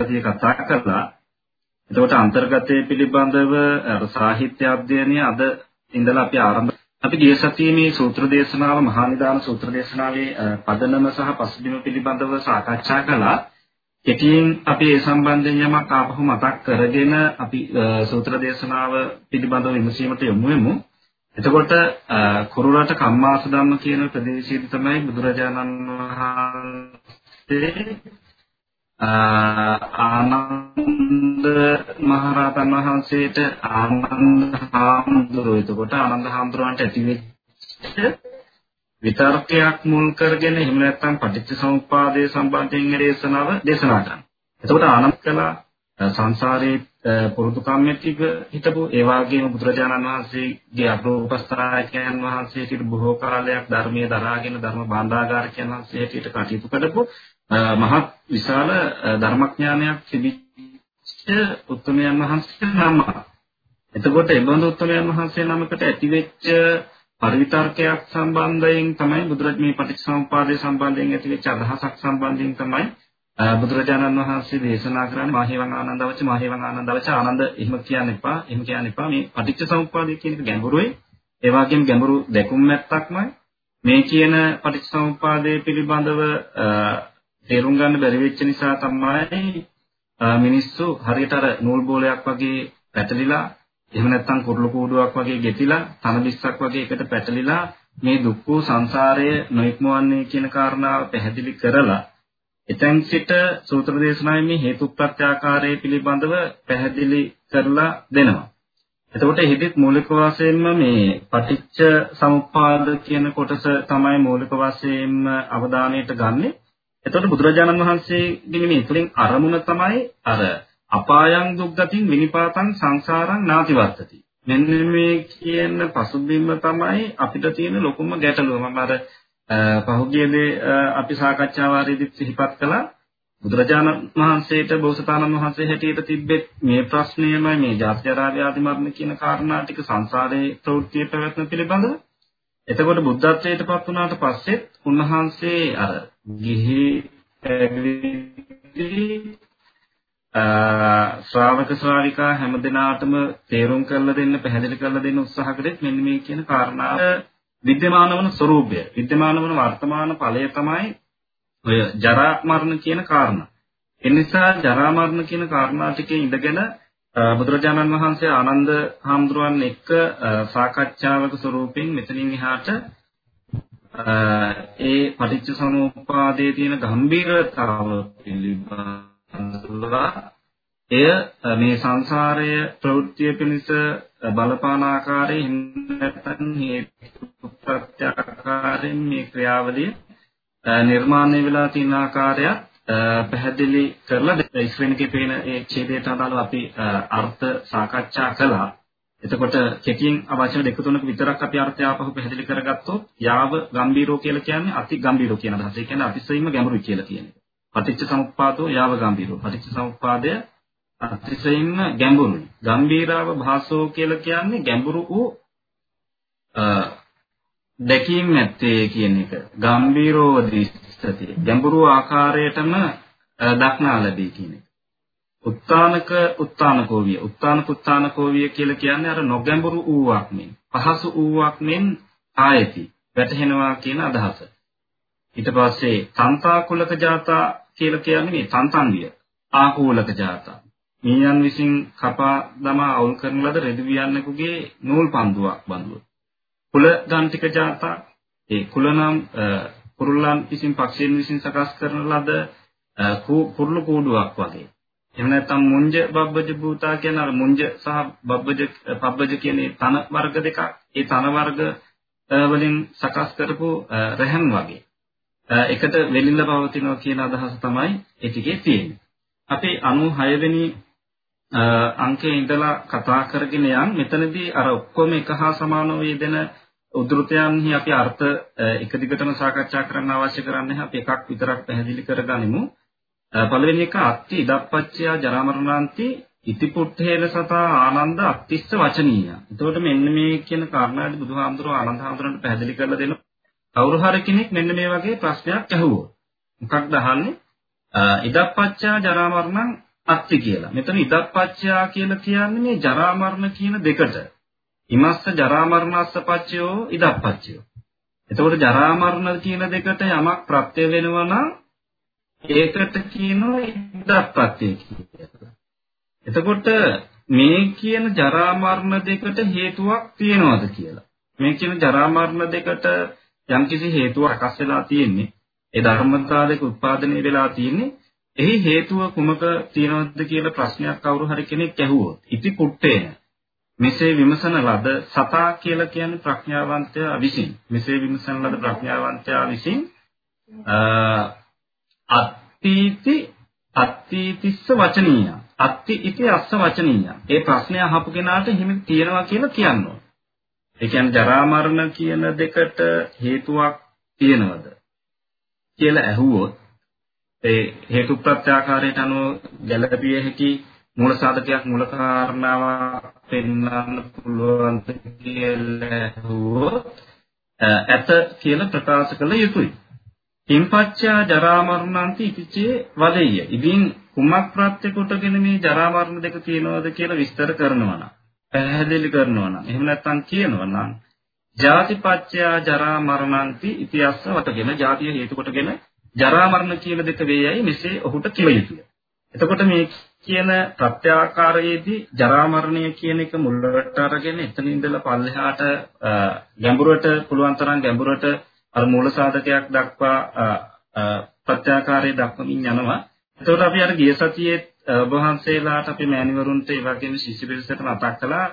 අන්තර්ගතය කතා කළා. එතකොට අන්තර්ගතය පිළිබඳව සාහිත්‍ය අධ්‍යයනය අද ඉඳලා අපි ආරම්භ අපි ගිය සතියේ මේ සූත්‍ර දේශනාව මහා නිදාන සූත්‍ර දේශනාවේ පදනම සහ පසුබිම පිළිබඳව සාකච්ඡා කළා. කෙටියෙන් අපි ඒ සම්බන්ධයෙන් යමක් ආපහු මතක් කරගෙන අපි සූත්‍ර දේශනාව පිළිබඳව විමසීමට යොමු වෙමු. එතකොට කුරුරට කම්මාස ධම්ම කියන ප්‍රදේශයේදී තමයි බුදුරජාණන් වහන්සේ ආනන්ද මහරහතන් වහන්සේට ආනන්ද හාමුදුරුවෝ එතකොට ආනන්ද හාමුදුරුවන්ට ඇතිවෙච්ච විතර්කයක් මුල් කරගෙන එහෙම නැත්නම් පටිච්චසමුප්පාදයේ සම්බන්ධයෙන් දේශනාව දේශනා කරනවා. එතකොට ආනන්ද කළා සංසාරේ පුරුදු කම්මැතිව හිටපු ඒ වගේම බුදුරජාණන් වහන්සේගේ අග්‍රෝපස්ථායකයන් වහන්සේ සිට බොහෝ කාලයක් ධර්මයේ දරාගෙන ධර්ම භාණ්ඩාගාරකයන් වහන්සේ හැටියට කටයුතු කරපු මහත් විශාල ධර්මඥානයක් තිබිච්ච උත්තමයන් වහන්සේ නම. එතකොට ඒ බඳු උත්තමයන් වහන්සේ නමකට ඇතිවෙච්ච පරිවිතර්කයක් සම්බන්ධයෙන් තමයි බුදුරජ මේ පටිච්චසමුපාදය සම්බන්ධයෙන් ඇතිවෙච්ච අදහසක් සම්බන්ධයෙන් තමයි බුදුරජාණන් වහන්සේ දේශනා කරන්නේ මාහේවං ආනන්දවච මාහේවං ආනන්දවච ආනන්ද එහෙම කියන්න එපා එහෙම කියන්න එපා. මේ පටිච්චසමුප්පාදය කියන එක ගැඹුරුයි. ඒ වගේම ගැඹුරු දැකුම් නැත්තක්මයි මේ කියන පටිච්චසමුප්පාදය පිළිබඳව තේරුම් ගන්න බැරි වෙච්ච නිසා තමයි මිනිස්සු හරියට අර නූල් බෝලයක් වගේ පැටලිලා එහෙම නැත්නම් කුරුළු කූඩුවක් වගේ ගෙතිලා තන බිස්සක් වගේ එකට පැටලිලා මේ දුක්ඛ සංසාරය නොඉක්මවන්නේ කියන කාරණාව පැහැදිලි කරලා එතෙන් සිට සූත්‍ර දේශනාවේ මේ හේතුප්‍රත්‍ය ආකාරය පිළිබඳව පැහැදිලි කරලා දෙනවා. එතකොට එහිදීත් මූලික වශයෙන්ම මේ පටිච්ච සමුප්පාද කියන කොටස තමයි මූලික වශයෙන්ම අවධානයට ගන්නෙ. එතකොට බුදුරජාණන් වහන්සේගේ මේ තුලින් අරමුණ තමයි අර අපායන් දුක්ගතින් විනිපාතං සංසාරං නාතිවර්තති. මෙන්න මේ කියන පසුබිම තමයි අපිට තියෙන ලොකුම ගැටලුව. මම අර පහුගියදී අපි සාකච්ඡා වාරයේදී සිහිපත් කළා බුදුරජාණන් වහන්සේට බෝසතාණන් වහන්සේ හැටියට තිබෙත් මේ ප්‍රශ්නයමයි මේ ජාති ජරා ව්‍යාධි මරණ කියන කාරණා ටික සංසාරයේ ප්‍රවෘත්ති පැවැත්ම පිළිබඳව. එතකොට බුද්ධත්වයට පත් වුණාට පස්සෙත් උන්වහන්සේ අර ගිහි ශ්‍රාවක ශ්‍රාවිකා හැමදෙනාටම තේරුම් කරලා දෙන්න පැහැදිලි කරලා දෙන්න උත්සාහ කරෙත් මෙන්න මේ කියන කාරණාව විද්‍යමාන වන ස්වરૂපය විද්‍යමාන වන වර්තමාන ඵලය තමයි ඔය ජරා මරණ කියන කාරණා. ඒ නිසා ජරා මරණ කියන කාරණා ටිකේ ඉඳගෙන බුදුරජාණන් වහන්සේ ආනන්ද හාමුදුරුවන් එක්ක සාකච්ඡාවක ස්වરૂපයෙන් මෙතනින් එහාට ඒ පටිච්ච සමුප්පාදයේ තියෙන ගැඹීරතාව පිළිබඳව එය මේ සංසාරය ප්‍රවෘත්තිය පිණිස බලපාන ආකාරයෙන් නැත්නම් හේතු ප්‍රත්‍යාකාරයෙන් මේ ක්‍රියාවලිය නිර්මාණය වෙලා තියෙන ආකාරය පැහැදිලි කරලා ඉස්රෙන්කේ පේන ඒ ඡේදයට අදාළව අපි අර්ථ සාකච්ඡා කළා. එතකොට කෙටියෙන් වචන දෙක තුනක විතරක් අපි අර්ථය ආපහු පැහැදිලි කරගත්තොත් යාව ගම්බීරෝ කියලා කියන්නේ අති ගම්බීරෝ කියන අදහස. ඒ කියන්නේ අතිශයින්ම ගැඹුරුයි කියලා කියන එක. පටිච්ච සමුප්පාදෝ යාව ගම්බීරෝ. පටිච්ච සමුප්පාදය අතිශයින්ම ගැඹුරුයි. ගම්බීරාව භාසෝ කියලා කියන්නේ ගැඹුරු වූ දැකීම් නැත්තේ කියන එක. ගම්බීරෝව දිස්සති. ගැඹුරු ආකාරයටම දක්නා ලැබී කියන එක. උත්තානක උත්තානකෝවිය. උත්තානක උත්තානකෝවිය කියලා කියන්නේ අර නොගැඹුරු වූවක් මෙන්. පහසු වූවක් මෙන් ආයති. වැටහෙනවා කියන අදහස. ඊට පස්සේ තන්තාකුලක ජාතා කියලා කියන්නේ මේ තන්තන්විය. ආකූලක ජාතා. මීයන් විසින් කපා දමා අවුල් කරන ලද රෙදි වියන්නෙකුගේ නූල් පන්දුවක් බඳුව. කුල ගාන්තික ජාතා ඒ කුලනම් කුරුල්ලන් විසින් පක්ෂීන් විසින් සකස් කරන ලද කුරුළු කූඩුවක් වගේ. එහෙම නැත්නම් මුංජ බබ්බජ භූතා කියන අර මුංජ සහ බබ්බජ පබ්බජ කියන තන වර්ග දෙකක්. ඒ තන වර්ග වලින් සකස් කරපු රැහන් වගේ. එකට වෙලිලා පවතිනවා කියන අදහස තමයි ඒ ටිකේ තියෙන්නේ. අපේ 96 වෙනි අංකයේ ඉඳලා කතා කරගෙන යන් මෙතනදී අර ඔක්කොම එක හා සමානව යෙදෙන උද්ෘතයන්හි අපි අර්ථ එක දිගටම සාකච්ඡා කරන්න අවශ්‍ය කරන්නේ අපි එකක් විතරක් පැහැදිලි කරගනිමු. පළවෙනි එක අත්ති ඉදප්පච්චය ජරාමරණාන්ති ඉතිපුට්ඨේන සතා ආනන්ද අත්තිස්ස වචනීය. එතකොට මෙන්න මේ කියන කාරණාවද බුදුහාමුදුරුවෝ ආනන්ද හාමුදුරන්ට පැහැදිලි කරලා දෙනවා. කවුරු හරි කෙනෙක් මෙන්න මේ වගේ ප්‍රශ්නයක් ඇහුවොත් මොකක්ද අහන්නේ? ඉදප්පච්චය ජරාමරණං අත්ති කියලා. මෙතන ඉදප්පච්චයා කියලා කියන්නේ මේ ජරා මරණ කියන දෙකට. ඉමස්ස ජරා මරණස්ස පච්චයෝ ඉදප්පච්චයෝ. එතකොට ජරා මරණ කියන දෙකට යමක් ප්‍රත්‍ය වෙනවා නම් ඒකට කියනවා ඉදප්පත්‍ය කියලා. එතකොට මේ කියන ජරා මරණ දෙකට හේතුවක් තියනවාද කියලා. මේ කියන ජරා මරණ දෙකට යම්කිසි හේතුවක් රකස් වෙලා තියෙන්නේ. ඒ ධර්මතාව දෙක උත්පාදනය වෙලා තියෙන්නේ. එහි හේතුව කුමක තියනවද කියලා ප්‍රශ්නයක් කවුරු හරි කෙනෙක් ඇහුවොත් ඉති පුට්ටේන මෙසේ විමසන ලද සතා කියලා කියන්නේ ප්‍රඥාවන්තයා විසින්. මෙසේ විමසන ලද ප්‍රඥාවන්තයා විසින් අත්ථීති අත්ථීතිස්ස වචනීය. අත්ති ඉති අස්ස වචනීය. ඒ ප්‍රශ්නය අහපු කෙනාට හිමි තියනවා කියලා කියනවා. ඒ කියන්නේ ජරා මරණ කියන දෙකට හේතුවක් තියනවද කියලා ඇහුවොත් ඒ හේතු ප්‍රත්‍යාකාරයට අනුව ගැළපිය හැකි මූල සාධකයක් මූල කාරණාවක් පෙන්වන්න පුළුවන් කියලා ඇහුවොත් ඇත කියලා ප්‍රකාශ කළ යුතුයි. හිම්පච්චා ජරා මරණන්ති ඉතිචේ වදෙය්‍ය. ඉදින් කුමක් ප්‍රත්‍ය කොටගෙන මේ ජරා මරණ දෙක තියෙනවද කියලා විස්තර කරනවා නම් පැහැදිලි කරනවා නම් එහෙම නැත්නම් කියනවා නම් ජාතිපච්චයා ජරා මරණන්ති ඉතිහාස වටගෙන ජාතිය හේතු කොටගෙන ජරා මරණ කියන දෙක වේයයි මෙසේ ඔහුට කිව යුතුය. එතකොට මේ කියන ප්‍රත්‍යාකාරයේදී ජරා මරණය කියන එක මුල්වට අරගෙන එතන ඉඳලා පල්ලෙහාට ගැඹුරට පුළුවන් තරම් ගැඹුරට අර මූල සාධකයක් දක්වා ප්‍රත්‍යාකාරයේ දක්වමින් යනවා. එතකොට අපි අර ගිය සතියේ ඔබ වහන්සේලාට අපි මෑණිවරුන්ට ඒ වගේම ශිෂ්‍ය පිරිසට මතක් කළා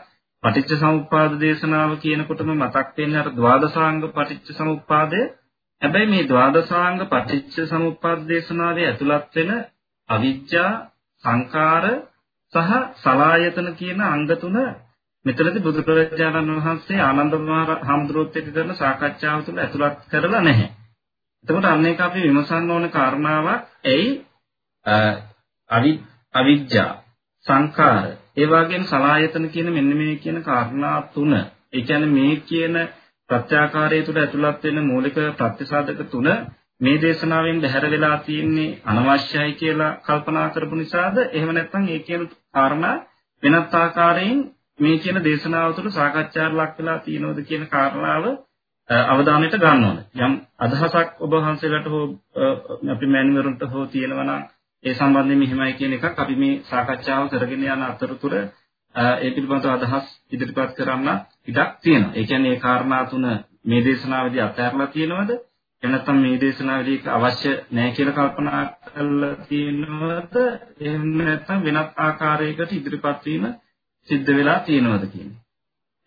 පටිච්ච සමුප්පාද දේශනාව කියනකොටම මතක් වෙන්නේ අර ද්වාදසාංග පටිච්ච සමුප්පාදය. හැබැයි මේ ද්වාදසාංග පටිච්ච සමුප්පාද දේශනාවේ ඇතුළත් වෙන අවිජ්ජා සංකාර සහ සලායතන කියන අංග තුන මෙතනදී බුදුරජාණන් වහන්සේ ආනන්ද මහරහඳුරුවොත් එක්ක කරන සාකච්ඡාව තුළ ඇතුළත් කරලා නැහැ. එතකොට අන්න ඒක අපි විමසන්න ඕන කාරණාවක්. ඇයි? අවිජ්ජා සංකාර ඒ වගේම සලායතන කියන මෙන්න මේ කියන කාරණා තුන. ඒ කියන්නේ මේ කියන ප්‍රත්‍යාකාරය තුළ ඇතුළත් වෙන මූලික ප්‍රතිසාධක තුන මේ දේශනාවෙන් බැහැර වෙලා තියෙන්නේ අනවශ්‍යයි කියලා කල්පනා කරපු නිසාද එහෙම නැත්නම් ඒ කියන කාරණා වෙනත් ආකාරයෙන් මේ කියන දේශනාව තුළ සාකච්ඡාට ලක් වෙලා තියෙනවද කියන කාරණාව අවධානයට ගන්න ඕන. යම් අදහසක් ඔබ වහන්සේලාට හෝ අපි මෑණිවරුන්ට හෝ තියෙනවා නම් ඒ සම්බන්ධයෙන් මෙහිමයි කියන එකක් අපි මේ සාකච්ඡාව කරගෙන යන අතරතුර ඒ පිළිබඳව අදහස් ඉදිරිපත් කරන්න ඉඩක් තියෙනවා. ඒ කියන්නේ මේ කාරණා තුන මේ දේශනාවේදී අත්හැරලා තියෙනවද? එහෙම නැත්නම් මේ දේශනාවේදී අවශ්‍ය නැහැ කියලා කල්පනා කරලා තියෙනවද? එහෙම නැත්නම් වෙනත් ආකාරයකට ඉදිරිපත් වීම සිද්ධ වෙලා තියෙනවද කියන්නේ.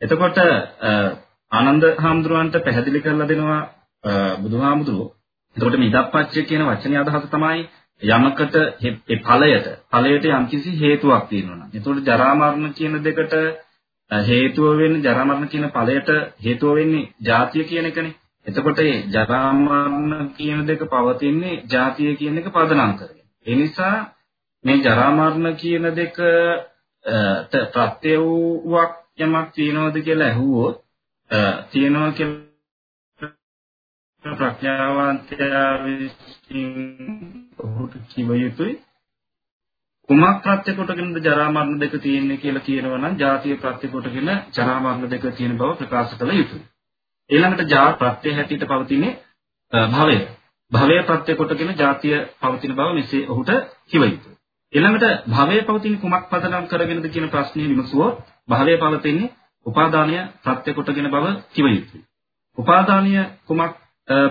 එතකොට ආනන්ද හාමුදුරුවන්ට පැහැදිලි කරලා දෙනවා බුදුහාමුදුරුවෝ. එතකොට මේ ඉදප්පච්චය කියන වචනේ අදහස තමයි යමකට ඒ ඵලයට ඵලයට යම්කිසි හේතුවක් තියෙනවා නම් එතකොට ජරා මරණ කියන දෙකට හේතුව වෙන්නේ ජරා මරණ කියන ඵලයට හේතුව වෙන්නේ ජාතිය කියන එකනේ. එතකොට මේ ජරා මරණ කියන දෙක පවතින්නේ ජාතිය කියන එක පදනම් කරගෙන. ඒ නිසා මේ ජරා මරණ කියන දෙකට ප්‍රත්‍ය වූවක් යමක් තියනවද කියලා ඇහුවොත් තියනවා කියලා ප්‍රඥාවන්තයා විසින් ඔහුට කිව යුතුයි. කුමක් ප්‍රත්‍ය කොටගෙනද ජරා මරණ දෙක තියෙන්නේ කියලා කියනවා නම් ජාතිය ප්‍රත්‍ය කොටගෙන ජරා මරණ දෙක තියෙන බව ප්‍රකාශ කළ යුතුයි. ඊළඟට ජා ප්‍රත්‍ය හැටියට පවතින්නේ භවය. භවය ප්‍රත්‍ය කොටගෙන ජාතිය පවතින බව මෙසේ ඔහුට කිව යුතුයි. ඊළඟට භවය පවතින කුමක් පදනම් කරගෙනද කියන ප්‍රශ්නේ විමසුවොත් භවය පවතින්නේ උපාදානය ප්‍රත්‍ය කොටගෙන බව කිව යුතුයි. උපාදානය කුමක්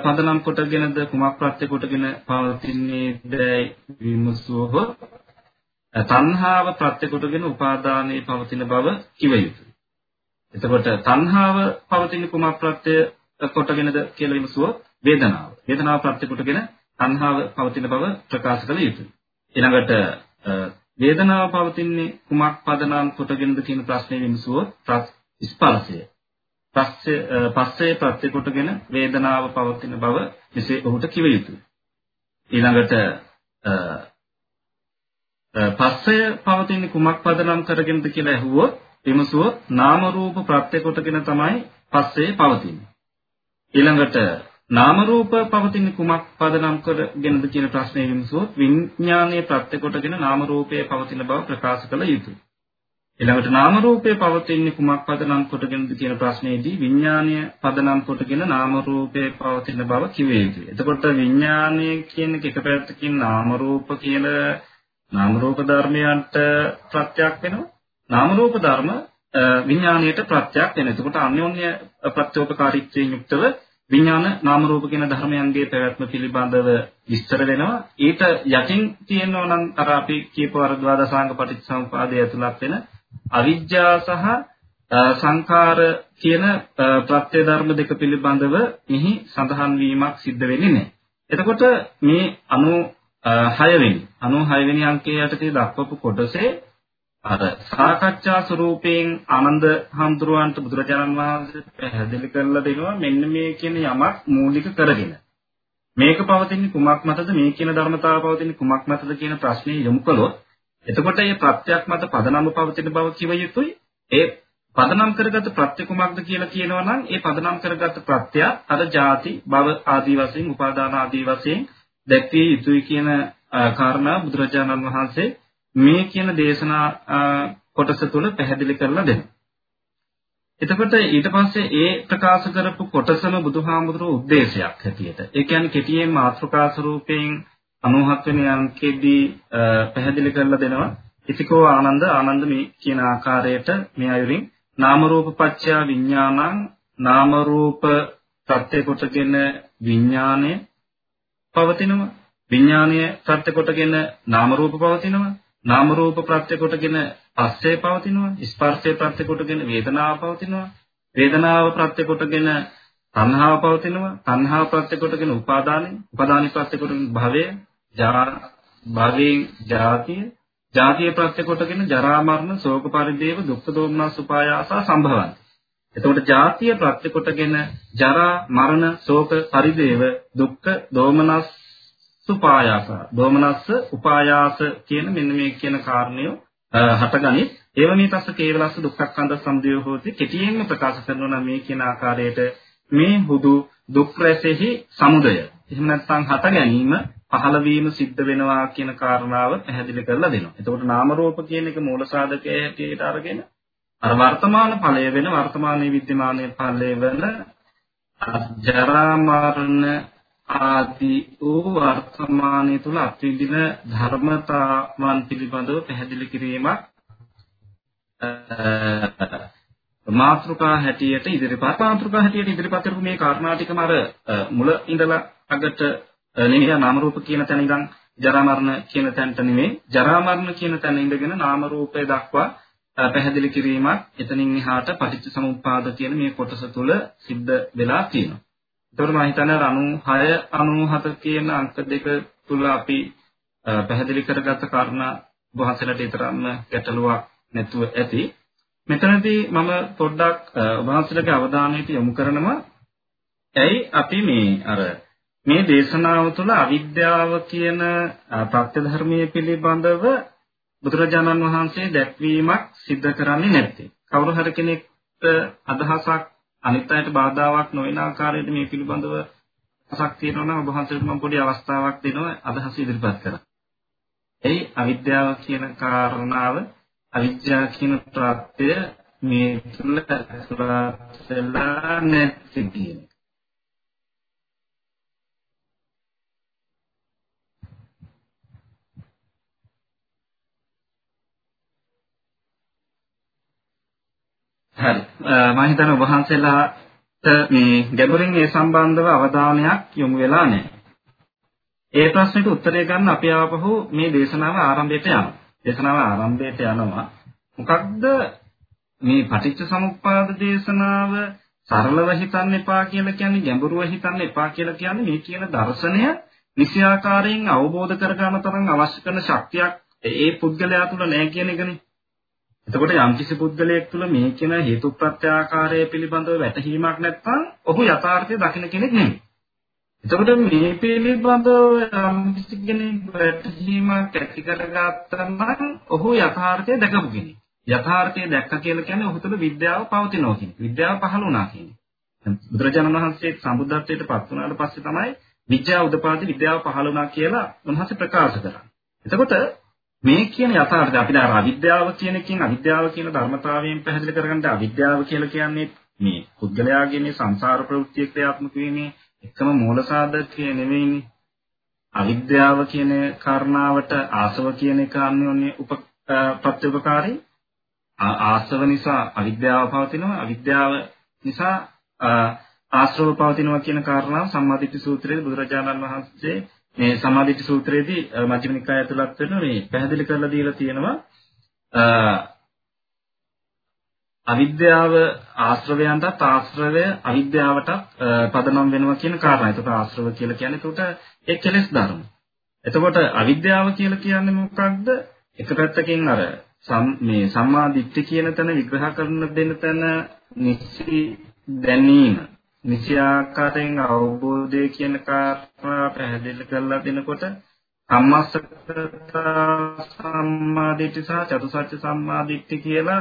පදනම් කොටගෙනද කුමක් ප්‍රත්‍ය කොටගෙන පවතින්නේ දැයි විමසුවොත් තණ්හාව ප්‍රත්‍ය කොටගෙන උපාදානයේ පවතින බව කිව යුතුයි. එතකොට තණ්හාව පවතින කුමක් ප්‍රත්‍ය කොටගෙනද කියලා විමසුවොත් වේදනාව. වේදනාව ප්‍රත්‍ය කොටගෙන තණ්හාව පවතින බව ප්‍රකාශ කළ යුතුයි. ඊළඟට වේදනාව පවතින්නේ කුමක් පදනම් කොටගෙනද කියන ප්‍රශ්නේ විමසුවොත් ස්පර්ශය. පස්සේ පස්සේ ප්‍රත්‍ය කොටගෙන වේදනාව පවතින බව මෙසේ ඔහුට කිව යුතුයි. ඊළඟට පස්සය පවතින කුමක් පදනම් කරගෙනද කියලා ඇහුවොත් විමසුවොත් නාම රූප ප්‍රත්‍ය කොටගෙන තමයි පස්සේ පවතින්නේ. ඊළඟට නාම රූප පවතින කුමක් පදනම් කරගෙනද කියන ප්‍රශ්නේ විමසුවොත් විඥානයේ ප්‍රත්‍ය කොටගෙන නාම රූපයේ පවතින බව ප්‍රකාශ කළ යුතුයි. ඊළඟට නාම රූපයේ පවතින කුමක් පදනම් කොටගෙනද කියන ප්‍රශ්නේදී විඥානය පදනම් කොටගෙන නාම රූපයේ පවතින බව කිව්වේ යුතුයි. එතකොට විඥානය කියන එක පැත්තකින් නාම රූප කියන නාම රූප ධර්මයන්ට ප්‍රත්‍යක් වෙනවා. නාම රූප ධර්ම විඥාණයට ප්‍රත්‍යක් වෙනවා. එතකොට අන්‍යෝන්‍ය ප්‍රත්‍යෝපකාරීත්වයෙන් යුක්තව විඥාන නාම රූප කියන ධර්මයන්ගේ පැවැත්ම පිළිබඳව විස්තර වෙනවා. ඊට යටින් තියෙනවා නම් අර අපි කියපු අර ද්වාදසාංග පටිච්චසමුපාදය ඇතුළත් වෙන අවිජ්ජා සහ සංඛාර කියන ප්‍රත්‍ය ධර්ම දෙක පිළිබඳව මෙහි සඳහන් වීමක් සිද්ධ වෙන්නේ නැහැ. එතකොට මේ 96 වෙනි 96 වෙනි අංකයේ යටතේ දක්වපු කොටසේ අර සාකච්ඡා ස්වරූපයෙන් ආනන්ද හඳුරවන්ට බුදුරජාණන් වහන්සේ පැහැදිලි කරලා දෙනවා මෙන්න මේ කියන යමක් මූලික කරගෙන. මේක පවතින්නේ කුමක් මතද? මේ කියන ධර්මතාව පවතින්නේ කුමක් මතද කියන ප්‍රශ්නේ යොමු කළොත් එතකොට මේ ප්‍රත්‍යක් මත පදනම පවතින බව කිව යුතුයි. ඒ පදනම් කරගත් ප්‍රත්‍ය කුමක්ද කියලා කියනවා නම් ඒ පදනම් කරගත් ප්‍රත්‍ය අර ಜಾති භව ආදී වශයෙන් උපාදාන ආදී වශයෙන් දැක්විය යුතුයි කියන කාරණා බුදුරජාණන් වහන්සේ මේ කියන දේශනා කොටස තුල පැහැදිලි කරලා දෙනවා. එතකොට ඊට පස්සේ ඒ ප්‍රකාශ කරපු කොටසම බුදුහාමුදුරුවෝ උද්දේශයක් හැටියට. ඒ කියන්නේ කෙටියෙන් මාත්‍රකා ස්වරූපයෙන් 97 වෙනි අංකෙදී පැහැදිලි කරලා දෙනවා. ඉතිකෝ ආනන්ද ආනන්ද මේ කියන ආකාරයට මේ අයුරින් නාම රූප පත්‍ය විඥානං නාම රූප ප්‍රත්‍ය කොටගෙන විඥානය පවතිනවා. විඥානය ප්‍රත්‍ය කොටගෙන නාම රූප පවතිනවා. නාම රූප ප්‍රත්‍ය කොටගෙන පස්සේ පවතිනවා. ස්පර්ශය ප්‍රත්‍ය කොටගෙන වේදනාව පවතිනවා. වේදනාව ප්‍රත්‍ය කොටගෙන තණ්හාව පවතිනවා. තණ්හාව ප්‍රත්‍ය කොටගෙන උපාදානෙ උපාදානි ප්‍රත්‍ය කොටගෙන භවය ජරා භවයෙන් ජාතිය ජාතිය ප්‍රත්‍ය කොටගෙන ජරා මරණ ශෝක පරිදේව දුක්ඛ දෝමනස් උපායාස සම්භවಂತಿ එතකොට ජාතිය ප්‍රත්‍ය කොටගෙන ජරා මරණ ශෝක පරිදේව දුක්ඛ දෝමනස් සුපායාස දෝමනස්ස උපායාස කියන මෙන්න මේ කියන කාරණය හටගනි. ඒව මේ තස්ස කේවලස්ස දුක්ඛක්ඛන්ද සම්දේව හෝති. කෙටියෙන්ම ප්‍රකාශ කරනවා නම් මේ කියන ආකාරයට මේ හුදු දුක් රැසෙහි සමුදය. එහෙම නැත්නම් හට ගැනීම පහළ වීම සිද්ධ වෙනවා කියන කාරණාව පැහැදිලි කරලා දෙනවා. එතකොට නාම රූප කියන එක මූල සාධකයේ හැටියට අරගෙන අර වර්තමාන ඵලය වෙන වර්තමානයේ विद्यमान ඵලය වෙන ජරා මරණ ආදී වූ වර්තමානයේ තුල අත්විඳින ධර්මතාවන් පිළිබඳව පැහැදිලි කිරීමක් මාත්‍රිකා හැටියට ඉදිරිපත් මාත්‍රිකා හැටියට ඉදිරිපත් කරපු මේ කාර්මාටිකම අර මුල ඉඳලා අගට නෙමෙයි නාම රූප කියන තැන ඉඳන් ජරා මරණ කියන තැනට නෙමෙයි. ජරා මරණ කියන තැන ඉඳගෙන නාම රූපය දක්වා පැහැදිලි කිරීමක් එතනින් එහාට පටිච්ච සමුප්පාද කියන මේ කොටස තුල සිද්ධ වෙලා තියෙනවා. ඒතකොට මම හිතන්නේ 96 97 කියන අංක දෙක තුල අපි පැහැදිලි කරගත්ත කාරණා වහන්සේලාට ඊතරම්ම ගැටලුවක් නැතුව ඇති. මෙතනදී මම පොඩ්ඩක් වහන්සේලාගේ අවධානයට යොමු කරනවා ඇයි අපි මේ අර මේ දේශනාව තුළ අවිද්‍යාව කියන ප්‍රත්‍ය ධර්මයේ පිළිබඳව බුදුරජාණන් වහන්සේ දැක්වීමක් සිද්ධ කරන්නේ නැත්තේ. කවුරු හරි කෙනෙක්ට අදහසක් අනිත් අයට බාධාවක් නොවන ආකාරයට මේ පිළිබඳව අසක් තියෙනවා නම් ඔබ වහන්සේට මම පොඩි අවස්ථාවක් දෙනවා අදහස ඉදිරිපත් කරන්න. එයි අවිද්‍යාව කියන කාරණාව අවිද්‍යාව කියන ප්‍රත්‍ය මේ තුල ඇතුළත් වෙලා නැති කියන හරි. මම හිතන්නේ ඔබ වහන්සේලාට මේ ගැඹුරින් ඒ සම්බන්ධව අවධානයක් යොමු වෙලා නැහැ. ඒ ප්‍රශ්නෙට උත්තරය ගන්න අපි ආපහු මේ දේශනාව ආරම්භයට යනවා. දේශනාව ආරම්භයට යනවා. මොකක්ද මේ පටිච්ච සමුප්පාද දේශනාව සරලව හිතන්න එපා කියලා කියන්නේ ගැඹුරුව හිතන්න එපා කියලා කියන්නේ මේ කියන දර්ශනය නිසියාකාරයෙන් අවබෝධ කරගන්න තරම් අවශ්‍ය කරන ශක්තියක් ඒ පුද්ගලයා තුළ නැහැ කියන එකනේ. එතකොට යම්කිසි පුද්ගලයෙක් තුළ මේ කියන හේතු ප්‍රත්‍යාකාරය පිළිබඳව වැටහීමක් නැත්නම් ඔහු යථාර්ථය දකින කෙනෙක් නෙමෙයි. එතකොට මේ පිළිබඳව යම්කිසි කෙනෙක් වැටහීමක් ඇති කරගත්තා නම් ඔහු යථාර්ථය දැකපු කෙනෙක්. යථාර්ථය දැක්ක කියලා කියන්නේ ඔහු තුළ විද්‍යාව පවතිනවා කියන එක. විද්‍යාව පහළ වුණා කියන එක. බුදුරජාණන් වහන්සේ සම්බුද්ධත්වයට පත් වුණාට පස්සේ තමයි විද්‍යාව උදපාදි විද්‍යාව පහළ වුණා කියලා උන්වහන්සේ ප්‍රකාශ කරා. එතකොට මේ කියන යථාර්ථය අපි දැන් අවිද්‍යාව කියන එකකින් අවිද්‍යාව කියන ධර්මතාවයෙන් පැහැදිලි කරගන්න අවිද්‍යාව කියලා කියන්නේ මේ පුද්ගලයාගේ මේ සංසාර ප්‍රවෘත්ති ක්‍රියාත්මක වීමේ එකම මූල සාධකය නෙවෙයිනේ. අවිද්‍යාව කියන කාරණාවට ආසව කියන එක අන්‍යෝන්‍ය උප ප්‍රත්‍යපකාරී ආසව නිසා අවිද්‍යාව පවතිනවා අවිද්‍යාව නිසා ආශ්‍රව පවතිනවා කියන කාරණාව සම්මාදිට්ඨි සූත්‍රයේ බුදුරජාණන් වහන්සේ මේ සම්මාදිට්ඨි සූත්‍රයේදී මජ්ක්‍ධිම නිකාය ඇතුළත් වෙන මේ පැහැදිලි කරලා දීලා තියෙනවා අවිද්‍යාව ආශ්‍රවයන්ටත් ආශ්‍රවය අවිද්‍යාවටත් පදනම් වෙනවා කියන කාරණා. ඒකට ආශ්‍රව කියලා කියන්නේ ඒකට ඒ කෙලෙස් ධර්ම. එතකොට අවිද්‍යාව කියලා කියන්නේ මොකක්ද? එක පැත්තකින් අර මේ සම්මා දිට්ඨි කියන තැන විග්‍රහ කරන දෙන තැන නිසි දැනීම නිසි ආකාරයෙන් අවබෝධය කියන කාරණා පැහැදිලි කරලා දෙනකොට සම්මස්සක සම්මාදිට්ඨි සහ චතුසත්‍ය සම්මාදිට්ඨි කියලා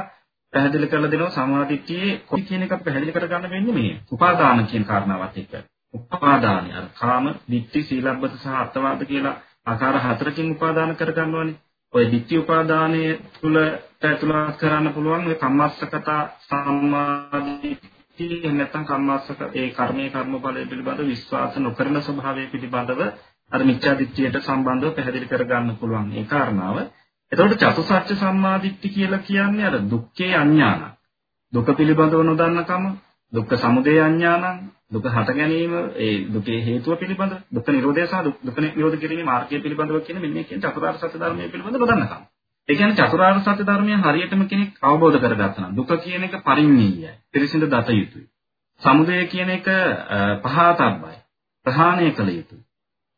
පැහැදිලි කරලා දෙනවා සම්මාදිට්ඨියේ කොයි කියන එක පැහැදිලි කරගන්න වෙන්නේ මේ උපාදාන කියන කාරණාවත් එක්ක. උපාදානය අර කාම, දිට්ඨි, සීලබ්බත සහ අත්වාද කියලා ආකාර හතරකින් උපාදාන කරගන්නවනේ. ඔය ditthi උපාදානයේ තුල ඇතුළත් කරන්න පුළුවන් ඔය කම්මස්සකතා සම්මාදිට්ඨි නැත්නම් කම්මස්සක ඒ කර්මයේ කර්මඵලය පිළිබඳ විශ්වාස නොකරන ස්වභාවය පිළිබඳව අර මිච්ඡා දිට්ඨියට සම්බන්ධව පැහැදිලි කරගන්න පුළුවන් ඒ කාරණාව. එතකොට චතුසත්‍ය සම්මාදිට්ඨි කියලා කියන්නේ අර දුක්ඛේ අඥාන. දුක පිළිබඳව නොදන්නකම, දුක්ඛ සමුදය අඥානං, දුක හට ගැනීම ඒ දුකේ හේතුව පිළිබඳ දුක්ඛ නිරෝධය සහ දුක නිරෝධ කිරීමේ මාර්ගය පිළිබඳව කියන මෙන්න මේ කියන චතුරාර්ය සත්‍ය ධර්මය පිළිබඳව නොදන්නකම. ඒ කියන්නේ චතුරාර්ය සත්‍ය ධර්මය හරියටම කෙනෙක් අවබෝධ කරගත්තා නම් දුක කියන එක පරිඤ්ඤයයි. පිරිසිදු දත යුතුයි. සමුදය කියන එක පහතබ්බයි. ප්‍රහාණය කළ යුතුයි.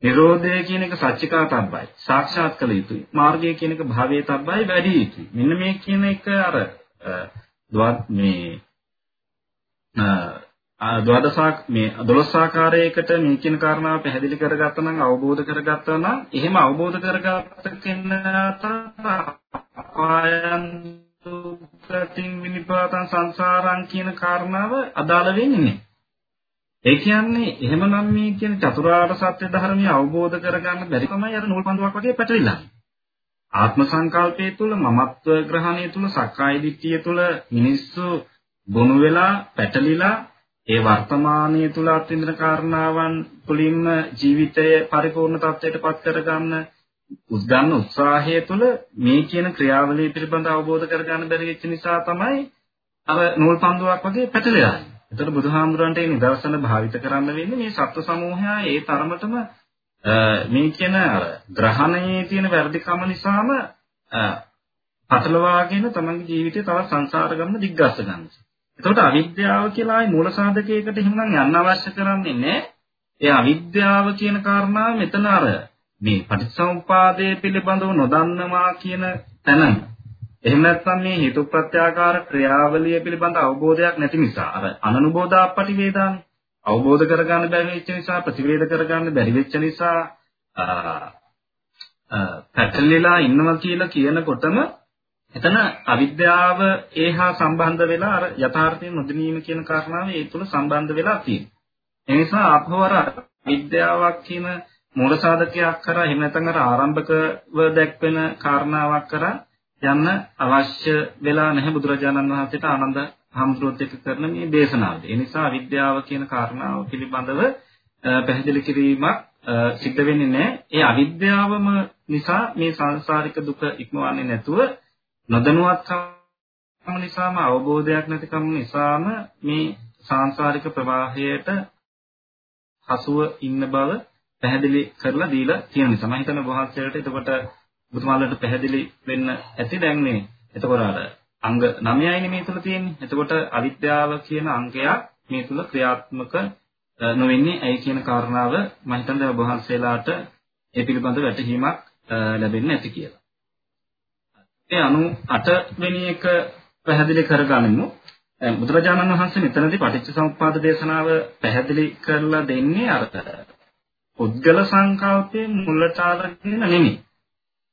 නිරෝධය කියන එක සත්‍චිකාතබ්බයි. සාක්ෂාත් කළ යුතුයි. මාර්ගය කියන එක භාවයේ තබ්බයි වැඩි යුතුයි. මෙන්න මේ කියන එක අර මේ ද්වාදසාක් මේ 12 ආකාරයකට මේ කියන කාරණාව පැහැදිලි කරගත්තා නම් අවබෝධ කරගත්තා නම් එහෙම අවබෝධ කරගත්ත කෙනාට අපායන් දුක්ඛින් විනිපාතං සංසාරං කියන කාරණාව අදාළ වෙන්නේ නැහැ. ඒ කියන්නේ එහෙමනම් මේ කියන චතුරාර්ය සත්‍ය ධර්මය අවබෝධ කරගන්න බැරි තමයි අර නූල් පඳුරක් වගේ පැටලිලා. ආත්ම සංකල්පයේ තුල මමත්ව ග්‍රහණය තුල සක්කාය දිට්ඨිය තුල මිනිස්සු ගොනු වෙලා පැටලිලා ඒ වර්තමානයේ තුල අත්විඳින කාරණාවන් තුලින්ම ජීවිතය පරිපූර්ණ තත්ත්වයට පත් කරගන්න උද්ගන්න උත්සාහය තුළ මේ කියන ක්‍රියාවලිය පිළිබඳ අවබෝධ කරගන්න බැරි වෙච්ච නිසා තමයි අර නූල් පන්දුවක් වගේ පැටලෙලා යන්නේ. එතකොට බුදුහාමුදුරන්ට මේ නිදර්ශන භාවිත කරන්න වෙන්නේ මේ සත්ව සමූහයා ඒ තරමටම මේ කියන අර ග්‍රහණයේ තියෙන වැරදිකම නිසාම පටලවාගෙන තමන්ගේ ජීවිතය තවත් සංසාර ගමන දිග්ගස්ස ගන්නවා. එතකොට අවිද්‍යාව කියලා ආයි මූල සාධකයකට එහෙනම් යන්න අවශ්‍ය කරන්නේ නැහැ. ඒ අවිද්‍යාව කියන කාරණාව මෙතන අර මේ පටිච්චසමුපාදයේ පිළිබඳව නොදන්නවා කියන තැන. එහෙම නැත්නම් මේ හේතු ප්‍රත්‍යාකාර ක්‍රියාවලිය පිළිබඳ අවබෝධයක් නැති නිසා අර අනනුබෝධාපටි වේදානේ අවබෝධ කරගන්න බැරි වෙච්ච නිසා ප්‍රතිවේද කරගන්න බැරි වෙච්ච නිසා පැටලෙලා ඉන්නවා කියලා කියනකොටම එතන අවිද්‍යාව ඒහා සම්බන්ධ වෙලා අර යථාර්ථයෙන් නොදැනීම කියන කාරණාව ඒ තුල සම්බන්ධ වෙලා තියෙනවා. ඒ නිසා අපවර විද්‍යාවක් කියන මූල සාධකයක් කරා එහෙම නැත්නම් අර ආරම්භකව දැක්වෙන කාරණාවක් කරා යන්න අවශ්‍ය වෙලා නැහැ බුදුරජාණන් වහන්සේට ආනන්ද හාමුදුරුවෝත් එක්ක කරන මේ දේශනාවද. ඒ නිසා අවිද්‍යාව කියන කාරණාව පිළිබඳව පැහැදිලි කිරීමක් සිද්ධ වෙන්නේ නැහැ. ඒ අවිද්‍යාවම නිසා මේ සංසාරික දුක ඉක්මවන්නේ නැතුව නොදැනුවත්කම නිසාම අවබෝධයක් නැතිකම නිසාම මේ සාංශාරික ප්‍රවාහයට හසුව ඉන්න බව පැහැදිලි කරලා දීලා තියෙන නිසා මම හිතන්නේ වහන්සේට එතකොට බුදුමාලට පැහැදිලි වෙන්න ඇති දැන් මේ එතකොට අර අංග 9යිනේ මේ තුල තියෙන්නේ. එතකොට අවිද්‍යාව කියන අංගයක් මේ තුල ක්‍රියාත්මක නොවෙන්නේ ඇයි කියන කාරණාව මම හිතන්නේ වහන්සේලාට ඒ පිළිබඳව වැටහීමක් ලැබෙන්නේ නැති කියලා. ඒ 98 වෙනි එක පැහැදිලි කරගනිමු. දැන් බුදුරජාණන් වහන්සේ මෙතනදී පටිච්චසමුප්පාද දේශනාව පැහැදිලි කරලා දෙන්නේ අර පුද්ගල සංකල්පයේ මුලට අරගෙන නෙමෙයි.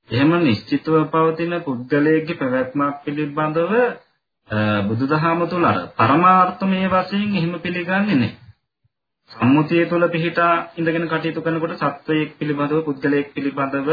එහෙම නිශ්චිතව පවතින පුද්ගලයේ පැවැත්මක් පිළිබඳව බුදුදහම තුල අර පරමාර්ථමය වශයෙන් එහෙම පිළිගන්නේ නැහැ. සම්මුතිය තුල පිහිටා ඉඳගෙන කටයුතු කරනකොට සත්වයක් පිළිබඳව පුද්ගලයෙක් පිළිබඳව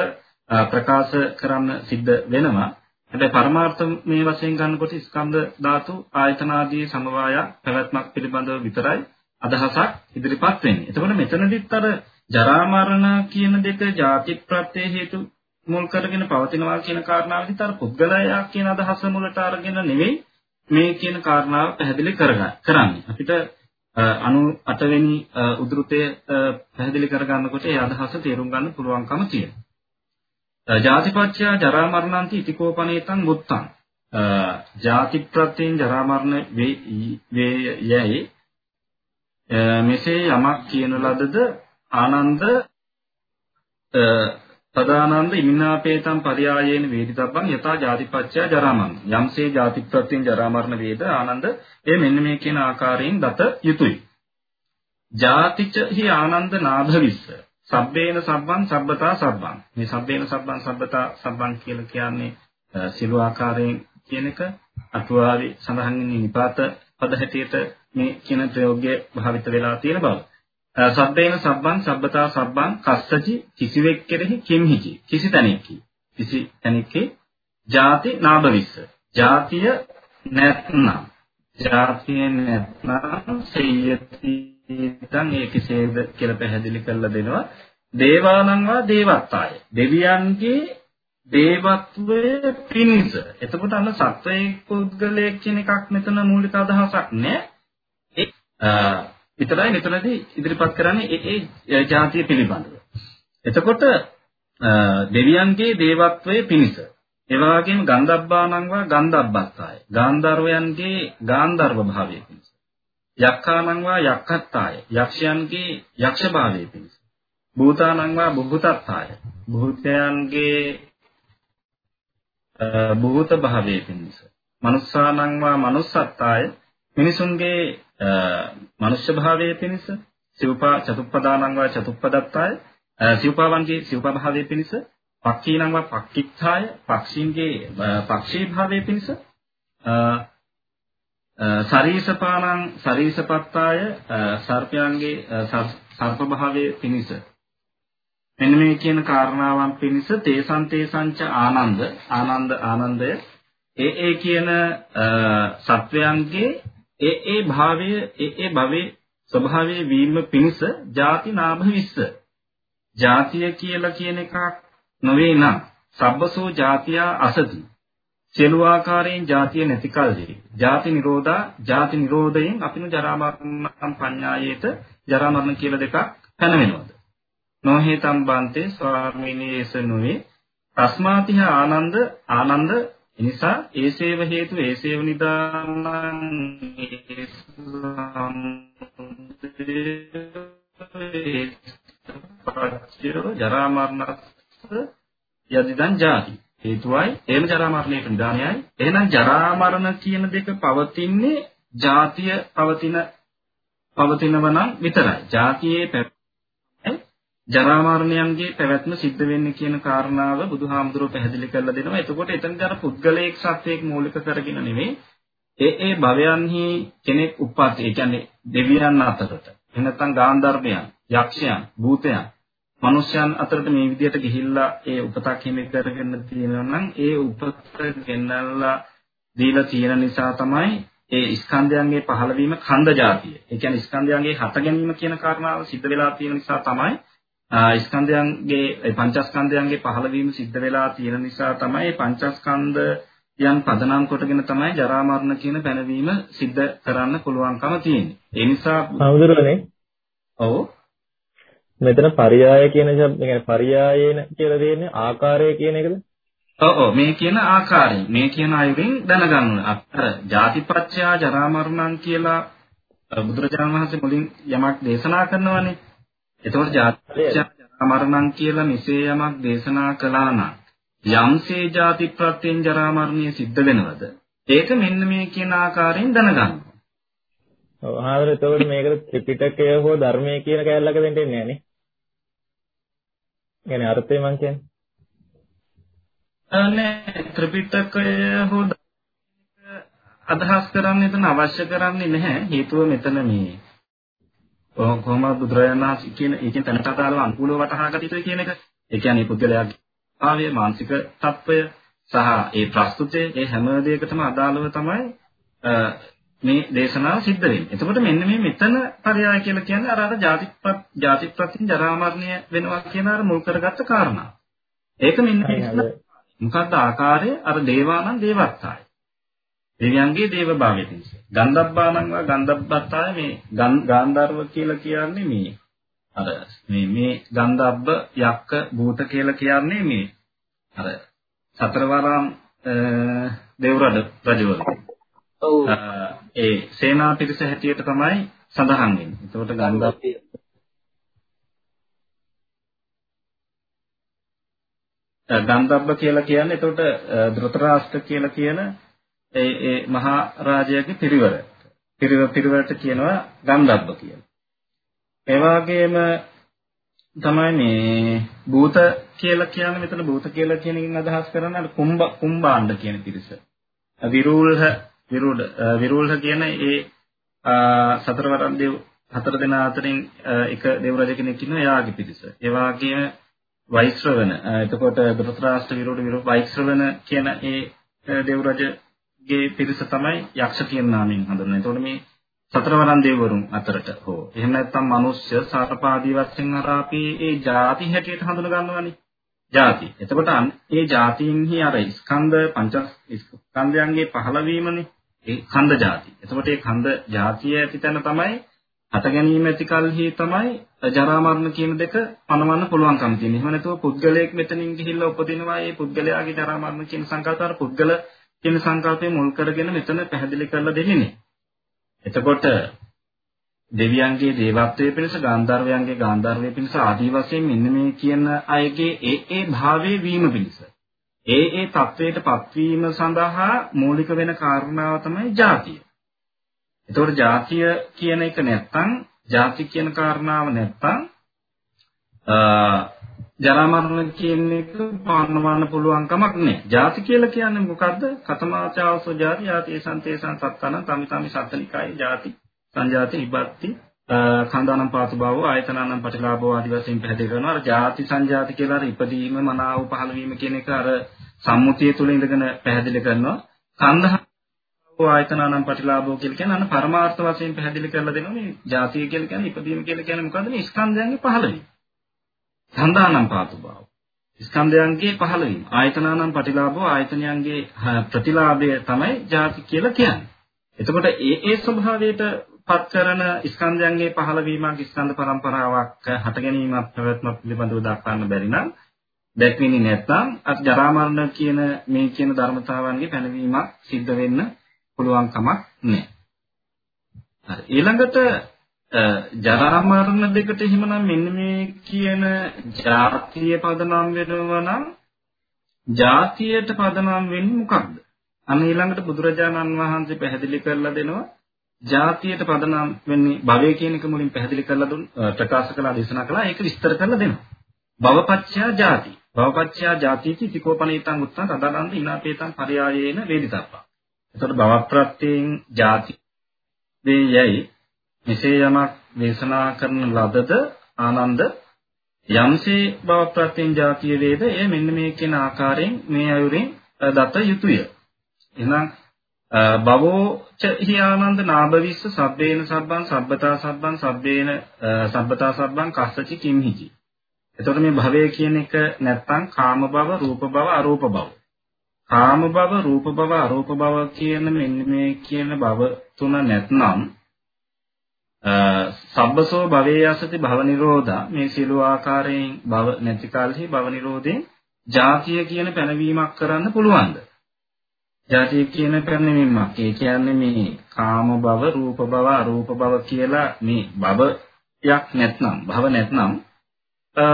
ප්‍රකාශ කරන්න සිද්ධ වෙනවා. හැබැයි පරමාර්ථමය වශයෙන් ගන්නකොට ස්කන්ධ ධාතු ආයතන ආදී සමவாய පැවැත්මක් පිළිබඳව විතරයි අදහසක් ඉදිරිපත් වෙන්නේ. එතකොට මෙතනදිත් අර ජරා මරණ කියන දෙක ජාති ප්‍රත්‍ය හේතු මුල් කරගෙන පවතිනවා කියන කාරණාවදිත් අර පුද්ගලයා කියන අදහස මුලට අරගෙන නෙවෙයි මේ කියන කාරණාව පැහැදිලි කරන්නේ. අපිට 98 වෙනි උද්ෘතය පැහැදිලි කරගන්නකොට ඒ අදහස තේරුම් ගන්න පුළුවන්කම තියෙනවා. ජාතිපච්චය ජරා මරණන්ති ඉතිකෝපනේතං මුත්තං. ජාති ප්‍රත්‍යයෙන් ජරා මරණ වේ මෙසේ යමක් කියන ලදද ආනන්ද තදානන්ද ඉමිනාපේතම් පරියායේන වේදිතබ්බං යථා ජාතිපච්චය ජරාමරණ යම්සේ ජාතිප්‍රත්‍යයෙන් ජරා මරණ වේද ආනන්ද එය මෙන්න මේ කියන ආකාරයෙන් දත යුතුය. ජාතිච හි ආනන්ද නාභවිස්ස. සබ්බේන සබ්බං සබ්බතා සබ්බං. මේ සබ්බේන සබ්බං සබ්බතා සබ්බං කියලා කියන්නේ සිළු ආකාරයෙන් කියන එක අතුවාවේ සඳහන් වෙන නිපාත පද හැටියට මේ කියන ප්‍රයෝගය භාවිත වෙලා තියෙන බව. සබ්බේන සබ්බං සබ්බතා සබ්බං කස්සචි කිසිවෙක් කෙරෙහි කිම්හිචි. කිසි තැනෙකි. කිසි තැනෙකේ ಜಾති නාභවිස්ස. ಜಾතිය නැත්නම් ಜಾතිය නැත්නම් සියති තන් ඒ කෙසේද කියලා පැහැදිලි කරලා දෙනවා දේවානං වා දේවත්තාය දෙවියන්ගේ දේවත්වය පිණිස එතකොට අන්න සත්වයේ පුද්ගලයෙක් කියන එකක් මෙතන මූලික අදහසක් නෑ විතරයි මෙතනදී ඉදිරිපත් කරන්නේ ඒ ඒ ජාතිය පිළිබඳව. එතකොට දෙවියන්ගේ දේවත්වයේ පිනිස ඒ වගේම ගන්ධබ්බානං වා ගන්ධබ්බත්තාය. ගාන්ධර්වයන්ගේ ගාන්ධර්ව භාවයේ පිනිස. යක්ඛානං වා යක්ඛත්තාය. යක්ෂයන්ගේ යක්ෂ භාවයේ පිනිස. භූතානං වා බුභුතත්තාය. භූතයන්ගේ භූත භාවයේ පිනිස. මනුස්සානං වා manussත්තාය. මිනිසුන්ගේ මනුෂ්‍ය භාවයේ පිණිස සිව්පා චතුප්පදානං වා චතුප්පදත්තාය සිව්පාවන්ගේ සිව්පා භාවයේ පිණිස පක්ඛීනං වා පක්ඛිත්තාය පක්ෂීන්ගේ පක්ෂී භාවයේ පිණිස සරීසපානං සරීසපත්තාය සර්පයන්ගේ සර්පභාවයේ පිනිස මෙන්න මේ කියන කාරණාවන් පිනිස තේසං තේසංච ආනන්ද ආනන්ද ආනන්දය. ඒ ඒ කියන සත්වයන්ගේ ඒ ඒ භාවය ඒ ඒ භවයේ ස්වභාවයේ වීම පිනිස ಜಾති නාම විස්ස. ಜಾතිය කියලා කියන එකක් නොවේ නම් සබ්බසෝ ಜಾතියා අසති. සියලු ආකාරයෙන් ජාතිය නැති කල්හි. ජාති නිරෝධා ජාති නිරෝධයෙන් අපිනු ජරා මරණ පඤ්ඤායේත ජරා මරණ කියලා දෙකක් පැනවෙනවද? නොහේතම් බන්තේ ස්වාමිනේස නොවේ තස්මාතිහ ආනන්ද ආනන්ද එනිසා ඒසේව හේතු ඒසේව නිදානං ඒසම් ජරා මරණස්ස යදිදං ජාති. හේතුවයි එහෙම ජරා මරණයට නිදානයයි එහෙනම් ජරා මරණ කියන දෙක පවතින්නේ ජාතිය පවතින පවතිනව නම් විතරයි. ජාතියේ ජරා මරණයන්ගේ පැවැත්ම සිද්ධ වෙන්නේ කියන කාරණාව බුදුහාමුදුරුවෝ පැහැදිලි කරලා දෙනවා. එතකොට එතනදී අර පුද්ගලයෙක් සත්වයක් මූලික කරගෙන නෙවෙයි ඒ ඒ භවයන්හි කෙනෙක් උප්පත් ඒ කියන්නේ දෙවියන් අතරට. එහෙම නැත්නම් ගාන්ධර්වයන්, යක්ෂයන්, භූතයන්, මනුෂ්‍යයන් අතරට මේ විදිහට ගිහිල්ලා ඒ උපතක් හිමි කරගෙන තියෙනවා නම් ඒ උපත ගෙන්නල්ලා දීලා තියෙන නිසා තමයි ඒ ස්කන්ධයන්ගේ පහළවීම ඛණ්ඩ જાතිය. ඒ කියන්නේ ස්කන්ධයන්ගේ හට ගැනීම කියන කාරණාව සිද්ධ වෙලා තියෙන නිසා තමයි ස්කන්ධයන්ගේ පංචස්කන්ධයන්ගේ පහළ වීම සිද්ධ වෙලා තියෙන නිසා තමයි පංචස්කන්ධයන් පදනම් කොටගෙන තමයි ජරා මරණ කියන පැනවීම සිද්ධ කරන්න පුළුවන්කම තියෙන්නේ. ඒ නිසා හවුදුරනේ. ඔව්. මෙතන පරියාය කියන શબ્ද කියන්නේ පරියායේන කියලා දෙන්නේ ආකාරය කියන එකද? ඔව් ඔව් මේ කියන ආකාරයෙන් මේ කියන අයුරින් දැනගන්න. අර ජාතිපච්චයා ජරා මරණං කියලා බුදුරජාණන් වහන්සේ මුලින් යමක් දේශනා කරනවානේ. එතකොට ජාතිජරා මරණං කියලා මෙසේ යමක් දේශනා කළා නම් යම්සේ ජාති ප්‍රත්‍යයෙන් ජරා මරණය සිද්ධ වෙනවද? ඒක මෙන්න මේ කියන ආකාරයෙන් දැනගන්න. ඔව් ආදර එතකොට මේකට ත්‍රිපිටකය හෝ ධර්මය කියන කැලලක දෙන්න එන්නේ නැහනේ. කියන්නේ අර්ථය මං කියන්නේ. අනේ ත්‍රිපිටකය හෝ අදහස් කරන්නේ එතන අවශ්‍ය කරන්නේ නැහැ. හේතුව මෙතන මේ කොහොමද බුදුරජාණන් වහන්සේ කියන ඒකෙන් තැනට අදාළව අනුකූලව වටහා ගත යුතුයි කියන එක. ඒ කියන්නේ පුද්ගලයාගේ ආවේ මානසික తত্ত্বය සහ ඒ ප්‍රස්තුතේ ඒ හැම දෙයකටම අදාළව තමයි මේ දේශනාව සිද්ධ වෙන්නේ. එතකොට මෙන්න මේ මෙතන පරයය කියලා කියන්නේ අර අර ජාතිපත් ජාතිප්‍රතින් ජරා මරණය වෙනවා කියන අර මුල් කරගත්ත කාරණා. ඒක මෙන්න මේ මොකක්ද ආකාරය අර දේවානං දේවත්තාය. දෙවියන්ගේ දේව භාවයේ තිස්ස. ගන්ධබ්බානං වා ගන්ධබ්බත්තාය මේ ගාන්ධර්ව කියලා කියන්නේ මේ අර මේ මේ ගන්ධබ්බ යක්ක භූත කියලා කියන්නේ මේ අර සතරවරම් දේවරඩ රජවරු. ඔව්. ඒ සේනා පිරිස හැටියට තමයි සඳහන් වෙන්නේ. එතකොට ගන්ධබ්බ ගන්ධබ්බ කියලා කියන්නේ එතකොට ධෘතරාෂ්ට්‍ර කියලා කියන ඒ ඒ මහා රාජයාගේ පිරිවර. පිරිවර පිරිවරට කියනවා ගන්ධබ්බ කියලා. ඒ වගේම තමයි මේ භූත කියලා කියන්නේ මෙතන භූත කියලා කියන එකෙන් අදහස් කරන්නේ අර කුම්බ කුම්බාණ්ඩ කියන පිරිස. විරූල්හ විරූඩ විරූල්හ කියන ඒ සතරවරන් දේව හතර දෙනා අතරින් එක දේව රජ කෙනෙක් ඉන්නවා එයාගේ පිරිස. ඒ වගේම වෛශ්‍රවණ එතකොට ධෘතරාෂ්ට්‍ර විරෝධ විරෝධ වෛශ්‍රවණ කියන ඒ දේව රජගේ පිරිස තමයි යක්ෂ කියන නාමයෙන් හඳුන්වන්නේ. එතකොට මේ සතරවරන් දෙවිවරුන් අතරට හෝ එහෙම නැත්නම් මිනිස්ය සාරපාදී වශයෙන් අර අපි ඒ ಜಾති හැටියට හඳුන ගන්නවානේ. ಜಾති. එතකොට ඒ ಜಾතියින්හි අර ස්කන්ධ පංච ස්කන්ධයන්ගේ පහළවීමනේ ඒ කන්ද ಜಾති. එතකොට ඒ කන්ද ಜಾතිය ඇති තැන තමයි හට ගැනීම ඇති කල්හි තමයි ජරා මරණ කියන දෙක පනවන්න පුළුවන්කම තියෙන්නේ. එහෙම නැතුව පුද්ගලයෙක් මෙතනින් ගිහිල්ලා උපදිනවා. ඒ පුද්ගලයාගේ ජරා මරණ කියන සංකල්පාර පුද්ගල කියන සංකල්පය මුල් කරගෙන මෙතන පැහැදිලි කරලා දෙන්නේ. එතකොට දෙවියන්ගේ දේවත්වයේ පිණිස ගාන්ධර්වයන්ගේ ගාන්ධර්වයේ පිණිස ආදී වශයෙන් මෙන්න මේ කියන අයගේ ඒ ඒ භාවයේ වීම පිණිස ඒ ඒ தത്വයට පත්වීම සඳහා මූලික වෙන කාරණාව තමයි ජාතිය. ඒතකොට ජාතිය කියන එක නැත්තම් ජාති කියන කාරණාව නැත්තම් ජරා මරණ කියන එක පාන්නවන්න පුළුවන් කමක් නැහැ. ಜಾති කියලා කියන්නේ මොකද්ද? කතමාචාවසෝ ಜಾති, යාතේසන් තේසන් සත්තන, තමි තමි සත්තනිකායේ ಜಾති. සංජාති විභක්ති කන්දානම් පාතු බව ආයතනනම් පටිලාභෝ ආදි වශයෙන් පැහැදිලි කරනවා. අර ಜಾති සංජාති කියලා අර ඉපදීම මනාව පහළ වීම කියන එක අර සම්මුතිය තුල ඉඳගෙන පැහැදිලි කරනවා. කන්දහෝ ආයතනනම් පටිලාභෝ කියලා කියන්නේ අන්න පරමාර්ථ වශයෙන් පැහැදිලි කරලා දෙනවා මේ ಜಾතිය කියලා කියන්නේ ඉපදීම කියලා කියන්නේ මොකද්ද මේ ස්කන්ධයන්ගේ පහළවීම. කන්දානම් පාතු බව ස්කන්ධයන්ගේ පහළවීම ආයතනනම් පටිලාභෝ ආයතනයන්ගේ ප්‍රතිලාභය තමයි ಜಾති කියලා කියන්නේ. එතකොට ඒ ඒ ස්වභාවයට පත් කරන ස්කන්ධයන්ගේ පහළවීමක් ස්කන්ධ පරම්පරාවක් හට ගැනීමක් පැවැත්මක් පිළිබඳව දක්වන්න බැරි නම් දැක්වෙන්නේ නැත්නම් අත් ජරා මරණ කියන මේ කියන ධර්මතාවන්ගේ පැනවීමක් සිද්ධ වෙන්න පුළුවන් කමක් නැහැ. හරි ඊළඟට ජරා මරණ දෙකට එහෙමනම් මෙන්න මේ කියන ජාතිය පදනම් වෙනවා නම් ජාතියට පදනම් වෙන්නේ මොකක්ද? අන්න ඊළඟට බුදුරජාණන් වහන්සේ පැහැදිලි කරලා දෙනවා ජාතියට පදනම් වෙන්නේ භවය කියන එක මුලින් පැහැදිලි කරලා දුන් ප්‍රකාශ කළා දේශනා කළා ඒක විස්තර කරලා දෙනවා. භවපච්චයා ජාති. භවපච්චයා ජාතිති තිකෝපනීතං උත්තං තදනන්ද ඉනාපේතං පරයායේන වේදිතප්පා. එතකොට භවප්‍රත්‍යයෙන් ජාති දෙයයි මෙසේ යමක් දේශනා කරන ලදද ආනන්ද යම්සේ බව ප්‍රත්‍යයෙන් ජාතිය වේද එය මෙන්න මේ කියන ආකාරයෙන් මේ අයුරින් දත යුතුය. එහෙනම් බවෝ ච හි ආනන්ද නාභවිස්ස සබ්බේන සබ්බං සබ්බතා සබ්බං සබ්බේන සබ්බතා සබ්බං කස්සචි කිම්හිචි. එතකොට මේ භවය කියන එක නැත්තම් කාම භව, රූප භව, අරූප භව. කාම භව, රූප භව, අරූප භව කියන මෙන්න මේ කියන භව තුන නැත්නම් සබ්බසෝ භවේ යසති භව නිරෝධා මේ සියලු ආකාරයෙන් භව නැති කලෙහි භව නිරෝධයෙන් ජාතිය කියන පැනවීමක් කරන්න පුළුවන්ද? ජාතිය කියන පැනවීමක් ඒ කියන්නේ මේ කාම භව, රූප භව, අරූප භව කියලා මේ භවයක් නැත්නම් භව නැත්නම් අ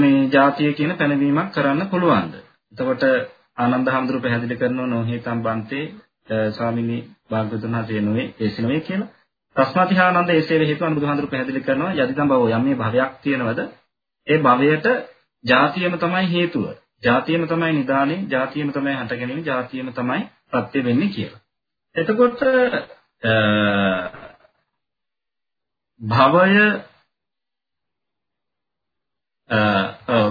මේ ජාතිය කියන පැනවීමක් කරන්න පුළුවන්ද? එතකොට ආනන්ද හැඳුරු පැහැදිලි කරනවා නොහේතම් බන්තේ ස්වාමිනී භාග්‍යවතුන් වහන්සේ නොවේ ඒසිනවේ කියලා. ප්‍රශ්නාතිහානන්ද ඒසේ හේතුන් බුදුහාඳුරු පැහැදිලි කරනවා යදිදම් භව යම් මේ භවයක් තියෙනවද ඒ භවයට ජාතියම තමයි හේතුව ජාතියම තමයි නිදානේ ජාතියම තමයි හට ගැනීම ජාතියම තමයි ප්‍රත්‍ය වෙන්නේ කියලා. එතකොට භවය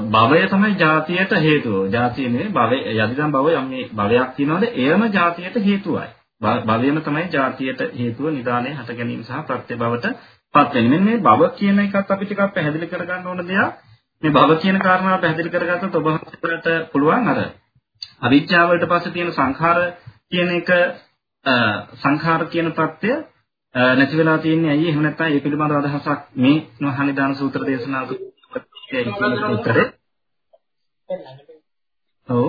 භවය තමයි ජාතියට හේතුව. ජාතිය නෙවෙයි භවය යදිදම් භවය යම් මේ භවයක් තියනවාද එයම ජාතියට හේතුවයි. භවයම තමයි ජාතියට හේතුව නිදානේ හට ගැනීම සහ ප්‍රත්‍ය භවට පත් වෙන්නේ. මෙන්න මේ භව කියන එකත් අපි ටිකක් පැහැදිලි කරගන්න ඕන දෙයක්. මේ භව කියන කාරණාව පැහැදිලි කරගත්තොත් ඔබ වහන්සේට පුළුවන් අර අවිද්‍යාව වලට පස්සේ තියෙන සංඛාර කියන එක සංඛාර කියන ප්‍රත්‍ය නැති වෙලා තියෙන්නේ. ඇයි? එහෙම නැත්නම් ඒ පිළිබඳව අදහසක් මේ නොහනිදාන සූත්‍ර දේශනාව කියන උත්තරේ. ඔව්.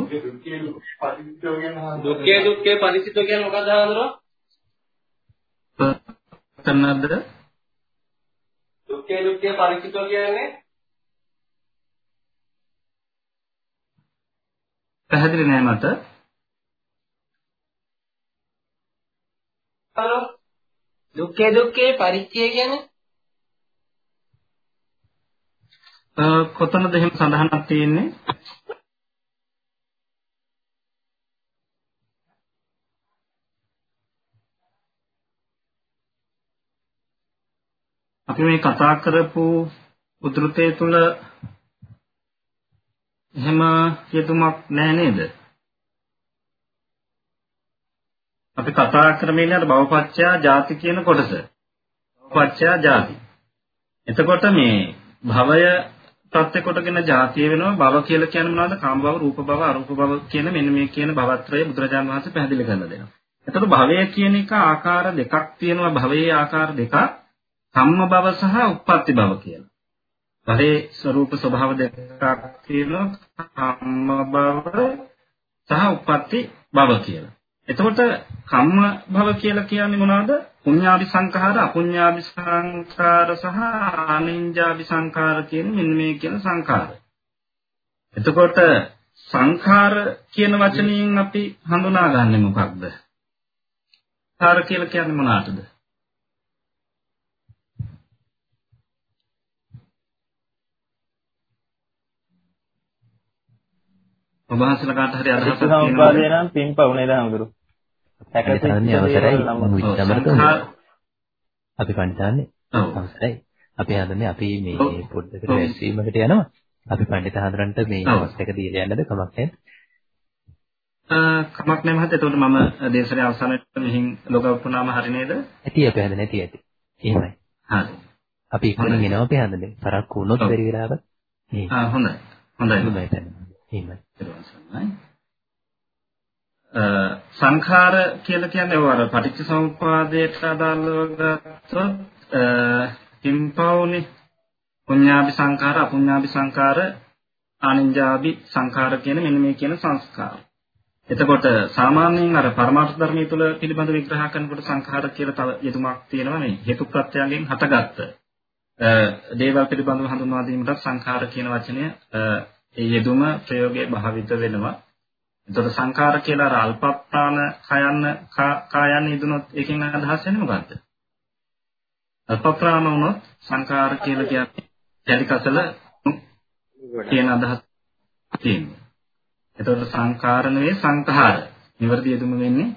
දුක්ඛේ දුක්ඛේ පරිචිතෝ කියන්නේ මොකක්ද හඳුනන? තන්නද්ද දුක්ඛේ දුක්ඛේ පරිචිතෝ කියන්නේ පැහැදිලි නෑ මට. දුක්ඛේ දුක්ඛේ පරිච්ඡය කියන්නේ කොතනද එහෙම සඳහනක් තියෙන්නේ? අපි මේ කතා කරපු උද්ෘතය තුල එහෙම කියතුමක් නැහැ නේද? අපි කතා කරමින් යන භවපච්චයා ಜಾති කියන කොටස. භවපච්චයා ಜಾති. එතකොට මේ භවය ප්‍රත්‍ය කොටගෙන ಜಾතිය වෙනවා භව කියලා කියන්නේ මොනවද? කාම භව, රූප භව, අරූප භව කියන මෙන්න මේ කියන භවත්‍රය බුදුරජාන් වහන්සේ පැහැදිලි කරලා දෙනවා. එතකොට භවය කියන එක ආකාර දෙකක් තියෙනවා. භවයේ ආකාර දෙකක්. සම්ම භව සහ උප්පත්ති භව කියලා. භවයේ ස්වરૂප ස්වභාව දෙකක් තියෙනවා. කම්ම භව සහ උප්පත්ති භව කියලා. එතකොට කම්ම භව කියලා කියන්නේ මොනවද? පුඤ්ඤාභි සංඛාර, අපුඤ්ඤාභි සංඛාර සහ අනිඤ්ඤාභි සංඛාර කියන මෙන්න මේ කියන සංඛාර. එතකොට සංඛාර කියන වචනයෙන් අපි හඳුනාගන්නේ මොකක්ද? සංඛාර කියලා කියන්නේ මොනවටද? ඔබ වහන්සේලා කාට හරි අදහසක් තියෙනවද? සම්පාදේ නම් පින්පව් නේද හඳුරු. පැකටන්නේ අවසරයි මුවිච්චමරට අපි පණ්ඩිතාන්නේ අවසරයි. අපි හදන්නේ අපි මේ පොඩ්ඩකට වැස්සීමකට යනවා. අපි පණ්ඩිත හඳුරන්ට මේ පොස්ට් එක දීලා යන්නද කමක් නැහැ. කමක් නැහැ මහත්තයා. එතකොට මම දේශනේ අවසානයේ මෙහින් ලොග් අවුට් වුණාම හරි නේද? ඇති අපි හදන්නේ නැති ඇති. එහෙමයි. හරි. අපි ඉක්මනින් එනවා අපි හදන්නේ. තරක් වුණොත් බැරි වෙලාවක. ආ හොඳයි. හොඳයි. හොඳයි. එහෙමයි. සංඛාර කියලා කියන්නේ ඔය අර පටිච්චසමුප්පාදයට අදාළව ගත්තොත් හිම්පවුනේ පුඤ්ඤාභි සංඛාර අපුඤ්ඤාභි සංඛාර ආනින්ජාභි සංඛාර කියන මෙන්න මේ කියන සංස්කාර. එතකොට සාමාන්‍යයෙන් අර පරමාර්ථ ධර්මයේ තුල පිළිබඳ විග්‍රහ කරනකොට සංඛාර කියලා තව යෙදුමක් තියෙනවා මේ හේතු ප්‍රත්‍යයෙන් හටගත්ත. දේවල් පිළිබඳව හඳුන්වා දීමට සංඛාර කියන වචනය ඒ යෙදුම ප්‍රයෝගයේ භාවිත වෙනවා. එතකොට සංඛාර කියලා අර අල්පප්‍රාණ කයන්න කායන්න යෙදුනොත් ඒකෙන් අදහස් වෙන්නේ මොකද්ද? අල්පප්‍රාණ වුණොත් සංඛාර කියලා කියන්නේ ජලිකසල කියන අදහස් තියෙනවා. එතකොට සංඛාර නෙවෙයි සංඛාර. නිවර්දි යෙදුම වෙන්නේ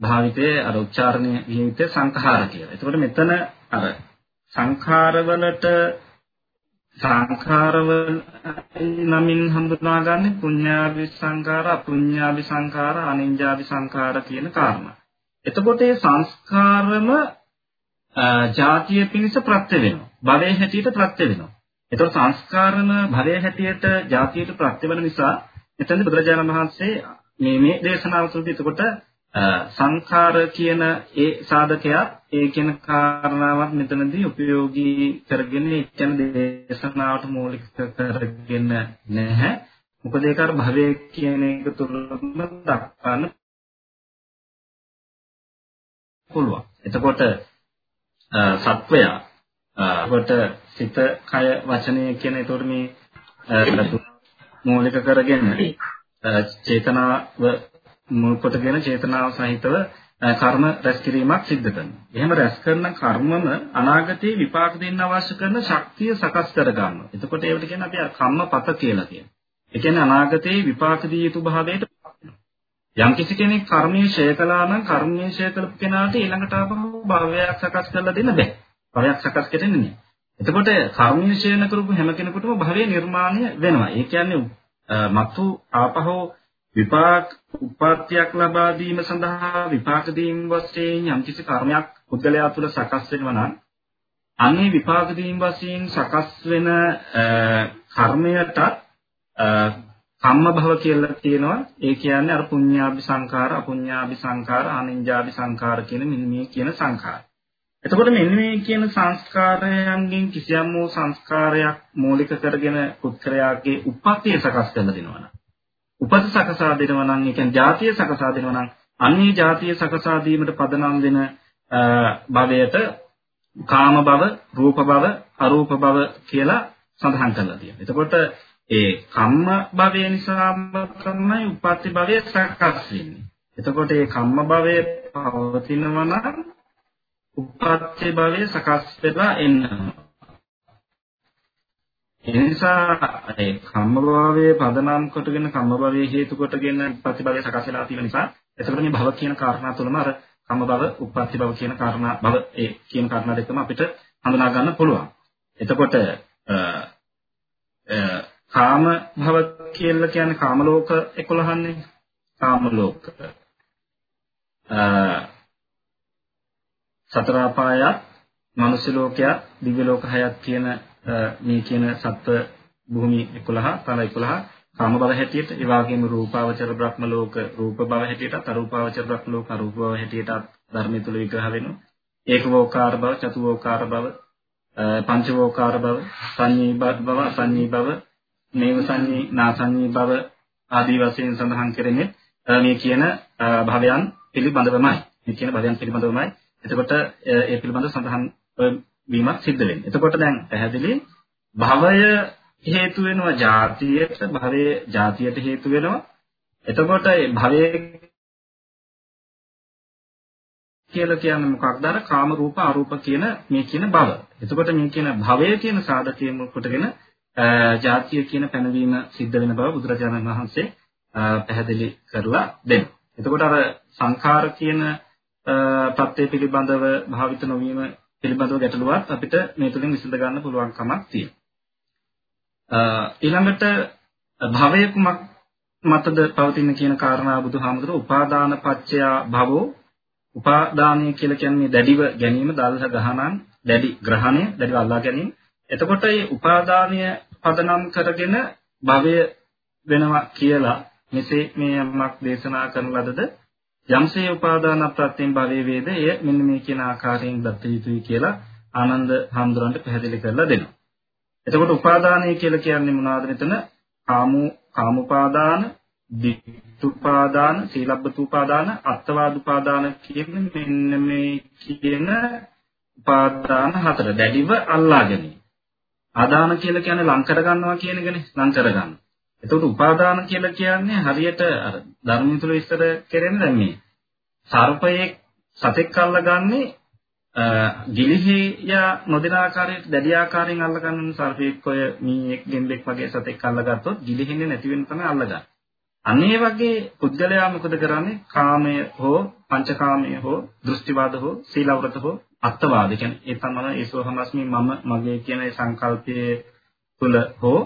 භාවිතයේ අර උච්චාරණය විහිිත සංඛාර කියලා. එතකොට මෙතන අර සංඛාරවලට සංඛාරවල නමින් හඳුනාගන්නේ පුඤ්ඤාභි සංඛාර, අපුඤ්ඤාභි සංඛාර, අනිඤ්ඤාභි සංඛාර කියන කාරණා. එතකොට මේ සංස්කාරම ජාතිය පිණිස ප්‍රත්‍ය වෙනවා. භවයේ හැටියට ප්‍රත්‍ය වෙනවා. එතකොට සංස්කාරම භවයේ හැටියට ජාතියට ප්‍රත්‍ය වෙන නිසා එතෙන්ද බුදුරජාණන් වහන්සේ මේ මේ දේශනාව තුළදී එතකොට සංඛාර කියන ඒ සාධකයක් ඒ කියන කාරණාවක් මෙතනදී ප්‍රයෝගී කරගෙන ඒ කියන දේශනාවට මූලික කරගෙන නැහැ. මොකද ඒක අර භවයේ කියන එක තුළම දක්වන්න පුළුවන්. එතකොට සත්වයා කොට සිත කය වචනය කියන ඒතකොට මේ මූලික කරගෙන චේතනාව මුල් කොටගෙන චේතනාව සහිතව කර්ම රැස් කිරීමක් සිද්ධ කරනවා. එහෙම රැස් කරන කර්මම අනාගතේ විපාක දෙන්න අවශ්‍ය කරන ශක්තිය සකස් කර ගන්නවා. එතකොට ඒවට කියන්නේ අපි කම්මපත කියලා කියනවා. ඒ කියන්නේ අනාගතේ විපාක දී යුතු භාවයට යම් කිසි කෙනෙක් කර්මයේ ඡය කළා නම් කර්මයේ ඡය කරපු කෙනාට ඊළඟට ආපහු භවයක් සකස් කරලා දෙන්න බෑ. භවයක් සකස් කරන්නේ නෑ. එතකොට කර්මයේ ඡය කරපු හැම කෙනෙකුටම භවයේ නිර්මාණය වෙනවා. ඒ කියන්නේ මතු ආපහු විපාක උපාත්‍යක් ලබා දීම සඳහා විපාක දීම වශයෙන් යම් කිසි කර්මයක් පුද්ගලයා තුළ සකස් වෙනවා නම් අනේ විපාක දීම වශයෙන් සකස් වෙන කර්මයට කම්ම භව කියලා තියෙනවා. ඒ කියන්නේ අර පුඤ්ඤාභි සංඛාර, අපුඤ්ඤාභි සංඛාර, අනිඤ්ඤාභි සංඛාර කියන මෙන්න මේ කියන සංඛාර. එතකොට මෙන්න මේ කියන සංස්කාරයන්ගෙන් කිසියම් වූ සංස්කාරයක් මූලික කරගෙන පුත්‍රයාගේ උප්පත්තිය සකස් කරලා දෙනවා නම් උපත සකසා දෙනවා නම් ඒ කියන්නේ ಜಾතිය සකසා දෙනවා නම් අන්නේ ಜಾතිය සකසා දීමට පදනම් වෙන භවයට කාම භව, රූප භව, අරූප භව කියලා සඳහන් කරලා තියෙනවා. එතකොට ඒ කම්ම භවය නිසාම තමයි උප්පත්ති භවය සකස් වෙන්නේ. එතකොට මේ කම්ම භවය පවතිනවා නම් උප්පත්ති භවය සකස් වෙලා එනවා. ඒ නිසා ඒ කම්ම භවයේ පදනම් කොටගෙන කම්ම භවයේ හේතු කොටගෙන උප්පත්ති භවය සකස් වෙලා තියෙන නිසා එතකොට මේ භව කියන කාරණා තුනම අර කම්ම භව, උප්පත්ති භව කියන කාරණා භව ඒ කියන කාරණා දෙකම අපිට හඳුනා ගන්න පුළුවන්. එතකොට කාම භව කියලා කියන්නේ කාම ලෝක 11න්නේ. කාම ලෝක. සතර අපායත්, මනුෂ්‍ය ලෝකයක්, දිව්‍ය ලෝක හයක් කියන මේ කියන සත්ව භූමි 11, තල 11 කාම භව හැටියට, ඒ වගේම රූපාවචර බ්‍රහ්ම ලෝක රූප භව හැටියට, අරූපාවචර බ්‍රහ්ම ලෝක අරූප භව හැටියට ධර්මයේ තුල විග්‍රහ වෙනවා. ඒකවෝකාර භව, චතුවෝකාර භව, පංචවෝකාර භව, සංඤී භව, අසංඤී භව, නේව සංඤී, නාසංඤී භව ආදී වශයෙන් සඳහන් කරන්නේ මේ කියන භවයන් පිළිබඳවමයි. මේ කියන භවයන් පිළිබඳවමයි. එතකොට ඒ පිළිබඳව සඳහන් වීමක් සිද්ධ වෙන්නේ. එතකොට දැන් පැහැදිලි භවය හේතු වෙනවා ජාතියට, භවයේ ජාතියට හේතු වෙනවා. එතකොට භවයේ කියලා කියන්නේ මොකක්ද? අර කාම රූප අරූප කියන මේ කියන භව. එතකොට මේ කියන භවය කියන සාධකයෙන් කොටගෙන ජාතිය කියන පැනවීම සිද්ධ වෙන බව බුදුරජාණන් වහන්සේ පැහැදිලි කරලා දෙනවා. එතකොට අර සංඛාර කියන ප්‍රත්‍ය පිළිබඳව භාවිත නොවීම පිළිබඳව ගැටලුවක් අපිට මේ තුලින් විසඳ ගන්න පුළුවන් කමක් තියෙනවා. ඊළඟට භවය කුමක් මතද පවතින කියන කාරණා බුදුහාමුදුරුවෝ උපාදාන පත්‍ය භවෝ උපාදානය කියලා කියන්නේ දැඩිව ගැනීම දල්හ ගහනන් දැඩි ග්‍රහණය දැඩිව අල්ලා ගැනීම එතකොට මේ උපාදානය පදනම් කරගෙන භවය වෙනවා කියලා මෙසේ මේ යමක් දේශනා කරන ලදද යම්සේ උපාදාන ප්‍රත්‍යයෙන් භවයේ වේද එය මෙන්න මේ කියන ආකාරයෙන් දත්ත යුතුයි කියලා ආනන්ද හඳුරන්ට පැහැදිලි කරලා දෙනවා. එතකොට උපාදානය කියලා කියන්නේ මොනවද මෙතන? කාමෝ කාමෝපාදාන, ditthුපාදාන, සීලබ්බතුපාදාන, අත්තවාදුපාදාන කියන මෙන්න මේ කියන උපාදාන හතර දැඩිව අල්ලා ගැනීම. ආදාන කියලා කියන්නේ ලං කර ගන්නවා කියන එකනේ ලං කර ගන්න. එතකොට උපාදාන කියලා කියන්නේ හරියට අර ධර්මය තුල විස්තර කරන්නේ දැන් මේ සර්පයේ සතෙක් අල්ලගන්නේ ගිලිහිය නොදෙන ආකාරයට දැඩි ආකාරයෙන් අල්ලගන්න සර්පෙක් ඔය මීයක් ගෙම්බෙක් වගේ සතෙක් අල්ලගත්තොත් ගිලිහෙන්නේ නැති වෙන තමයි අල්ලගන්නේ. අනේ වගේ පුද්ගලයා මොකද කරන්නේ? කාමය හෝ පංචකාමය හෝ දෘෂ්ටිවාද හෝ සීලවෘත හෝ අත්වාද කියන්නේ ඒ තමයි ඒසෝහමස්මි මම මගේ කියන ඒ සංකල්පයේ තුල හෝ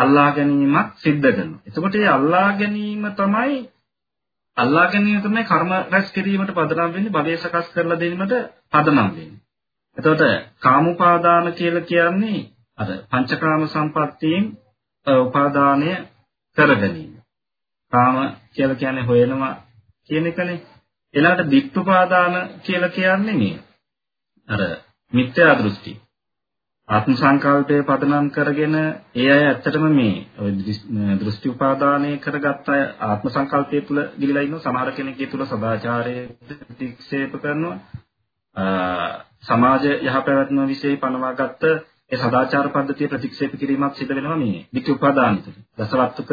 අල්ලා ගැනීමක් සිද්ධ කරනවා. එතකොට මේ අල්ලා ගැනීම තමයි අල්ලා ගැනීම තමයි කර්ම රැස් කිරීමට පදනම් වෙන්නේ භවය සකස් කරලා දෙන්නට පදනම් වෙන්නේ. එතකොට කාමුපාදාන කියලා කියන්නේ අර පංචකාම සම්පත්තියෙන් උපාදානය කර ගැනීම. කාම කියලා කියන්නේ හොයනවා කියන එකනේ. ඊළඟට ditthුපාදාන කියලා කියන්නේ මේ අර මිත්‍යා දෘෂ්ටි. ආත්ම සංකල්පය පදනම් කරගෙන ඒ අය ඇත්තටම මේ දෘෂ්ටි උපාදානය කරගත්ත අය ආත්ම සංකල්පය තුල ගිලිලා ඉන්නවා. සමහර කෙනෙක් ඒ තුල සදාචාරය ප්‍රතික්ෂේප කරනවා. සමාජ යහපැවැත්ම વિશે පනවාගත්ත ඒ සදාචාර පද්ධතිය ප්‍රතික්ෂේප කිරීමක් සිදු වෙනවා මේ ditthi උපාදානිත. දසවත්තුක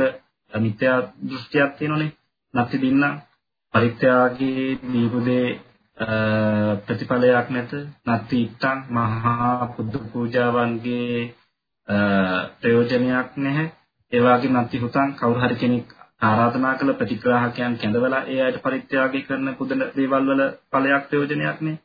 මිත්‍යා දෘෂ්ටියක් තියෙනනේ. නැති දින්න පරිත්‍යාගී දීපුදේ ප්‍රතිඵලයක් නැත නැති ඉත්තන් මහා බුදු පූජාවන්ගේ ප්‍රයෝජනයක් නැහැ ඒ වගේ නැති හුතන් කවුරු හරි කෙනෙක් ආරාධනා කළ ප්‍රතිග්‍රාහකයන් කැඳවලා ඒ අයට පරිත්‍යාගය කරන කුදල දේවල් වල ඵලයක් ප්‍රයෝජනයක් නේ.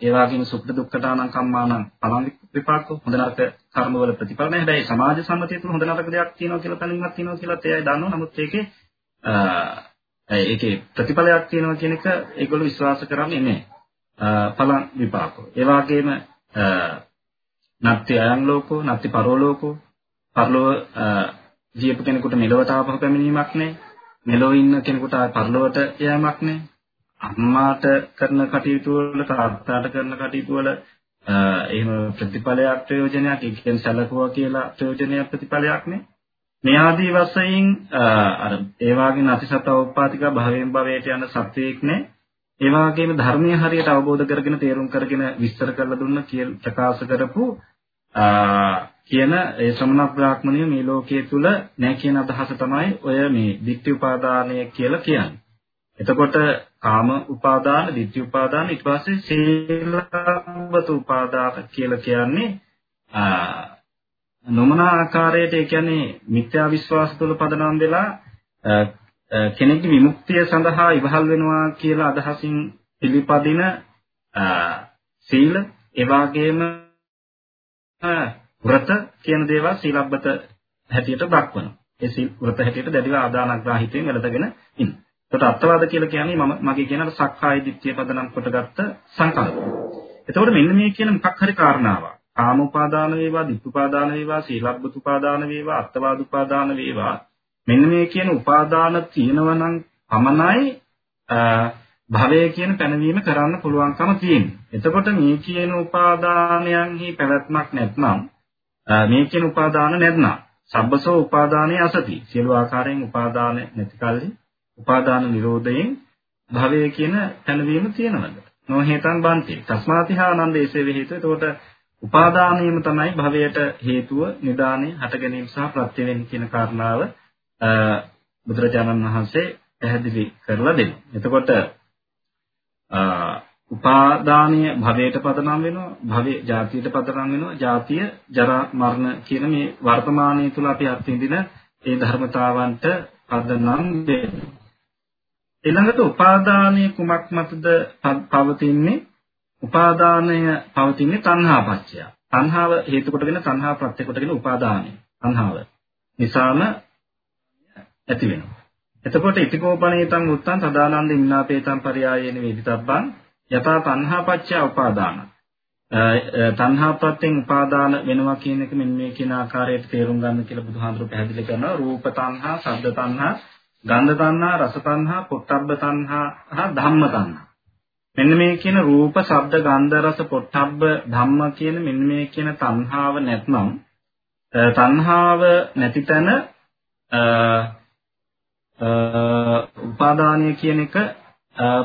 ඒ වගේම සුඛ දුක්ඛතානම් කම්මානම් පලං විපාක හොඳ නරක කර්ම වල ප්‍රතිඵල නැහැ. හැබැයි සමාජ සම්මතිය තුන හොඳ නරක දෙයක් තියෙනවා කියලා තනින්වත් තියෙනවා කියලා එයායි දන්නවා. නමුත් ඒකේ ඒකේ ප්‍රතිඵලයක් තියෙනවා කියන එක ඒගොල්ලෝ විශ්වාස කරන්නේ නැහැ. පලං විපාක. ඒ වගේම නත්ති අයං ලෝකෝ නත්ති පරෝලෝකෝ පරලෝව ජීවපු කෙනෙකුට මෙලොවට ආපහු පැමිණීමක් නැහැ. මෙලොව ඉන්න කෙනෙකුට පරලොවට යෑමක් නැහැ. අම්මාට කරන කටයුතු වල තාත්තාට කරන කටයුතු වල එහෙම ප්‍රතිඵලයක් ප්‍රයෝජනයක් ඒ කියන්නේ සැලකුවා කියලා ප්‍රයෝජනයක් ප්‍රතිඵලයක් නේ. මේ ආදී වශයෙන් අර ඒ වාගේ අතිසත උපාතික භවයෙන් භවයට යන සත්‍යයක් නේ. ඒ වගේම ධර්මයේ හරියට අවබෝධ කරගෙන තේරුම් කරගෙන විස්තර කරලා දුන්න කියලා ප්‍රකාශ කරපු කියන ඒ ශ්‍රමණ බ්‍රාහ්මණය මේ ලෝකයේ තුල නැහැ කියන අදහස තමයි ඔය මේ ditthi upadanaය කියලා කියන්නේ. එතකොට කාම උපාදාන, ditthi උපාදාන ඊට පස්සේ සීලවත උපාදාන කියලා කියන්නේ නොමන ආකාරයට ඒ කියන්නේ මිත්‍යා විශ්වාස තුළ පදනම් වෙලා කෙනෙක්ගේ විමුක්තිය සඳහා ඉවහල් වෙනවා කියලා අදහසින් පිළිපදින සීල ඒ වගේම වෘත කියන දේවල් සීලබ්බත හැටියට දක්වනවා. ඒ සීල වෘත හැටියට දැඩිව ආදානග්‍රාහිතයෙන් වැළඳගෙන ඉන්නවා. එතකොට අත්වාද කියලා කියන්නේ මම මගේ කියන සක්කාය දිට්ඨිය පදනම් කොටගත්ත සංකල්ප. එතකොට මෙන්න මේ කියන මොකක් හරි කාරණාවක්. කාම උපාදාන වේවා, ditth උපාදාන වේවා, සීලබ්බත උපාදාන වේවා, අත්වාද උපාදාන වේවා. මෙන්න මේ කියන උපාදාන තියෙනවා නම් පමණයි භවය කියන පැනවීම කරන්න පුළුවන්කම තියෙන්නේ. එතකොට මේ කියන උපාදානයන්හි පැවැත්මක් නැත්නම් මේ කියන උපාදාන නැත්නම් සබ්බසෝ උපාදානයේ අසති. සියලු ආකාරයෙන් උපාදාන නැති කල්හි උපාදාන නිරෝධයෙන් භවය කියන පැනවීම තියෙනවද? නොහේතන් බන්ති. තස්මාතිහා ආනන්ද ඒසේ හේතුව. එතකොට උපාදානීයම තමයි භවයට හේතුව නිදානේ හට ගැනීම සහ ප්‍රත්‍ය වෙන්නේ කියන කාරණාව බුදුරජාණන් වහන්සේ පැහැදිලි කරලා දෙනවා. එතකොට උපාදානීය භවයට පදනම් වෙනවා භවයේ ජාතියට පදනම් වෙනවා. ජාතිය ජරා මරණ කියන මේ වර්තමානයේ තුල අපි අත්විඳින ඒ ධර්මතාවන්ට පදනම් වෙනවා. ඊළඟට උපාදානීය කුමක් මතද පවතින්නේ? උපාදානය පවතින්නේ තණ්හාපච්චය තණ්හාව හේතු කොටගෙන තණ්හා ප්‍රත්‍ය කොටගෙන උපාදානය තණ්හාව නිසාම ඇති වෙනවා එතකොට ඉතිකෝපණේතං උත්තං සදානන්ද ඉන්නාපේතං පරයායේන වේදිතබ්බං යථා තණ්හාපච්චය උපාදාන. තණ්හාපත්‍යෙන් උපාදාන වෙනවා කියන එක මෙන්න මේ කියන ආකාරයට තේරුම් ගන්න කියලා බුදුහාඳුරු පැහැදිලි කරනවා. රූප තණ්හා, ශබ්ද තණ්හා, ගන්ධ තණ්හා, රස තණ්හා, පොට්ටබ්බ තණ්හා, හා ධම්ම තණ්හා. මෙන්න මේ කියන රූප, ශබ්ද, ගන්ධ, රස, පොට්ටබ්බ, ධම්ම කියන මෙන්න මේ කියන තණ්හාව නැත්නම් තණ්හාව නැති තැන උපාදානීය කියන එක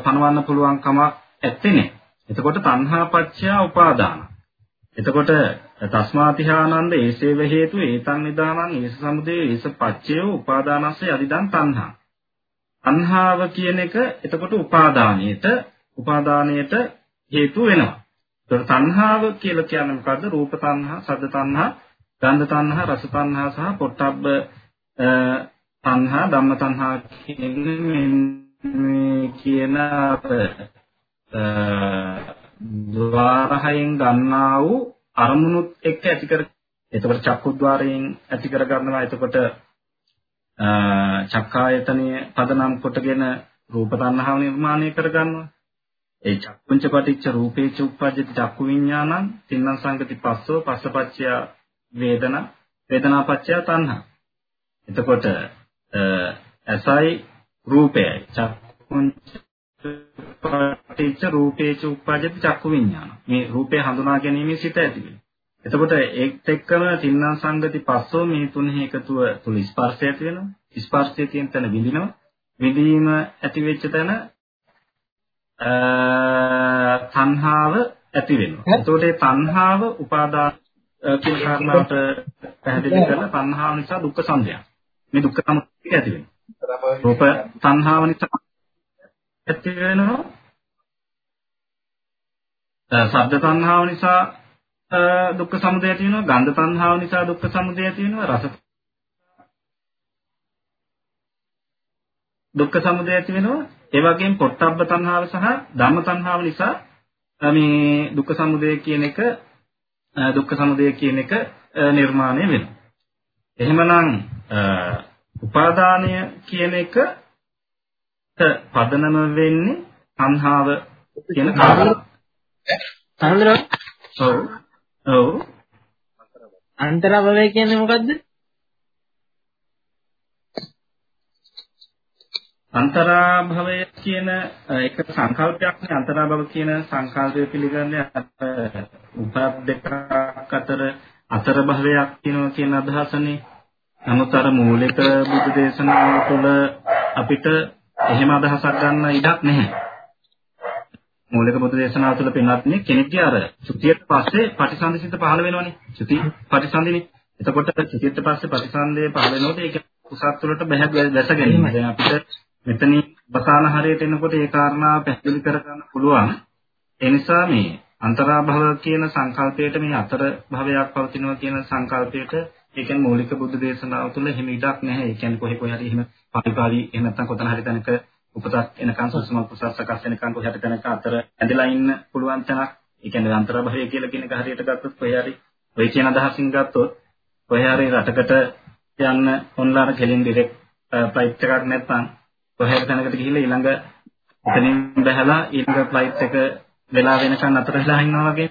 පනවන්න පුළුවන් කමක් ඇත්තේ නැහැ. එතකොට තණ්හාපච්චය උපාදාන. එතකොට තස්මාතිහානන්ද ඒසේව හේතු ඒතං නිදානං ඒස සමුදේ ඒස පච්චය උපාදානස්ස යදිදං තණ්හා. තණ්හාව කියන එක එතකොට උපාදානයේට උපාදානයේට හේතු වෙනවා. ඒතකොට තණ්හාව කියලා කියන්නේ මොකද්ද? රූප තණ්හා, සද්ද තණ්හා, ගන්ධ තණ්හා, රස තණ්හා සහ පොට්ටබ්බ තණ්හා ධම්ම තණ්හා කියන මේ කියන ద్వාරහයෙන් ගන්නා වූ අරමුණුත් එක්ක ඇති කර එතකොට චක්කුද්්වාරයෙන් ඇති කර ගන්නවා එතකොට චක්කායතනය පදනම් කොටගෙන රූප තණ්හාව නිර්මාණය කර ගන්නවා ඒ චක්කුංච පටිච්ච රූපේච උප්පජ්ජති චක්කු විඥානං තින්නම් සංගති පස්සෝ පස්සපච්චය වේදනා වේදනාපච්චය තණ්හා එතකොට ඇසයි රූපයයි චක්කුංච පටිච්ච රූපේච උප්පජ්ජති චක්කු විඥාන. මේ රූපය හඳුනා ගැනීමේ සිත ඇති වෙනවා. එතකොට ඒත් එක්කම තින්නම් සංගති පස්සෝ මේ තුනෙහි එකතුව තුල ස්පර්ශය ඇති වෙනවා. ස්පර්ශයේ තියෙන තැන විඳිනවා. විඳීම ඇති වෙච්ච තැන තණ්හාව ඇති වෙනවා. එතකොට මේ තණ්හාව උපාදාන කියන කාරණාවට පැහැදිලි කරලා තණ්හාව නිසා දුක්ඛ සංදයක්. මේ දුක්ඛ සමුදය ඇති වෙනවා. රූප තණ්හාව නිසා ඇති වෙනවා. ශබ්ද තණ්හාව නිසා දුක්ඛ සමුදය ඇති වෙනවා. ගන්ධ තණ්හාව නිසා දුක්ඛ සමුදය ඇති වෙනවා. රස දුක්ඛ සමුදය ඇති වෙනවා. ඒ වගේම පොට්ටබ්බ තණ්හාව සහ ධම්ම තණ්හාව නිසා මේ දුක්ඛ සමුදය කියන එක දුක්ඛ සමුදය කියන එක නිර්මාණය වෙනවා. එහෙමනම් උපාදානය කියන එක පදනම වෙන්නේ තණ්හාව කියන කාරණා. තහඳුනන ඔව්. ඔව්. අන්තරභවය කියන්නේ මොකද්ද? අන්තරාභවය කියන එක සංකල්පයක් නේ අන්තරාභව කියන සංකල්පය පිළිගන්නේ උපත් දෙකක් අතර අතර භවයක් කියනවා කියන අදහසනේ. නමුත් අර මූලික බුදු දේශනාව තුළ අපිට එහෙම අදහසක් ගන්න ඉඩක් නැහැ. මූලික බුදු දේශනාව තුළ පෙන්වන්නේ කෙනෙක්ගේ අර චුතියට පස්සේ පටිසන්ධිසිත පහළ වෙනවනේ. චුති පටිසන්ධිනේ. එතකොට චුතියට පස්සේ පටිසන්ධිය පහළ වෙනකොට ඒක කුසත් තුළට බැහැ දැස ගැනීම. දැන් අපිට මෙතනින් බසාන හරියට එනකොට ඒ කාරණාව පැහැදිලි කරගන්න පුළුවන්. ඒ නිසා මේ අන්තරාභව කියන සංකල්පයට මේ අතර භවයක් පවතිනවා කියන සංකල්පයට ඒ කියන්නේ මූලික බුද්ධ දේශනාව තුළ එහෙම ඉඩක් නැහැ. ඒ කියන්නේ කොහේ කොහේ හරි එහෙම පරිපාලි එහෙම නැත්නම් කොතන හරි තැනක උපතක් එනකන් සුසුම කුසස් සකස් වෙනකන් කොහේ හරි තැනක අතර ඇදලා ඉන්න පුළුවන් තැනක්. ඒ කියන්නේ අන්තරාභවය කියලා කියන එක හරියට ගත්තොත් කොහේ හරි ඔය කියන අදහසින් ගත්තොත් කොහේ හරි රටකට යන්න ඔන්ලායින් කෙලින් ඩිරෙක්ට් ෆ්ලයිට් එකක් නැත්නම් කොහේ තැනකට ගිහිල්ලා ඊළඟ එතනින් බහැලා ඊළඟ ෆ්ලයිට් එක වෙලා වෙනකන් අතර වෙලා ඉන්නවා වගේ.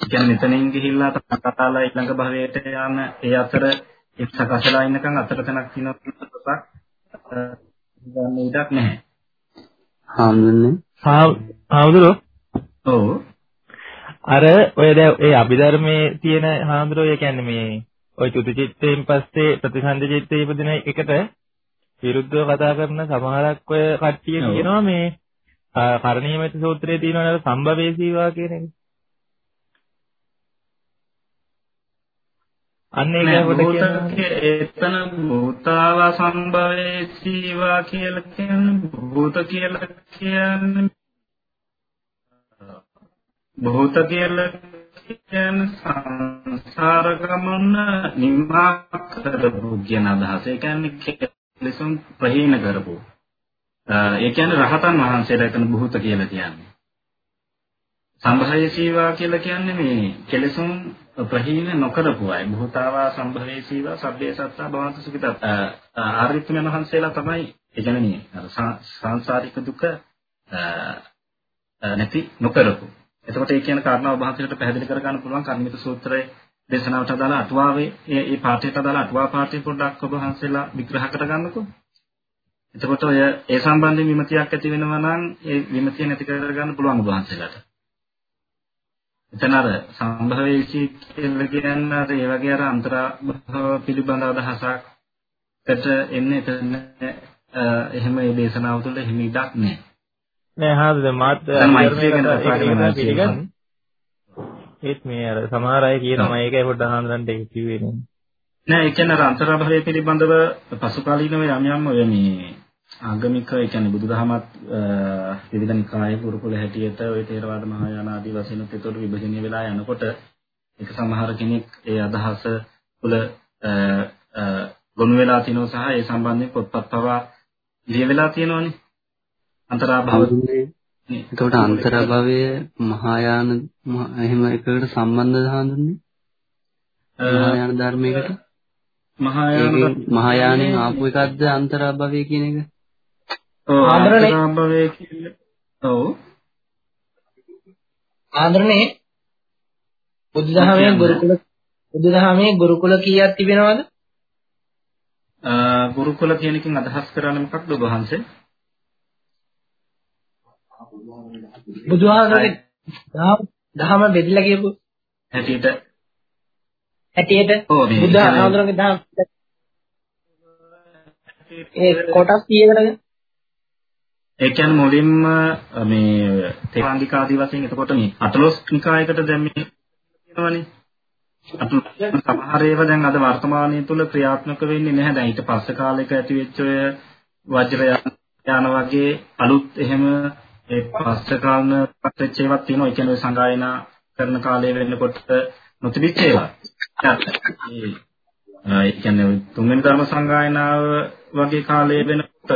කියන්නේ මෙතනින් ගිහිල්ලා තකතාලා ඊළඟ භවයට යන ඒ අතර එක්සකසලා ඉන්නකන් අතර තැනක් තියෙනවා ගන්න ඉඩක් නැහැ. හාමුදුරනේ. හාමුදුරෝ. ඔව්. අර ඔය දැන් ඒ අභිධර්මයේ තියෙන හාමුදුරෝ කියන්නේ මේ ඔය චුති චිත්තයෙන් පස්සේ ප්‍රතිසන්දි චිත්තේ ඉපදින එකට විරුද්ධව කතා කරන සමහරක් ඔය කට්ටිය කියනවා මේ කරණීයමෙත සූත්‍රයේ තියෙනවා නේද සම්භවේසීවා කියන එක. අන්න ඒක කොට කියන්නේ එතන භූතාව සම්භවේසීවා කියලා කියන්නේ භූත කියලා කියන්නේ භූත කියලා කියන්නේ සංසාර ගමන නිමා කරපු කියන අදහස. ඒ කියන්නේ ලෙසම ප්‍රහීන කරපු. ඒ කියන්නේ රහතන් වහන්සේලා එතන බුහත කියලා කියන්නේ. සම්භවයේ සීවා කියලා කියන්නේ මේ කෙලෙසුන් ප්‍රහීන නොකරපු අය. බුහතාවා සම්භවයේ සීවා සබ්බේ සත්තා භවන්ත සුඛිත. ආරියතුමන් වහන්සේලා තමයි ඒ කියන්නේ මේ සංසාරික දුක නැති නොකරපු. එතකොට ඒ කියන කාරණාව වහන්සේට පැහැදිලි කර ගන්න පුළුවන් කර්මිත සූත්‍රයේ දේශනාවට අදාළ අටුවාවේ මේ මේ පාඨයට අදාළ අටුවා පාඨය පොඩ්ඩක් ඔබ වහන්සේලා විග්‍රහ කරගන්නකෝ. එතකොට ඔය ඒ සම්බන්ධයෙන් විමතියක් ඇති වෙනවා නම් ඒ විමතිය නැති කරගන්න පුළුවන් ඔබ වහන්සේලාට. එතන අර සම්භවයේසී කියලා කියන්නේ අර ඒ වගේ අර අන්තරභව පිළිබඳ අදහසක්කට එන්නේ එතන එහෙම මේ දේශනාව තුළ එහෙම ඉඩක් නැහැ. නෑ හාමුදුර මාත් පිළිගන්න. ඒත් මේ අර සමහර අය කියනවා ඒකයි පොඩ්ඩක් හාමුදුරන්ට ඒක කිව්වේ නේ. නෑ ඒ කියන්නේ අන්තරභවය පිළිබඳව පසු කාලීනව යම් යම් ඔය මේ ආගමික ඒ කියන්නේ බුදුදහමත් විවිධ නිකායේ පුරුකුල හැටියට ওই තේරවාද මහායාන ආදී වශයෙන් උත් ඒතකොට විභජනය වෙලා යනකොට ඒක සමහර කෙනෙක් ඒ අදහස තුළ ගොනු වෙලා තිනෝ සහ ඒ සම්බන්ධයෙන් පොත්පත් පවා ලියවිලා තියෙනවනේ අන්තරාභව එතකොට අන්තරභවය මහායාන එහෙම එකකට සම්බන්ධද හඳුන්නේ මහායාන ධර්මයකට? මහායාන මහායානෙන් ආපු එකක්ද අන්තරභවය කියන එක? ආන්දරණේ කියන්නේ ඔව්. ආන්දරණේ බුදුදහමේ ගුරුකුල බුදුදහමේ ගුරුකුල කීයක් තිබෙනවද? ගුරුකුල කියන එකෙන් අදහස් කරන්නේ මොකක්ද ඔබ වහන්සේ? බුදුහාමරගේ දහම බෙදලා කියපු හැටියට හැටියට බුදුහාමරගේ දහම ඒ කොටස් කීයකටද? ඒ කියන්නේ මුලින්ම මේ තේවාංගික ආදී වශයෙන් එතකොට මේ අටලොස් නිකායකට දැන් මේ කියනවනේ. අටලොස් සමහර ඒවා දැන් අද වර්තමානයේ තුල ක්‍රියාත්මක වෙන්නේ නැහැ. දැන් ඊට පස්සේ කාලයක ඇති වෙච්ච ඔය වජ්‍ර යාන වගේ අලුත් එහෙම ඒ පස්සේ කාලන පස්සෙච්ච ඒවාත් තියෙනවා. ඒ කියන්නේ සංගායනා කරන කාලය වෙනකොට නොතිබිච්ච ඒවා. ඒ කියන්නේ තුන්වෙනි ධර්ම සංගායනාව වගේ කාලය වෙනකොට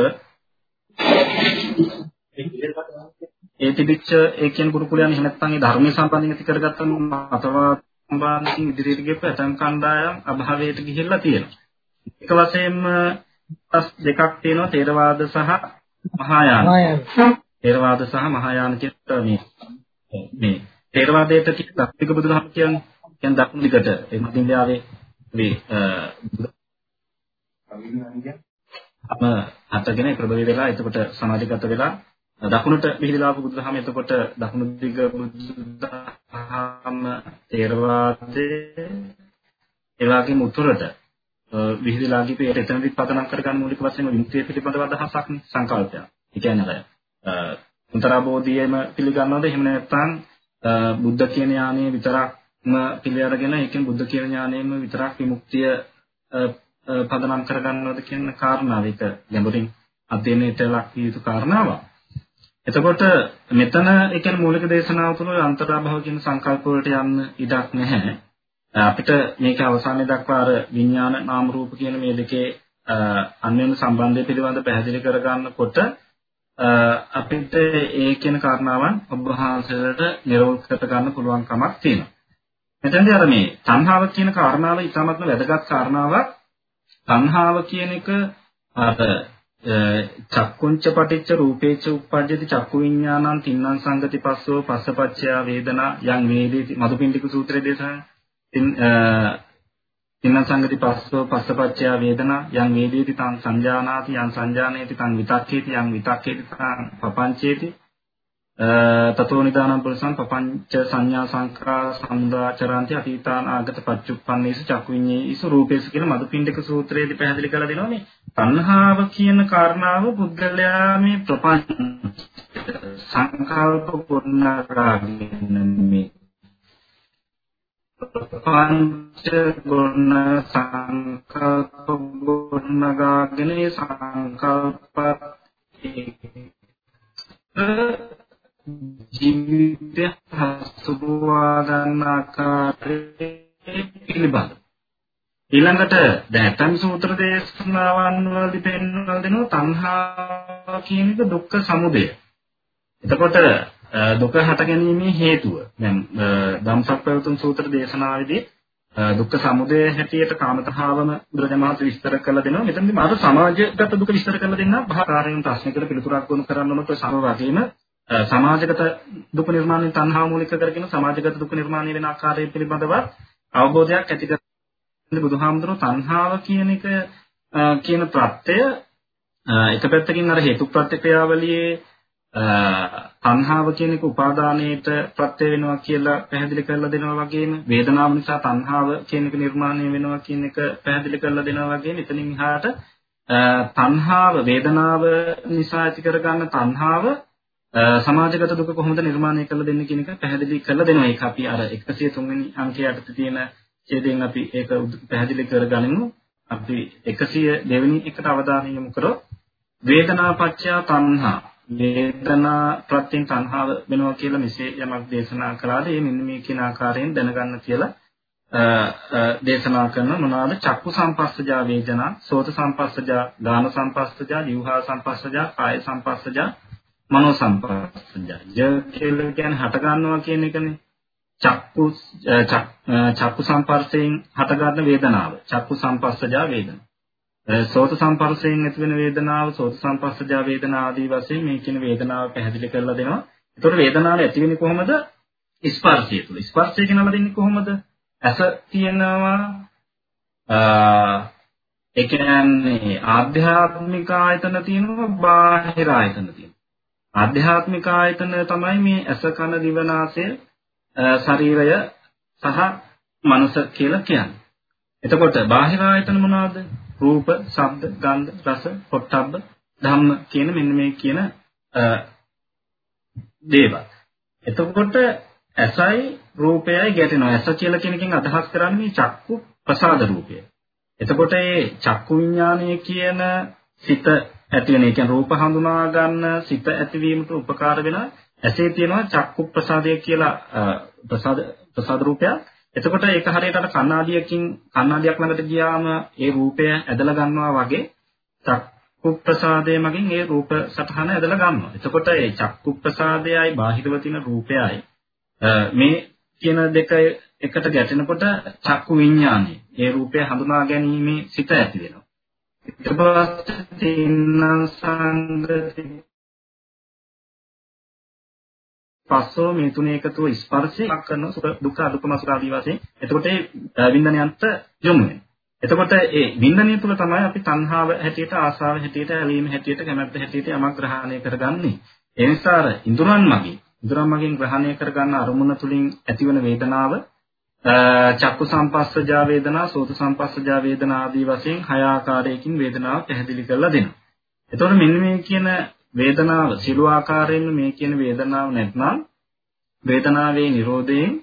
ඒ තිබිච්ච ඒ කියන ගුරුකුලයන් එහෙම නැත්නම් ඒ ධර්මයේ සම්බන්ධයෙන් ඇති කරගත්තම මතවාද සම්බන්ධයෙන් ඉදිරියට ගියපු ඇතම් කණ්ඩායම් අභාවයට ගිහිල්ලා තියෙනවා. එක වශයෙන්ම දෙකක් තියෙනවා තේරවාද සහ මහායාන. තේරවාද සහ මහායාන කියන මේ මේ තේරවාදයට කියන දක්තික බුදුදහම කියන්නේ කියන්නේ දකුණු දිගට ඒ මධ්‍යම ඉන්දියාවේ මේ අප හතගෙන ප්‍රබල වෙලා එතකොට සමාජගත වෙලා දකුණට පිළිලා ආපු බුදුදහම එතකොට දකුණු දිග බුදුදහම තේරවාදයේ ඒ වගේම උතුරට විහිදලා ගිපේ එතනදි පදනම් කරගන්න මූලික වශයෙන් විමුක්තිය පිළිබඳව අදහසක් නේ සංකල්පය. ඒ කියන්නේ අර උන්තරාබෝධියේම පිළිගන්නවද එහෙම නැත්නම් බුද්ධ කියන ඥානය විතරක්ම පිළි අරගෙන ඒකෙන් බුද්ධ කියන ඥානයෙන්ම විතරක් විමුක්තිය පදනම් කරගන්නවද කියන කාරණාව ඒක ගැඹුරින් අධ්‍යයනයට ලක් විය යුතු කාරණාවක්. එතකොට මෙතන ඒ කියන්නේ මූලික දේශනාව තුළ අන්තරාභව කියන සංකල්ප වලට යන්න ඉඩක් නැහැ. අපිට මේක අවසානයේ දක්වා අර විඥාන නාම රූප කියන මේ දෙකේ අන්‍යෝන්‍ය සම්බන්ධය පිළිබඳ පැහැදිලි කරගන්නකොට අපිට ඒ කියන කාරණාවන් ඔබ වහන්සේට නිරවුල් කර ගන්න පුළුවන් කමක් තියෙනවා. මෙතනදී අර මේ තණ්හාව කියන කාරණාව ඉතාමත්ම වැදගත් කාරණාවක්. තණ්හාව කියන එක අර චක්කුංච පටිච්ච රූපේච උප්පජ්ජති චක්කු විඥානං තින්නම් සංගති පස්සෝ පස්සපච්චය වේදනා යං වේදේති මදුපිණ්ඩික සූත්‍රයේ දේශනා තින්න සංගති පස්සෝ පස්සපච්චය වේදනා යං වේදේති තං සංජානාති යං සංජානේති තං විතක්කේති යං විතක්කේති තං පපංචේති. තතෝ නිදානං පුරුසං පපංච සංඥා සංඛාර සම්දාචරන්ති අතීතාන ආගත පච්චුප්පන්නේස චක්විඤ්ඤේස රූපේස කියලා මදුපිණ්ඩක සූත්‍රයේදී පැහැදිලි කරලා දෙනවා මේ තණ්හාව කියන කාරණාව පුද්ගලයා මේ ප්‍රපංච සංකල්ප පුර්ණාරාගෙන මේ පංච ගුණ සංකල්ප ගුණගාගෙන සංකල්ප ජීවිතය හසුරුවා ගන්න ආකාරයේ පිළිබඳ ඊළඟට දැන් ඇතම් සූත්‍ර දේශනාවන් වලදී පෙන්වලා දෙනවා තණ්හා කියන එක දුක්ඛ සමුදය. එතකොට දුක හට ගැනීමේ හේතුව. දැන් ධම්සක් පැවතුම් සූත්‍ර දේශනාවේදී දුක්ඛ සමුදය හැටියට කාමතහාවම බුදුදහමත් විස්තර කරලා දෙනවා. මෙතනදී මාත සමාජගත දුක විස්තර කරලා දෙන්න භාකාරයෙන් ප්‍රශ්නයකට පිළිතුරක් ගොනු කරන්න උනොත් සම වගේම සමාජගත දුක නිර්මාණය තණ්හා මූලික කරගෙන සමාජගත දුක නිර්මාණය වෙන ආකාරය පිළිබඳව අවබෝධයක් ඇති කර බුදුහාමුදුරුවෝ තණ්හාව කියන එක කියන ප්‍රත්‍යය එක පැත්තකින් අර හේතු ප්‍රත්‍ය ක්‍රියාවලියේ තණ්හාව කියන එක උපාදානයේට ප්‍රත්‍ය වෙනවා කියලා පැහැදිලි කරලා දෙනවා වගේම වේදනාව නිසා තණ්හාව කියන එක නිර්මාණය වෙනවා කියන එක පැහැදිලි කරලා දෙනවා වගේම එතනින් එහාට තණ්හාව වේදනාව නිසා ඇති කරගන්න තණ්හාව සමාජගත දුක කොහොමද නිර්මාණය කරලා දෙන්නේ කියන එක පැහැදිලි කරලා දෙනවා. ඒක අපි අර 103 වෙනි අංකයේ යටතේ තියෙන ඡේදයෙන් අපි ඒක පැහැදිලි කරගනිමු. අපි 102 වෙනි එකට අවධානය යොමු කරොත් වේදනාපච්චය තණ්හා වේදනා ප්‍රත්‍යයෙන් තණ්හාව වෙනවා කියලා මෙසේ යමක් දේශනා කළාද? ඒ මෙන්න මේ කියන ආකාරයෙන් දැනගන්න කියලා දේශනා කරන මොනවාද? චක්කු සංපස්සජා වේදනා සෝත සංපස්සජා ගාන සංපස්සජා જીවහා සංපස්සජා කාය සංපස්සජා මනෝ සංපස්සජා ය කියලා කියන්නේ හට ගන්නවා කියන එකනේ. චක්කු චක්කු සංපර්ශයෙන් හට ගන්න වේදනාව. චක්කු සංපස්සජා වේදනා. සෝත සම්පර්ශයෙන් ඇති වෙන වේදනාව සෝත සම්පස්සජා වේදනා ආදී වශයෙන් මේ කියන වේදනාව පැහැදිලි කරලා දෙනවා. ඒතකොට වේදනාව ඇති වෙන්නේ කොහොමද? ස්පර්ශය තුළ. ස්පර්ශය කියනවා දෙන්නේ කොහොමද? ඇස තියෙනවා ඒ කියන්නේ ආධ්‍යාත්මික ආයතන තියෙනවා බාහිර ආයතන තියෙනවා. ආධ්‍යාත්මික ආයතන තමයි මේ ඇස කන දිව නාසය ශරීරය සහ මනස කියලා කියන්නේ. එතකොට බාහිර ආයතන මොනවාද? රූප, ශබ්ද, ගන්ධ, රස, පොට්ටබ්බ, ධම්ම කියන මෙන්න මේ කියන දේවල්. එතකොට ඇසයි රූපයයි ගැටෙනවා. ඇස කියලා කියන එකෙන් අදහස් කරන්නේ මේ චක්කු ප්‍රසාද රූපය. එතකොට මේ චක්කු විඥානය කියන සිත ඇති වෙන, ඒ කියන්නේ රූප හඳුනා ගන්න සිත ඇතිවීමට උපකාර වෙන ඇසේ තියෙනවා චක්කු ප්‍රසාදය කියලා ප්‍රසාද ප්‍රසාද රූපයක්. එතකොට ඒක හරියට අර කණ්ණාඩියකින් කණ්ණාඩියක් ළඟට ගියාම ඒ රූපය ඇදලා ගන්නවා වගේ චක්කු ප්‍රසාදය මගින් ඒ රූප සටහන ඇදලා ගන්නවා. එතකොට ඒ චක්කු ප්‍රසාදයයි බාහිරව තියෙන රූපයයි මේ කියන දෙක එකට ගැටෙනකොට චක්කු විඥානය ඒ රූපය හඳුනා ගැනීමේ සිත ඇති වෙනවා. ඊට පස්සේ තින්න සංගති පස්සෝ මේ තුනේ එකතුව ස්පර්ශය කරන සුඛ දුක්ඛ අදුක්ඛම සුඛ ආදී වශයෙන් එතකොට ඒ වින්දනයන්ට යොමු වෙනවා. එතකොට ඒ වින්දනය තුල තමයි අපි තණ්හාව හැටියට ආසාව හැටියට ඇලීම හැටියට කැමැත්ත හැටියට යමක් ග්‍රහණය කරගන්නේ. ඒ නිසා අර ඉඳුරන් මගින් ඉඳුරන් මගින් ග්‍රහණය කරගන්න අරමුණ තුලින් ඇතිවන වේදනාව චක්කු සංපස්සජා වේදනා සෝත සංපස්සජා වේදනා ආදී වශයෙන් හය ආකාරයකින් වේදනාව පැහැදිලි කරලා දෙනවා. එතකොට මෙන්න මේ කියන වේදනාව සිළු ආකාරයෙන් මේ කියන වේදනාව නැත්නම් වේදනාවේ Nirodhayen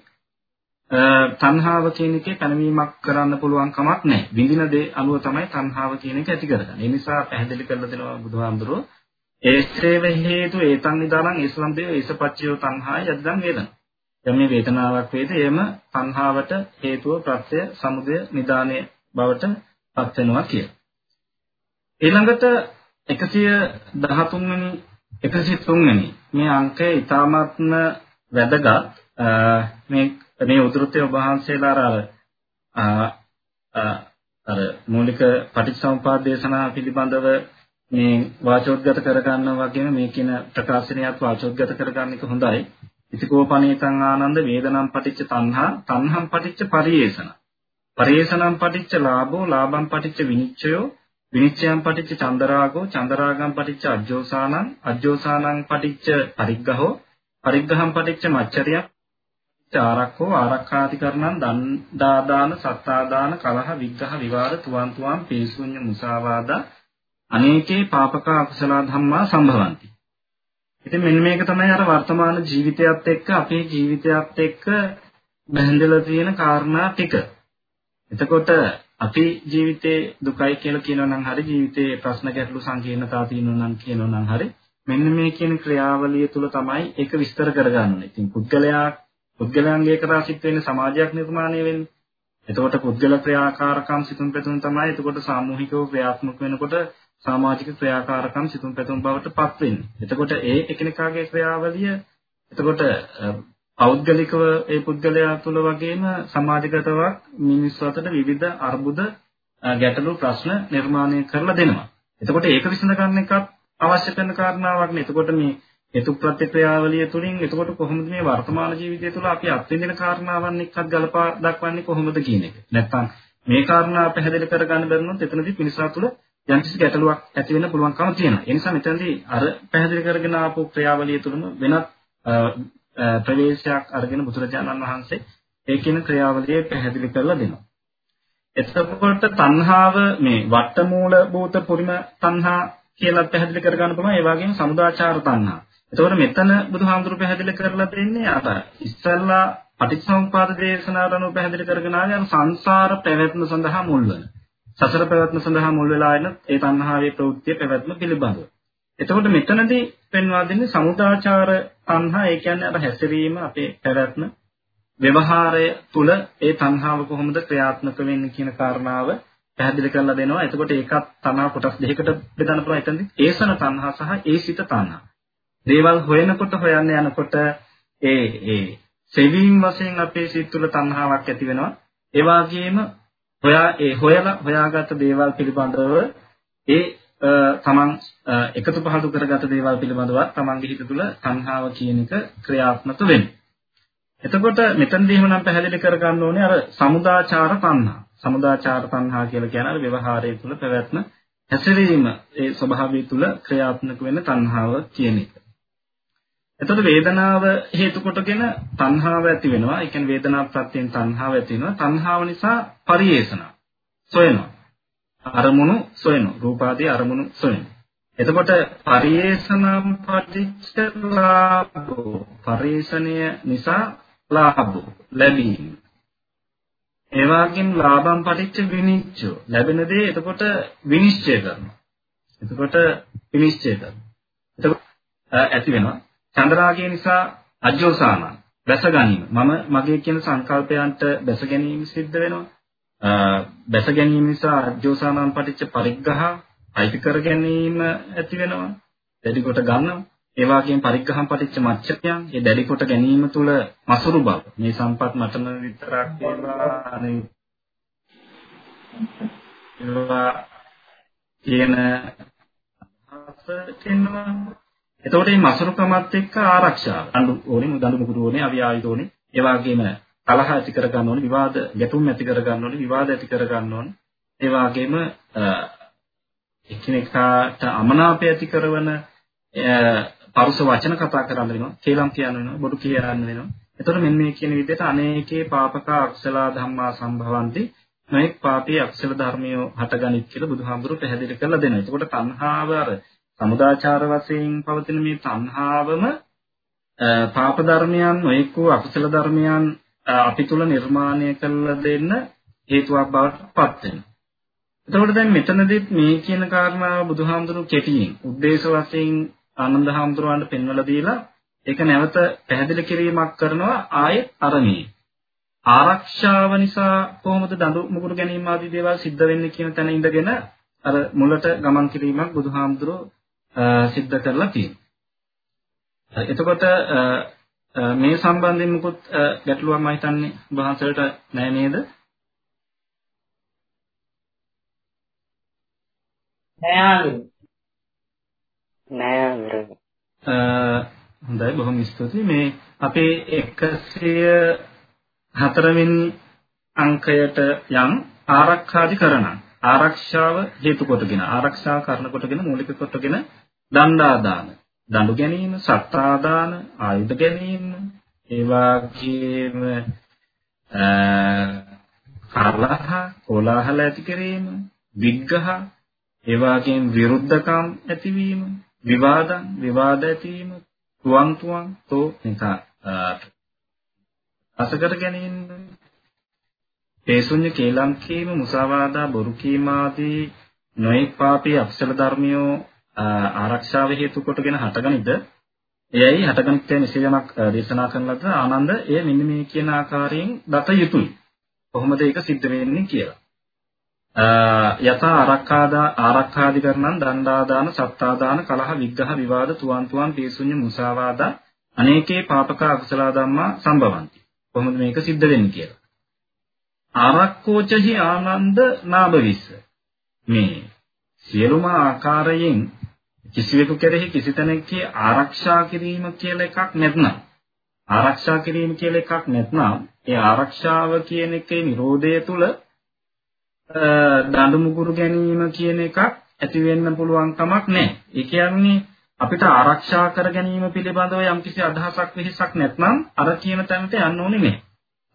තණ්හාව කියන එකේ පැනවීමක් කරන්න පුළුවන් කමක් නැහැ. විඳින දේ අනුව තමයි තණ්හාව කියන එක ඇති කරගන්නේ. ඒ නිසා පැහැදිලි කරලා දෙනවා බුදුහාමුදුරුවෝ ඒසේව හේතු ඒතන් නිදානං ඒසලම් දේ ඒසපච්චයෝ තණ්හාය යද්දන් වේදන. දැන් මේ වේදනාවක් වේද එයම තණ්හාවට හේතුව ප්‍රත්‍ය සමුදය නිදානය බවට පත් වෙනවා කිය. ඊළඟට 113 වෙනි 103 වෙනි මේ අංකය ඊ타මාත්ම වැදගත් මේ මේ උද්ෘතය ඔබ වහන්සේලා අර අර මූලික පටිච්චසමුපාද දේශනා පිළිබඳව මේ වාචෝද්ගත කරගන්නා වගේම මේ කියන ප්‍රකාශනයත් වාචෝද්ගත කරගන්න එක හොඳයි. ඉතිකෝපනීතං ආනන්ද වේදනම් පටිච්ච තණ්හා තණ්හම් පටිච්ච පරියේෂණ. පරියේෂණම් පටිච්ච ලාභෝ ලාභම් පටිච්ච විනිච්ඡයෝ විනිච්ඡයම් පටිච්ච චන්දරාගෝ චන්දරාගම් පටිච්ච අජ්ජෝසානං අජ්ජෝසානං පටිච්ච පරිග්ගහෝ පරිග්ගහම් පටිච්ච මච්චරියක් ආරක්කෝ ආරක්ඛාතිකරණං දණ්ඩාදාන සත්තාදාන කලහ විග්ඝහ විවාද තුවන් තුවන් පේසුඤ්ඤ මුසාවාදා අනේකේ පාපක අකුසල ධම්මා සම්භවಂತಿ. ඉතින් මෙන්න මේක තමයි අර වර්තමාන ජීවිතයත් එක්ක අපේ ජීවිතයත් එක්ක බැඳලා තියෙන කාරණා ටික. එතකොට අපි ජීවිතේ දුකයි කියලා කියනවා නම් හරි ජීවිතේ ප්‍රශ්න ගැටලු සංකීර්ණතා තියෙනවා නම් කියනවා නම් හරි මෙන්න මේ කියන ක්‍රියාවලිය තුල තමයි ඒක විස්තර කරගන්න ඕනේ. ඉතින් පුද්ගලයා පුද්ගලයන්ගේ කරා සිත් වෙන්නේ සමාජයක් නිර්මාණය වෙන්නේ. එතකොට පුද්ගල ක්‍රියාකාරකම් සිතුම් පැතුම් තමයි එතකොට සාමූහිකව ක්‍රියාත්මක වෙනකොට සමාජික ක්‍රියාකාරකම් සිතුම් පැතුම් බවට පත් වෙන්නේ. එතකොට ඒ එකිනෙකාගේ ක්‍රියාවලිය එතකොට පෞද්ගලිකව ඒ පුද්ගලයා තුළ වගේම සමාජගතව මිනිස්සු අතර විවිධ අර්බුද ගැටලු ප්‍රශ්න නිර්මාණය කරලා දෙනවා. එතකොට ඒක විසඳ ගන්න එකත් අවශ්‍ය කරන කාරණාවක් නේ. එතකොට මේ හේතු ප්‍රතික්‍රියාවලිය තුළින් එතකොට කොහොමද මේ වර්තමාන ජීවිතය තුළ අපි අත්විඳින කාරණාවන් එක්කත් ගලපා දක්වන්නේ කොහොමද කියන එක. නැත්තම් මේ කාරණා පැහැදිලි කරගන්න බැරිනොත් එතනදී පිරිසා තුළ යම්කිසි ගැටලුවක් ඇති වෙන්න පුළුවන්කම තියෙනවා. ඒ නිසා මෙතනදී අර පැහැදිලි කරගෙන ආපු ක්‍රියාවලිය තුළම වෙනත් ප්‍රවේශයක් අරගෙන බුදුරජාණන් වහන්සේ ඒ කියන ක්‍රියාවලිය පැහැදිලි කරලා දෙනවා. එතකොට තණ්හාව මේ වට්ටමූල භූත පුරිම තණ්හා කියලා පැහැදිලි කරගන්න පුළුවන්. ඒ වගේම සමුදාචාර තණ්හා. එතකොට මෙතන බුදුහාමුදුරු පැහැදිලි කරලා දෙන්නේ අර ඉස්සල්ලා පටිච්චසමුපාද දේශනාවට අනුව පැහැදිලි කරගෙන ආවේ අර සංසාර පැවැත්ම සඳහා මුල් වෙන. සසර පැවැත්ම සඳහා මුල් වෙලා එන ඒ තණ්හාවේ ප්‍රවෘත්ති පැවැත්ම පිළිබඳව. එතකොට මෙතනදී පෙන්වා දෙන්නේ සමුදාචාර තණ්හා ඒ කියන්නේ අර හැසිරීම අපේ පැවැත්ම ව්‍යවහාරය තුල ඒ තණ්හාව කොහොමද ක්‍රියාත්මක වෙන්නේ කියන කාරණාව පැහැදිලි කරලා දෙනවා. එතකොට ඒකත් තණ්හා කොටස් දෙකකට බෙදන්න පුළුවන්. එතනදී ඒසන තණ්හා සහ ඒසිත තණ්හා. දේවල් හොයනකොට හොයන්න යනකොට ඒ ඒ සෙවීම වශයෙන් අපේ සිත් තුළ තණ්හාවක් ඇති වෙනවා. ඒ වගේම හොයා ඒ හොයලා හොයාගත්ත දේවල් පිළිබඳව ඒ තමන් එකතු පහදු කරගත දේවල් පිළිබඳව තමන්ගේ හිත තුළ තණ්හාව කියන එක ක්‍රියාත්මක වෙන්නේ. එතකොට මෙතනදී එහෙමනම් පැහැදිලි කරගන්න ඕනේ අර සමුදාචාර තණ්හා. සමුදාචාර තණ්හා කියලා කියන්නේ අර ව්‍යවහාරයේ තුල පැවැත්ම හැසිරීම ඒ ස්වභාවය තුල ක්‍රියාත්මක වෙන තණ්හාව කියන එක. එතකොට වේදනාව හේතු කොටගෙන තණ්හාව ඇති වෙනවා. ඒ කියන්නේ වේදනාව ප්‍රත්‍යයෙන් තණ්හාව ඇති වෙනවා. තණ්හාව නිසා පරිේෂණ සොයනවා. අරමුණු සොයනවා. රූපාදී අරමුණු සොයනවා. එතකොට පරිේෂණම් පටිච්ච ලාභෝ පරිේෂණය නිසා ලාභෝ ලැබීම. ඒ වගේම ලාභම් පටිච්ච විනිච්ඡෝ ලැබෙන දේ එතකොට විනිශ්චය කරනවා. එතකොට විනිශ්චය කරනවා. එතකොට ඇති වෙනවා. චන්ද්‍රාගය නිසා අජෝසානං බැස ගැනීම. මම මගේ කියන සංකල්පයන්ට බැස ගැනීම සිද්ධ වෙනවා. බැස ගැනීම නිසා අජෝසානං පටිච්ච පරිග්ගහ අයිති කර ගැනීම ඇති වෙනවා. දැඩි කොට ගන්නවා. ඒ වගේම පරිග්‍රහම් පටිච්ච මච්චකයන් ඒ දැඩි කොට ගැනීම තුළ මසුරු බව. මේ සම්පත් මටම විතරක් ඒවා අනේ ඒවා කියන අදහස එනවා. එතකොට මේ මසුරුකමත් එක්ක ආරක්ෂාව දඬු ඕනේ දඬු මුකුරු ඕනේ අවිය ආයුධ ඕනේ. ඒ වගේම කලහ ඇති කර ගන්න ඕනේ විවාද ගැටුම් ඇති කර ගන්න ඕනේ විවාද ඇති කර ගන්න ඕනේ. ඒ වගේම එකිනෙකාට අමනාපය ඇති කරන පරුස වචන කතා කරන්න වෙනවා කේලම් කියන්න වෙනවා බොරු කියන්න වෙනවා එතකොට මෙන්න මේ කියන විදිහට අනේකේ පාපක අක්ෂල ධම්මා සම්භවಂತಿ නොඑක් පාපී අක්ෂල ධර්මිය හටගනිත් කියලා බුදුහාමුදුරුවෝ පැහැදිලි කරලා දෙනවා. එතකොට තණ්හාව අර සමුදාචාර වශයෙන් පවතින මේ තණ්හාවම පාප ධර්මයන් නොඑක් වූ අකුසල ධර්මයන් අපි තුල නිර්මාණය කරලා දෙන්න හේතුවක් බවට පත් වෙනවා. එතකොට දැන් මෙතනදිත් මේ කියන කාරණාව බුදුහාමුදුරුවෝ කෙටියෙන් උද්දේශ වශයෙන් ආනන්ද හාමුදුරුවන්ට පෙන්වලා දීලා ඒක නැවත පැහැදිලි කිරීමක් කරනවා ආයෙත් අරමී. ආරක්ෂාව නිසා කොහොමද දඬු මුගුරු ගැනීම ආදී දේවල් සිද්ධ වෙන්නේ කියන තැන ඉඳගෙන අර මුලට ගමන් කිරීමක් බුදුහාමුදුරුවෝ සිද්ධ කරලා තියෙනවා. එතකොට මේ සම්බන්ධයෙන් මුකුත් ගැටලුවක් මම හිතන්නේ වහන්සේට නැහැ නේද? නෑ නෑ හොඳයි බොහොම ස්තුතියි. මේ අපේ 104 වෙනි අංකයට යම් ආරක්ෂාධිකරණ ආරක්ෂාව හේතු කොටගෙන ආරක්ෂා කරන කොටගෙන මූලික කොටගෙන දණ්ඩාදාන දඬු ගැනීම සත්තාදාන ආයුධ ගැනීම ඒ වගේම කරලහ කොලාහල ඇති කිරීම විග්ඝහ ඒ වගේම විරුද්ධකම් ඇතිවීම විවාදං විවාද ඇතිවීම තුවන් තුවන් තෝ නික අසකර ගැනීම. පේසුඤ්ඤ කේලම් කීම මුසාවාදා බොරු කීම ආදී නොඑක් පාපී අක්ෂර ධර්මියෝ ආරක්ෂාව හේතු කොටගෙන හටගනිද? එයයි හටගනිත්තේ මෙසේ යමක් දේශනා කරන ලද ආනන්ද එය මෙන්න මේ කියන ආකාරයෙන් දත යුතුයි. කොහොමද ඒක සිද්ධ වෙන්නේ කියලා. යත ආරක්ඛාදා ආරක්ඛාදිකරණං දණ්ඩාදාන සත්තාදාන කලහ විග්ඝහ විවාද තුවන් තුවන් පේසුඤ්ඤ මුසාවාදා අනේකේ පාපක අකුසල ධම්මා සම්භවಂತಿ. කොහොමද මේක සිද්ධ වෙන්නේ කියලා? ආරක්කෝචහි ආනන්ද නාභවිස්ස මේ සියලුම ආකාරයෙන් කිසිවෙකු කෙරෙහි කිසි තැනකේ ආරක්ෂා කිරීම කියලා එකක් නැත්නම් ආරක්ෂා කිරීම කියලා එකක් නැත්නම් ඒ ආරක්ෂාව කියන එකේ Nirodhaය තුල දඬු මුගුරු ගැනීම කියන එකක් ඇති වෙන්න පුළුවන් කමක් නැහැ. ඒ කියන්නේ අපිට ආරක්ෂා කර ගැනීම පිළිබඳව යම්කිසි අදහසක් වෙහසක් නැත්නම් අර කියන තැනට යන්න ඕනේ නැහැ.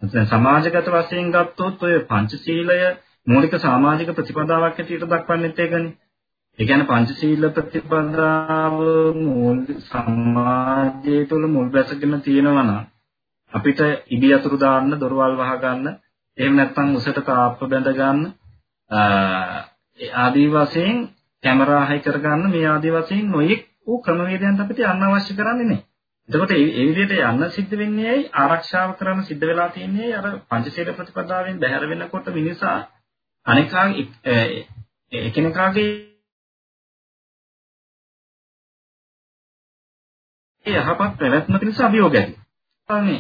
දැන් සමාජගත වශයෙන් ගත්තොත් ඔය පංචශීලය මූලික සමාජික ප්‍රතිපදාවක් හැටියට දක්වන්නෙත් ඒකනේ. ඒ කියන්නේ පංචශීල ප්‍රතිපදාව මූල සමාජයේ තුල මුල් බැසගෙන තියෙනවා නම් අපිට ඉබි අතුරු දාන්න, දොරවල් වහ ගන්න, එහෙම නැත්නම් උසට තාප්ප බැඳ ගන්න, ආදී වශයෙන් කැමරා හයි කර ගන්න මේ ආදී වශයෙන් නොයෙක් වූ ක්‍රමවේදයන් අපිට යන්න අවශ්‍ය කරන්නේ නැහැ. එතකොට මේ විදිහට යන්න සිද්ධ වෙන්නේ ඇයි ආරක්ෂාව කරන්න සිද්ධ වෙලා තියෙන්නේ අර පංචශීල ප්‍රතිපදාවෙන් බැහැර වෙනකොට මිනිසා අනිකා එකිනෙකාගේ යහපත් පැවැත්ම පිණිස අභියෝග ඇති. මේ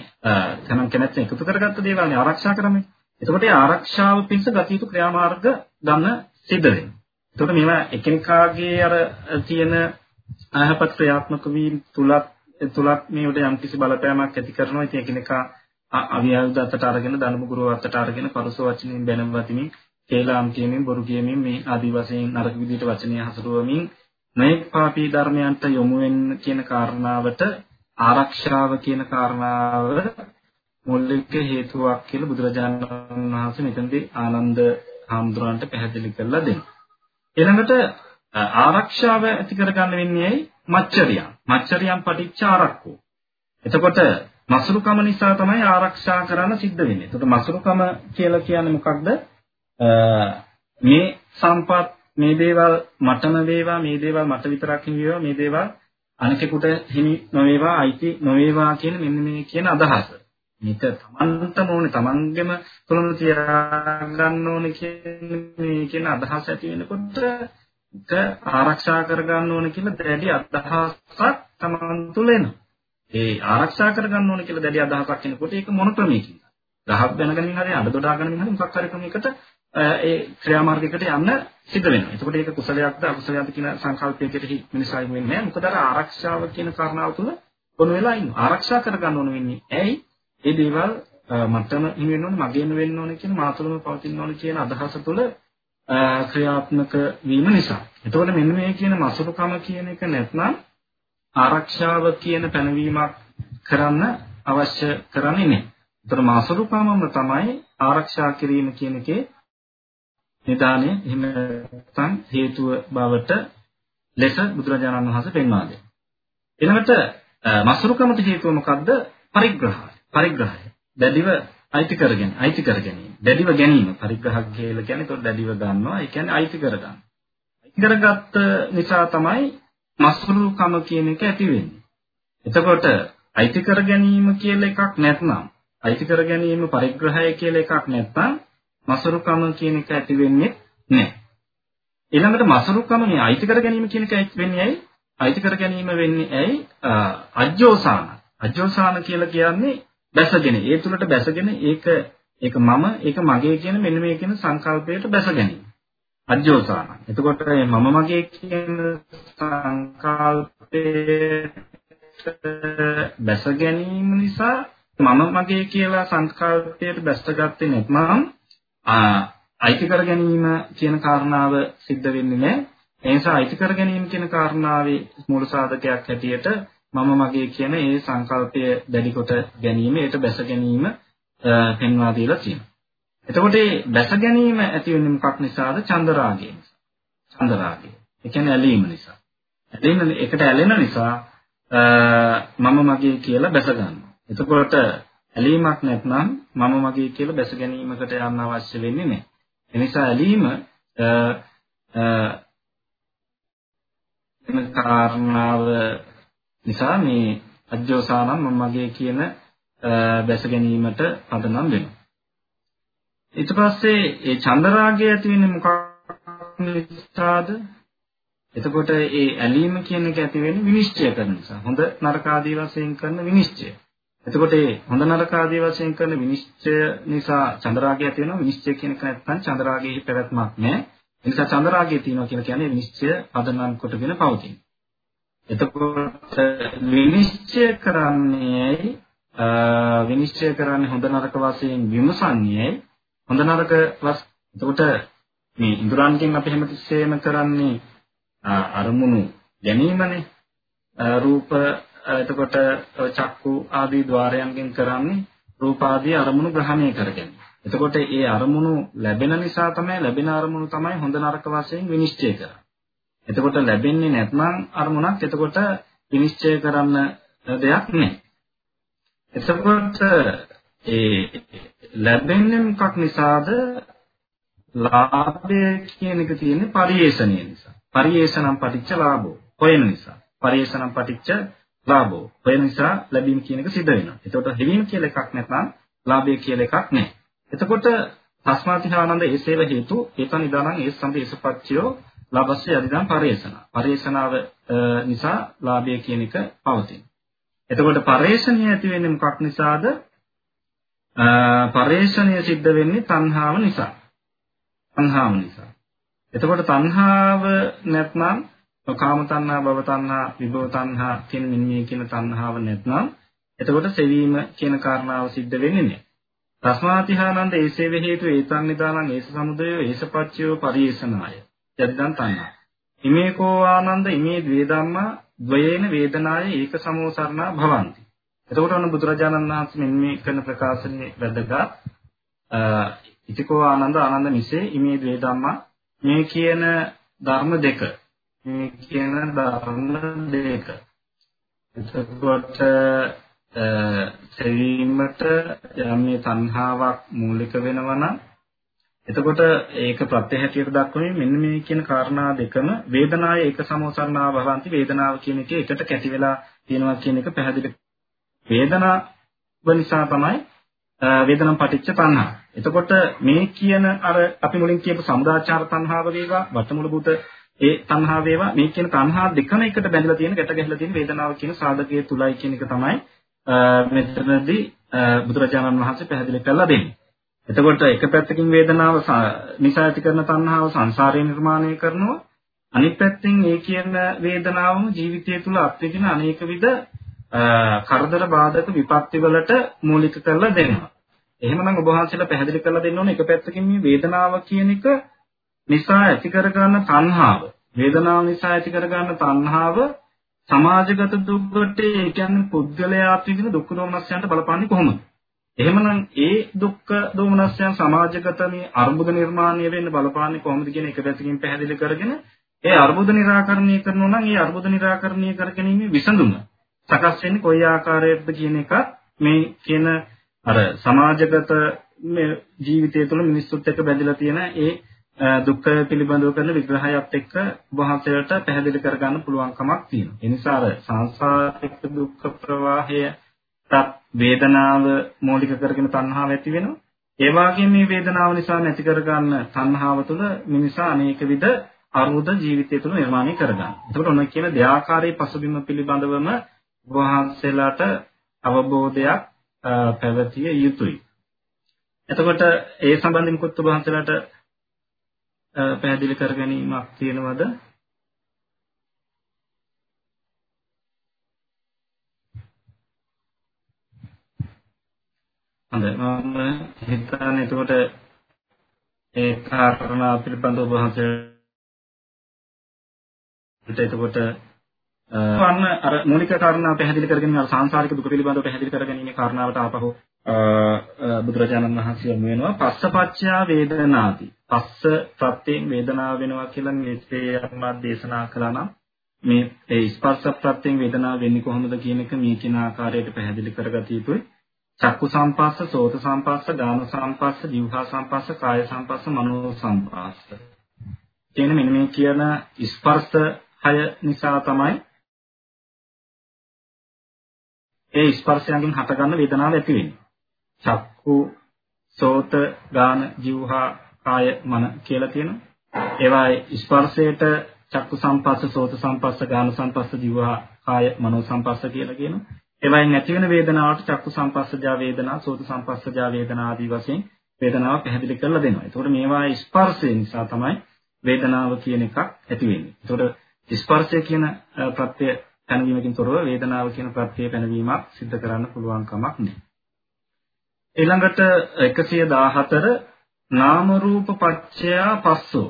තමන් කැමැත්තෙන් එකතු කරගත්ත දේවල් ආරක්ෂා කරන්නේ. එතකොට ඒ ආරක්ෂාව පිණිස ගත යුතු ක්‍රියාමාර්ග ගන්න සිද්ධ වෙනවා. එතකොට මේවා එකිනෙකාගේ අර තියෙන අයහපත් ක්‍රියාත්මක වීම තුලත් තුලත් මේකට යම්කිසි බලපෑමක් ඇති කරනවා. ඉතින් එකිනෙකා අවියාවුද අතට අරගෙන ධනමුගුරු අතට අරගෙන පරුස වචනින් බැනවතිමින් කේලාම් කියමින් බොරු කියමින් මේ ආදි වශයෙන් නරක විදිහට වචනය හසුරුවමින් මේක් පාපී ධර්මයන්ට යොමු වෙන්න කියන කාරණාවට ආරක්ෂාව කියන කාරණාව මූලික හේතුවක් කියලා බුදුරජාණන් වහන්සේ මෙතනදී ආනන්ද හාමුදුරන්ට පැහැදිලි කරලා දෙනවා. ඊළඟට ආරක්ෂාව ඇති කරගන්න වෙන්නේ මච්චරියන්. මච්චරියන් පටිච්ච ආරක්කෝ. එතකොට මසුරුකම නිසා තමයි ආරක්ෂා කරන්න සිද්ධ වෙන්නේ. එතකොට මසුරුකම කියලා කියන්නේ මොකක්ද? මේ සම්පත් මේ දේවල් මටම වේවා මේ දේවල් මට විතරක් හිමි වේවා මේ දේවල් අනිකෙකුට හිමි නොවේවා අයිති නොවේවා කියන මෙන්න මේ කියන අදහස. මේක තමන්ටම ඕනේ තමන්ගෙම තුළම තියාගන්න ඕනේ කියන මේ කියන අදහස ඇති වෙනකොට ආරක්ෂා කරගන්න ඕන කියලා දැඩි අදහසක් තමන් තුළ එනවා. ඒ ආරක්ෂා කරගන්න ඕන කියලා දැඩි අදහසක් එනකොට ඒක මොන ක්‍රමයකින්ද? ගහක් දැනගනින් හරි අඬ දොඩා ගනින් හරි මොකක් හරි ක්‍රමයකට ඒ ක්‍රියාමාර්ගයකට යන්න සිද්ධ වෙනවා. එතකොට ඒක කුසලයක්ද අකුසලයක්ද කියන සංකල්පයකට මිනිසා යොමු වෙන්නේ නැහැ. මොකද අර ආරක්ෂාව කියන කාරණාව තුළ කොන වෙලා ඉන්නවා. ආරක්ෂා කරගන්න ඕන වෙන්නේ. ඇයි? මේ දේවල් මටම හිමි වෙන්න ඕනේ, මගේම වෙන්න ඕනේ කියන මාතුලම පවතින්න ඕනේ කියන අදහස තුළ ක්‍රියාත්මක වීම නිසා. එතකොට මෙන්න මේ කියන මසුරුකම කියන එක නැත්නම් ආරක්ෂාව කියන පැනවීමක් කරන්න අවශ්‍ය කරන්නේ නැහැ. ඒතර මසුරුකමම තමයි ආරක්ෂා කිරීම කියන එකේ නිදානේ එහෙම නැත්නම් හේතුව බවට ලෙස බුදුරජාණන් වහන්සේ පෙන්වා දෙනවා. ඊළඟට මසුරුකමට හේතුව මොකද්ද? පරිග්‍රහය. පරිග්‍රහය. දැඩිව අයිති කරගෙන අයිති කර ගැනීම. දැඩිව ගැනීම. පරිග්‍රහක් කියලා කියන්නේ ඒතකොට දැඩිව ගන්නවා. ඒ කියන්නේ අයිති කර ගන්න. අයිති කරගත්ත නිසා තමයි මසුරුකම කියන එක ඇති වෙන්නේ. එතකොට අයිති කර ගැනීම කියලා එකක් නැත්නම් අයිති කර ගැනීම පරිග්‍රහය කියලා එකක් නැත්නම් මසරුකම කියන එක ඇති වෙන්නේ නැහැ. ඊළඟට මසරුකම මේ අයිති කර ගැනීම කියන එක වෙන්නේ ඇයි? අයිති කර ගැනීම වෙන්නේ ඇයි? අජ්ජෝසාන. අජ්ජෝසාන කියලා කියන්නේ බැසගෙන ඒ තුලට බැසගෙන ඒක ඒක මම ඒක මගේ කියන මෙන්න මේ කියන සංකල්පයට බැස ගැනීම. අජෝසාන. එතකොට මම මගේ කියන සංකල්පයට බැස ගැනීම නිසා මම මගේ කියලා සංකල්පයට බැසගත්තේ නැත්නම් අයිති කර ගැනීම කියන කාරණාව සිද්ධ වෙන්නේ නැහැ. ඒ නිසා අයිති කර ගැනීම කියන කාරණාවේ මූල සාධකයක් හැටියට මම මගේ කියන ඒ සංකල්පය දැඩි කොට ගැනීම, ඒට බැස ගැනීම පෙන්වා දීලා තියෙනවා. එතකොට මේ බැස ගැනීම ඇති වෙන්නේ මොකක් නිසාද? චන්දරාගය නිසා. චන්දරාගය. ඒ කියන්නේ ඇලීම නිසා. ඇලෙන එකට ඇලෙන නිසා මම මගේ කියලා බැස ගන්නවා. එතකොට ඇලීමක් නැත්නම් මම මගේ කියලා බැස ගැනීමකට යන්න අවශ්‍ය වෙන්නේ නැහැ. ඒ නිසා ඇලීම එන කාරණාව නිසා මේ අජ්ජෝසානම් මම මගේ කියන බැස ගැනීමට පදනම් වෙනවා. ඊට පස්සේ ඒ චන්දරාගය ඇති වෙන්නේ මොකක් නිසාද? එතකොට ඒ ඇලීම කියන එක ඇති වෙන්නේ විනිශ්චය කරන නිසා. හොඳ නරක ආදී වශයෙන් කරන විනිශ්චය. එතකොට මේ හොඳ නරක ආදී වශයෙන් කරන විනිශ්චය නිසා චන්ද්‍රාගය ඇති වෙනවා විනිශ්චය කියන එක නැත්නම් චන්ද්‍රාගයේ පැවැත්මක් නැහැ ඒ නිසා චන්ද්‍රාගය තියෙනවා කියලා කියන්නේ විනිශ්චය පදනම් කොටගෙන පවතින. එතකොට විනිශ්චය කරන්නේ විනිශ්චය කරන්නේ හොඳ නරක වශයෙන් විමසන්නේ හොඳ නරක වස් එතකොට මේ ඉන්ද්‍රයන්ගෙන් අපි හැමතිස්සෙම කරන්නේ අරමුණු ගැනීමනේ රූප එතකොට චක්කු ආදී ద్వාරයන්ගෙන් කරන්නේ රූප ආදී අරමුණු ග්‍රහණය කරගන්න. එතකොට ඒ අරමුණු ලැබෙන නිසා තමයි ලැබෙන අරමුණු තමයි හොඳ නරක වශයෙන් විනිශ්චය කරන්නේ. එතකොට ලැබෙන්නේ නැත්නම් අරමුණක් එතකොට විනිශ්චය කරන්න දෙයක් නැහැ. එතකොට ඒ ලැබෙන්නේ මොකක් නිසාද? ලාභය කියන එක තියෙන්නේ පරිේශණය නිසා. පරිේශනම් පටිච්ච ලාභෝ. හොයන නිසා. පරිේශනම් පටිච්ච ලාභෝ. ඔය නිසා ලැබීම කියන එක සිද්ධ වෙනවා. එතකොට හෙවීම කියලා එකක් නැත්නම් ලාභය කියලා එකක් නැහැ. එතකොට තස්මාතිහානන්ද ඒසේව හේතු ඒතන නිදානං ඒ සම්පේ ඒසපච්චයෝ ලාභස්ස යදිදම් පරේෂණ. පරේෂණාව නිසා ලාභය කියන එක පවතින. එතකොට පරේෂණය ඇති වෙන්නේ මොකක් නිසාද? පරේෂණය සිද්ධ වෙන්නේ තණ්හාව නිසා. තණ්හාව නිසා. එතකොට තණ්හාව නැත්නම් කාම තණ්හා, භව තණ්හා, විභව තණ්හා කියන මෙන්න මේ කියන තණ්හාව නැත්නම් එතකොට සෙවීම කියන කාරණාව සිද්ධ වෙන්නේ නැහැ. රස්මාතිහානන්ද ඒසේ හේතු ඒතන් නිදානං ඒස සමුදය ඒසපච්චයෝ පරිේශනාය. යද්දන් තණ්හා. ඉමේකෝ ආනන්ද ඉමේ ද්වේ ධම්මා ද්වයේන වේදනාය ඒක සමෝසරණා භවಂತಿ. එතකොට ඔන්න බුදුරජාණන් වහන්සේ මෙන්න මේ කරන ප්‍රකාශනයේ වැදගත් ඉතිකෝ ආනන්ද ආනන්ද මිසේ ඉමේ ද්වේ ධම්මා මේ කියන ධර්ම දෙක මේ කියන ධර්ම දෙක. එතකොට සෙවීමට යම් මේ තණ්හාවක් මූලික වෙනවා නම් එතකොට ඒක ප්‍රත්‍ය හැටියට දක්වමින් මෙන්න මේ කියන කාරණා දෙකම වේදනාය ඒක සමෝසරණා භවಂತಿ වේදනාව කියන එකේ එකට කැටි වෙලා තියෙනවා කියන එක පැහැදිලි වේදනාව නිසා තමයි වේදනම් පටිච්ච තණ්හා. එතකොට මේ කියන අර අපි මුලින් කියපු සමුදාචාර තණ්හාව වේවා වටමුළු බුත ඒ තණ්හා වේවා මේ කියන තණ්හා දෙකම එකට බැඳලා තියෙන ගැට ගැහිලා තියෙන වේදනාව කියන සාධකයේ තුලයි කියන එක තමයි මෙතනදී බුදුරජාණන් වහන්සේ පැහැදිලි කරලා දෙන්නේ. එතකොට එක පැත්තකින් වේදනාව නිසා ඇති කරන තණ්හාව සංසාරේ නිර්මාණය කරනවා. අනිත් පැත්තෙන් ඒ කියන වේදනාවම ජීවිතය තුළ අත්විඳින අනේක විද කරදර බාධක විපත්ති වලට මූලික කරලා දෙනවා. එහෙමනම් ඔබ වහන්සේලා පැහැදිලි කරලා දෙන්න ඕනේ එක පැත්තකින් මේ වේදනාව කියන එක නිසා ඇති කරගන්න තණ්හාව වේදනාව නිසා ඇති කරගන්න තණ්හාව සමාජගත දුක්කට ඒ කියන්නේ පුද්ගලයා අත්විඳින දුක් දෝමනස්යන්ට බලපාන්නේ කොහොමද? එහෙමනම් ඒ දුක්ඛ දෝමනස්යන් සමාජගත මේ අර්බුද නිර්මාණය වෙන්න බලපාන්නේ කොහොමද කියන එක පැත්තකින් පැහැදිලි කරගෙන ඒ අර්බුද निराකරණය කරනවා නම් ඒ අර්බුද निराකරණය කරගැනීමේ විසඳුම සකස් වෙන්නේ කොයි ආකාරයකද කියන එක මේ කියන අර සමාජගත මේ ජීවිතය තුළ මිනිස්සුත් එක්ක බැඳලා තියෙන ඒ දුක්ඛ පිළිබඳව කරන විග්‍රහයත් එක්ක වහන්සේලට පැහැදිලි කරගන්න පුළුවන්කමක් තියෙනවා. ඒ නිසා අර සංසාරික දුක්ඛ ප්‍රවාහය තත් වේදනාව මූලික කරගෙන තණ්හාව ඇති වෙනවා. ඒ වගේම මේ වේදනාව නිසා නැති කරගන්න තණ්හාව තුළ මිනිසා අනේක විද අරුද ජීවිතය තුළ නිර්මාණය කරගන්නවා. එතකොට ඔන්න කියන දෙආකාරයේ පසුබිම පිළිබඳවම වහන්සේලාට අවබෝධයක් පැවතිය යුතුයි. එතකොට ඒ සම්බන්ධයෙන් කුත් වහන්සේලාට පැහැදිලි කර ගැනීමක් තියෙනවද? හොඳයි මම හිතන්නේ එතකොට ඒ කාරණා පිළිබඳව වහන්සේට එතකොට වන්න අර මූලික කාරණා පැහැදිලි කරගෙන අර සාංශාරික දුක පිළිබඳව පැහැදිලි කරගැනීමේ කාරණාවට ආපහු බුදුරජාණන් වහන්සේ යොමු වෙනවා. පස්සපච්චයා වේදනාති. පස්ස ප්‍රත්‍යයෙන් වේදනාව වෙනවා කියලා මේ අරමත් දේශනා කළා නම් මේ ඒ ස්පර්ශ ප්‍රත්‍යයෙන් වේදනාව වෙන්නේ කොහොමද කියන එක මේ කින ආකාරයට පැහැදිලි කරගatiya යුතුයි. චක්කු සංපස්ස, සෝත සංපස්ස, ගාන සංපස්ස, જીවහා සංපස්ස, කාය සංපස්ස, මනෝ සංපස්ස. කියන මෙන්න මේ කියන ස්පර්ශ හය නිසා තමයි ඒ ස්පර්ශයෙන් හටගන්න වේදනාව ඇති වෙන්නේ. චක්කු, සෝත, ගාන, જીවහා, කාය, මන කියලා තියෙනවා. ඒවා ස්පර්ශයට චක්කු සංපස්ස, සෝත සංපස්ස, ගාන සංපස්ස, જીවහා, කාය, මනෝ සංපස්ස කියලා කියනවා. ඒවායින් ඇති වෙන වේදනාවට චක්කු සංපස්සජා වේදනා, සෝත සංපස්සජා වේදනා ආදී වශයෙන් වේදනාව පැහැදිලි කරලා දෙනවා. ඒතකොට මේවා ස්පර්ශය නිසා තමයි වේදනාව කියන එකක් ඇති වෙන්නේ. ඒතකොට ස්පර්ශය කියන ප්‍රත්‍ය පැනවීමකින් තොරව වේදනාව කියන ප්‍රත්‍යය පැනවීමක් සිද්ධ කරන්න පුළුවන් කමක් නැහැ. ඊළඟට 114 නාම රූප පච්චයා පස්සෝ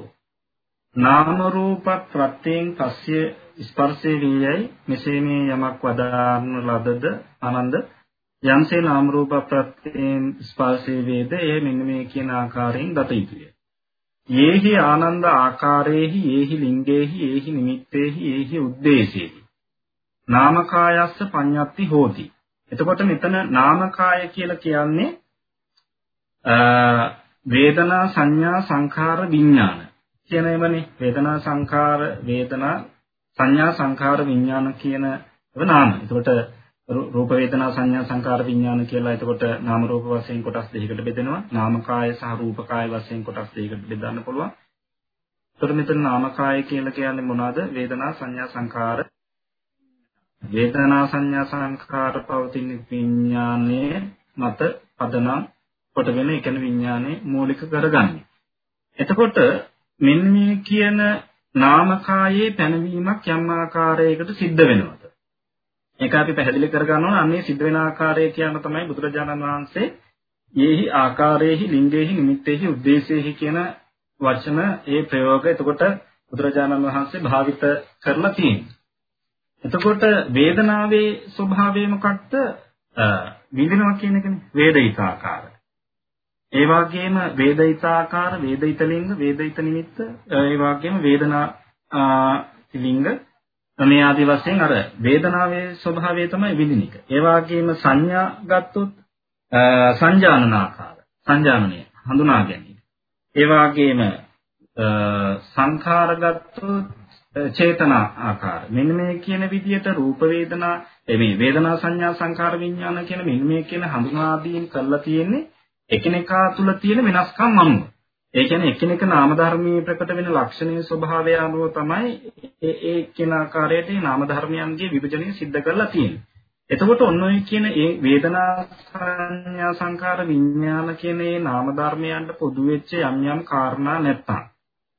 නාම රූප ප්‍රත්‍යයෙන් පස්සේ ස්පර්ශේ වේයයි මෙසේ මේ යමක් වදාරන ලදද ආනන්ද යම්සේ නාම රූප ප්‍රත්‍යයෙන් ස්පර්ශේ වේද? එය මෙන්න මේ කියන ආකාරයෙන් දත යුතුය. යේහි ආනන්ද ආකාරේහි යේහි ලිංගේහි යේහි නිමිත්තේහි යේහි උද්දේශේහි නාමකායස්ස පඤ්ඤාති හෝති. එතකොට මෙතන නාමකාය කියලා කියන්නේ වේදනා සංඥා සංඛාර විඥාන. කියන ඒවානේ වේදනා සංඛාර වේදනා සංඥා සංඛාර විඥාන කියන ඒවා නාම. එතකොට රූප වේදනා සංඥා සංකාර විඥාන කියලා එතකොට නාම රූප වශයෙන් කොටස් දෙකකට බෙදෙනවා නාමකාය සහ රූපකාය වශයෙන් කොටස් දෙකකට බෙදන්න පුළුවන් එතකොට මෙතන නාමකාය කියලා කියන්නේ මොනවද වේදනා සංඥා සංකාර වේදනා සංඥා සංඛාර පවතින විඥානයේ මත පදනම් කොටගෙන ඒ කියන්නේ විඥානයේ මූලික කරගන්නේ. එතකොට මෙන්න මේ කියන නාමකායේ පැනවීමක් යම් ආකාරයකට සිද්ධ වෙනවද? ඒක අපි පැහැදිලි කරගන්න ඕන. අන්නේ සිද්ධ වෙන ආකාරය කියන තමයි බුදුරජාණන් වහන්සේ යේහි ආකාරයේහි ලිංගයේහි නිමිත්තේහි උද්දේශයේහි කියන වචන ඒ ප්‍රයෝග එතකොට බුදුරජාණන් වහන්සේ භාවිත කරලා තියෙනවා. එතකොට වේදනාවේ ස්වභාවය මොකක්ද? විඳිනවා කියන එකනේ වේදිත ආකාර. ඒ වගේම වේදිත ආකාර, වේදිත ලිංග, වේදිත නිමිත්ත, ඒ වගේම වේදනා ලිංග මේ ආදි වශයෙන් අර වේදනාවේ ස්වභාවය තමයි විඳින එක. ඒ වගේම සංඥා ගත්තොත් සංජානන ආකාර, සංජානනය හඳුනා ගැනීම. ඒ වගේම සංඛාර ගත්තොත් චේතනා ආකාර. මෙන්න මේ කියන විදිහට රූප වේදනා මේ වේදනා සංඥා සංකාර විඥාන කියන මෙන්න මේ කියන හඳුනා දීම් කරලා තියෙන්නේ එකිනෙකා තුල තියෙන වෙනස්කම් අනුව. ඒ කියන්නේ එකිනෙක නාම ධර්මයේ ප්‍රකට වෙන ලක්ෂණීය ස්වභාවය අනුව තමයි ඒ ඒ කියන ආකාරයට මේ නාම ධර්මයන්ගේ විභජනය සිද්ධ කරලා තියෙන්නේ. එතකොට ඔන්න ඔය කියන ඒ වේදනා සංඥා සංකාර විඥාන කියන මේ නාම ධර්මයන්ට පොදු වෙච්ච යම් යම් කාරණා නැත්තම්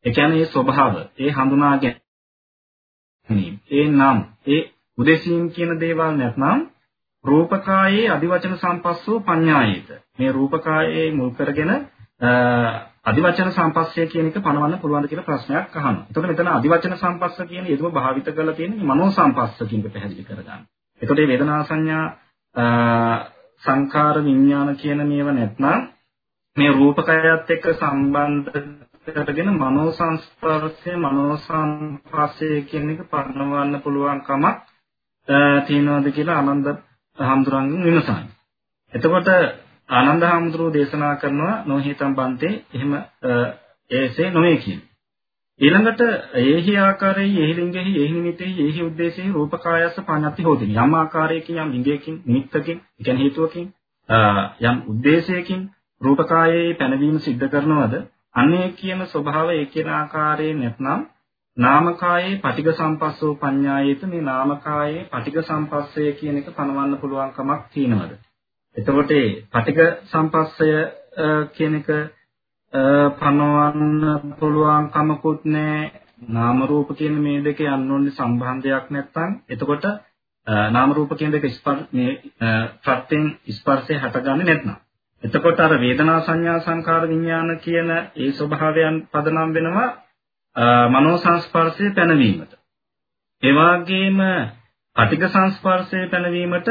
ඒ කියන්නේ ඒ ස්වභාව, ඒ හඳුනා ගැනීම, ඒ නම්, ඒ උදෙසීම් කියන දේවල් නැත්නම් රූපකායේ අදිවචන සම්පස්සෝ පඤ්ඤායේත. මේ රූපකායේ මුල් කරගෙන අදිවචන සම්පස්සය කියන එක පනවන්න පුළුවන්ද කියලා ප්‍රශ්නයක් අහනවා. එතකොට මෙතන අදිවචන සම්පස්ස කියන යෙදුම භාවිත කරලා තියෙන්නේ මනෝ සම්පස්ස කියන එක පැහැදිලි කරගන්න. එතකොට මේ වේදනා සංඥා සංකාර විඥාන කියන මේවා නැත්නම් මේ රූපකයත් එක්ක සම්බන්ධ කරගෙන මනෝ සංස්පර්ශය මනෝ සංපස්සය කියන එක පනවන්න පුළුවන් කමක් තියෙනවද කියලා ආනන්ද හඳුරන්ගෙන් විමසන්නේ. එතකොට ආනන්ද හාමුදුරුවෝ දේශනා කරනවා නොහිතම් බන්තේ එහෙම ඒසේ නොවේ කියන. ඊළඟට ඒහි ආකාරයේ ඒහි ලිංගෙහි ඒහි නිමිතෙහි ඒහි උද්දේශෙහි රූපකායස්ස පඤ්ඤාති හෝතිනි. යම් ආකාරයකින් යම් ලිංගයකින් නිමිත්තකින් කියන්නේ හේතුවකින් යම් උද්දේශයකින් රූපකායේ පැනවීම සිද්ධ කරනවද? අනේ කියන ස්වභාවය ඒ කියන ආකාරයෙන් නැත්නම් නාමකායේ පටිඝ සම්පස්සෝ පඤ්ඤායේත මේ නාමකායේ පටිඝ සම්පස්සය කියන එක පනවන්න පුළුවන් කමක් තියනවද? එතකොට මේ පටික සම්පස්සය කියන එක පනවන්න පුළුවන් කමකුත් නැහැ. නාම රූප කියන මේ දෙකේ යන්න ඕනේ සම්බන්ධයක් නැත්නම් එතකොට නාම රූප කියන දෙක ස්පර්ශ මේ ප්‍රත්‍යයෙන් ස්පර්ශය හටගන්නේ නැත්නම් එතකොට අර වේදනා සංඥා සංකාර විඥාන කියන ඒ ස්වභාවයන් පදනම් වෙනවා මනෝ සංස්පර්ශයේ පැනවීමට. ඒ වගේම පටික සංස්පර්ශයේ පැනවීමට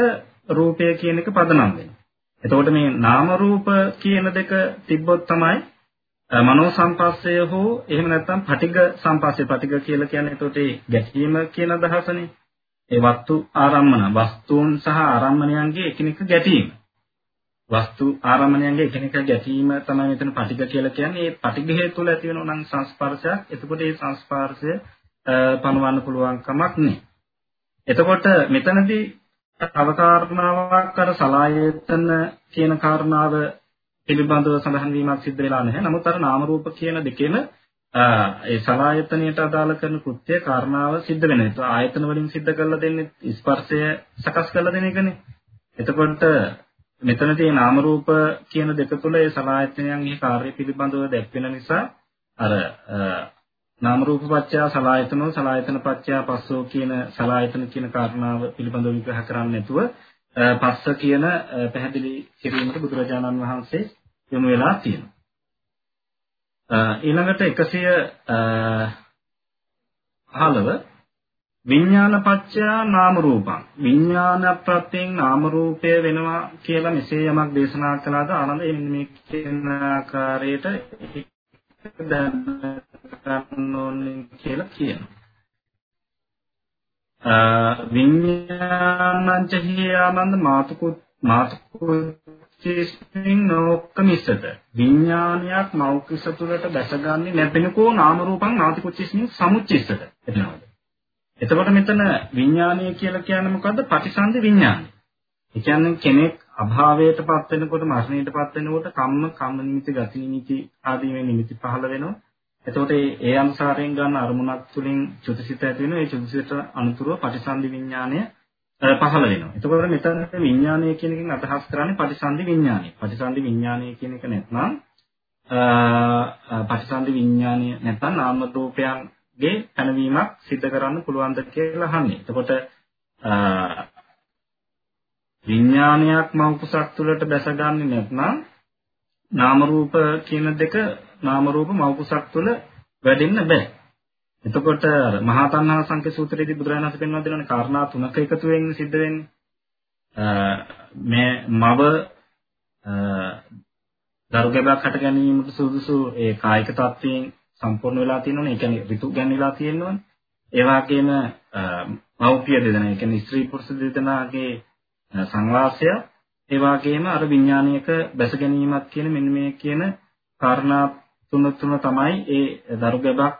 රූපය කියන එක පදනම් වෙනවා. එතකොට මේ නාම රූප කියන දෙක තිබ්බොත් තමයි මනෝ සංපස්සය හෝ එහෙම නැත්නම් පටිඝ සංපස්සය පටිඝ කියලා කියන්නේ එතකොට ඒ ගැටීම කියන අදහසනේ. ඒ වස්තු ආරම්මන වස්තුන් සහ ආරම්මණයන්ගේ එකිනෙක ගැටීම. වස්තු ආරම්මණයන්ගේ එකිනෙක ගැටීම තමයි මෙතන පටිඝ කියලා කියන්නේ. ඒ පටිඝය තුළ ඇති වෙන නම් සංස්පර්ශයක්. එතකොට ඒ සංස්පර්ශය පනවන්න පුළුවන් කමක් නෑ. එතකොට මෙතනදී තව කාරණාවක් අර සලායතන කියන කාරණාව පිළිබඳව සඳහන් වීමක් සිද්ධ වෙලා නැහැ. නමුත් අර නාම රූප කියන දෙකේම ඒ සලායතනයට අදාළ කරන කෘත්‍ය කාරණාව සිද්ධ වෙනවා. ඒක ආයතන වලින් සිද්ධ කරලා දෙන්නේ ස්පර්ශය සකස් කරලා දෙන එකනේ. එතකොට මෙතනදී නාම රූප කියන දෙක තුළ ඒ සලායතනයන්ගේ කාර්ය පිළිබඳව දැක්වෙන නිසා අර නාම රූප පත්‍ය සලායතනෝ සලායතන පත්‍ය පස්සෝ කියන සලායතන කියන කාරණාව පිළිබඳව විග්‍රහ කරන්නේ නැතුව පස්ස කියන පැහැදිලි කිරීමට බුදුරජාණන් වහන්සේ යොමු වෙලා තියෙනවා. ඊළඟට 115 විඥාන පත්‍ය නාම රූපං විඥාන ප්‍රත්‍යයෙන් නාම රූපය වෙනවා කියලා මෙසේ යමක් දේශනා කළාද ආනන්ද? එන්න මේ කියන ආකාරයට ගන්න ඕනේ කියලා කියනවා. විඤ්ඤාණං ච හියානන්ද මාතුකු මාතුකුච්චේස්මින් නෝක්කමිසත විඥානයක් මෞකිස තුලට දැසගන්නේ නැපෙනකෝ නාම රූපං නාතිකුච්චේස්මින් සමුච්චේසත එතනවද? එතකොට මෙතන විඥානය කියලා කියන්නේ මොකද්ද පටිසන්ධි විඥානය ඒ කියන්නේ කෙනෙක් අභාවයටපත් වෙනකොට මරණයටපත් වෙනකොට කම්ම කම්ම නිමිති ගති නිමිති ආදී මේ නිමිති පහළ වෙනවා එතකොට ඒ අනුසාරයෙන් ගන්න අරමුණක් තුළින් චුතිසිත ඇති වෙනවා. ඒ චුතිසිත අනුතුරුව පටිසන්ධි විඥානය පහළ වෙනවා. එතකොට මෙතන විඥානය කියන එකෙන් අදහස් කරන්නේ පටිසන්ධි විඥානය. පටිසන්ධි විඥානය කියන එක නැත්නම් පටිසන්ධි විඥානය නැත්නම් නාම රූපයන්ගේ පැනවීමක් සිද්ධ කරන්න පුළුවන්ද කියලා අහන්නේ. එතකොට විඥානයක් මව කුසක් තුළට බැසගන්නේ නැත්නම් නාම රූප කියන දෙක නාම රූප මව කුසක් තුළ වැඩෙන්න බෑ. එතකොට මහා තණ්හා සංකේ සූත්‍රයේදී බුදුරජාණන් වහන්සේ පෙන්වා දෙනවානේ කාරණා තුනක එකතු වෙමින් සිද්ධ වෙන්නේ. මේ මව දරු ගැබක් හට ගැනීමට සුදුසු ඒ කායික තත්ත්වයෙන් සම්පූර්ණ වෙලා තියෙනවනේ. ඒ කියන්නේ ඍතු ගැන්විලා තියෙනවනේ. ඒ වගේම මව්පිය දෙදෙනා, ඒ කියන්නේ ස්ත්‍රී පුරුෂ දෙදෙනාගේ සංවාසය, ඒ වගේම අර විඥානයක බැස ගැනීමක් කියන මෙන්න මේ කියන කාරණා තුන තුන තමයි ඒ දරු ගැබක්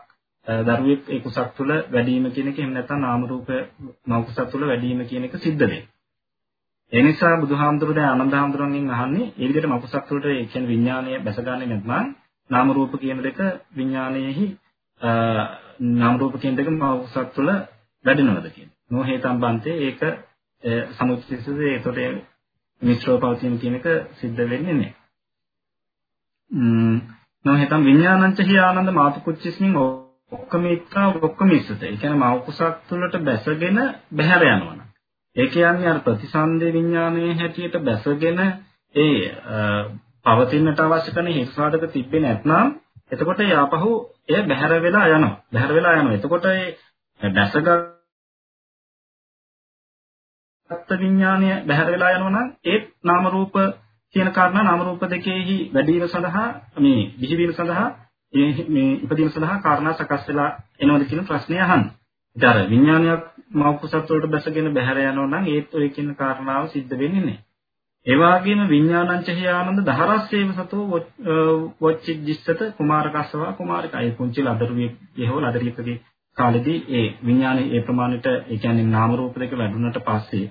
දරුවෙක් ඒ කුසක් තුළ වැඩිම කියන එක එහෙම නැත්නම් නාම රූප මව කුසක් තුළ වැඩිම කියන එක සිද්ධ වෙන්නේ. ඒ නිසා බුදුහාමුදුරුවෝ දැන් ආනන්ද හාමුදුරන්ගෙන් අහන්නේ ඒ විදිහට මව කුසක් තුළට ඒ කියන්නේ විඥානය බැසගන්නේ නැත්නම් නාම රූප කියන දෙක විඥානයේහි නාම රූප කියන දෙක මෞසත් තුළ වැඩෙනවද කියන. නොහේතම් බන්තේ ඒක සමුච්චිතද ඒතොට මිශ්‍රව පවතින කියන එක සිද්ධ වෙන්නේ නැහැ. ම්ම් නොහේතම් විඥානංච හි ආනන්ද මාතුකුච්චිස්මින් ඔක්කමිත්තා ඔක්කමිස්සත. ඒ කියන්නේ මෞකුසක් තුළට බැසගෙන බැහැර යනවා. ඒ කියන්නේ අර ප්‍රතිසන්දේ විඥානයේ හැටියට බැසගෙන ඒ පවතින්නට අවශ්‍ය කරන හිස්වාදක තිබ්බේ නැත්නම් එතකොට යාපහු එය බැහැර වෙලා යනවා. බැහැර වෙලා යනවා. එතකොට ඒ දැසගත් විඥානය බැහැර වෙලා යනවා නම් ඒ නාම රූප කියන කාරණා නාම රූප දෙකෙහි වැඩිම සඳහා මේ විහිවීම සඳහා මේ ඉපදීම සඳහා කාරණා සකස් වෙලා එනවද කියන ප්‍රශ්නය අහන්නේ. ඉතින් අර විඥානයක් මෞකසත් වලට බැසගෙන බැහැර යනවා නම් ඒත් ඔය කියන කාරණාව සිද්ධ වෙන්නේ නැහැ. ඒ වගේම විඥානංච හි ආනන්ද දහරස්සේව සතෝ වොච්චිජ්ජිස්සත කුමාරකස්සව කුමාරිකා ඒ පුංචි ලදරුවේ හෝ ලදරියකගේ කාලෙදී ඒ විඥානයේ ඒ ප්‍රමාණයට ඒ කියන්නේ නාම රූප දෙක වැඩුණට පස්සේ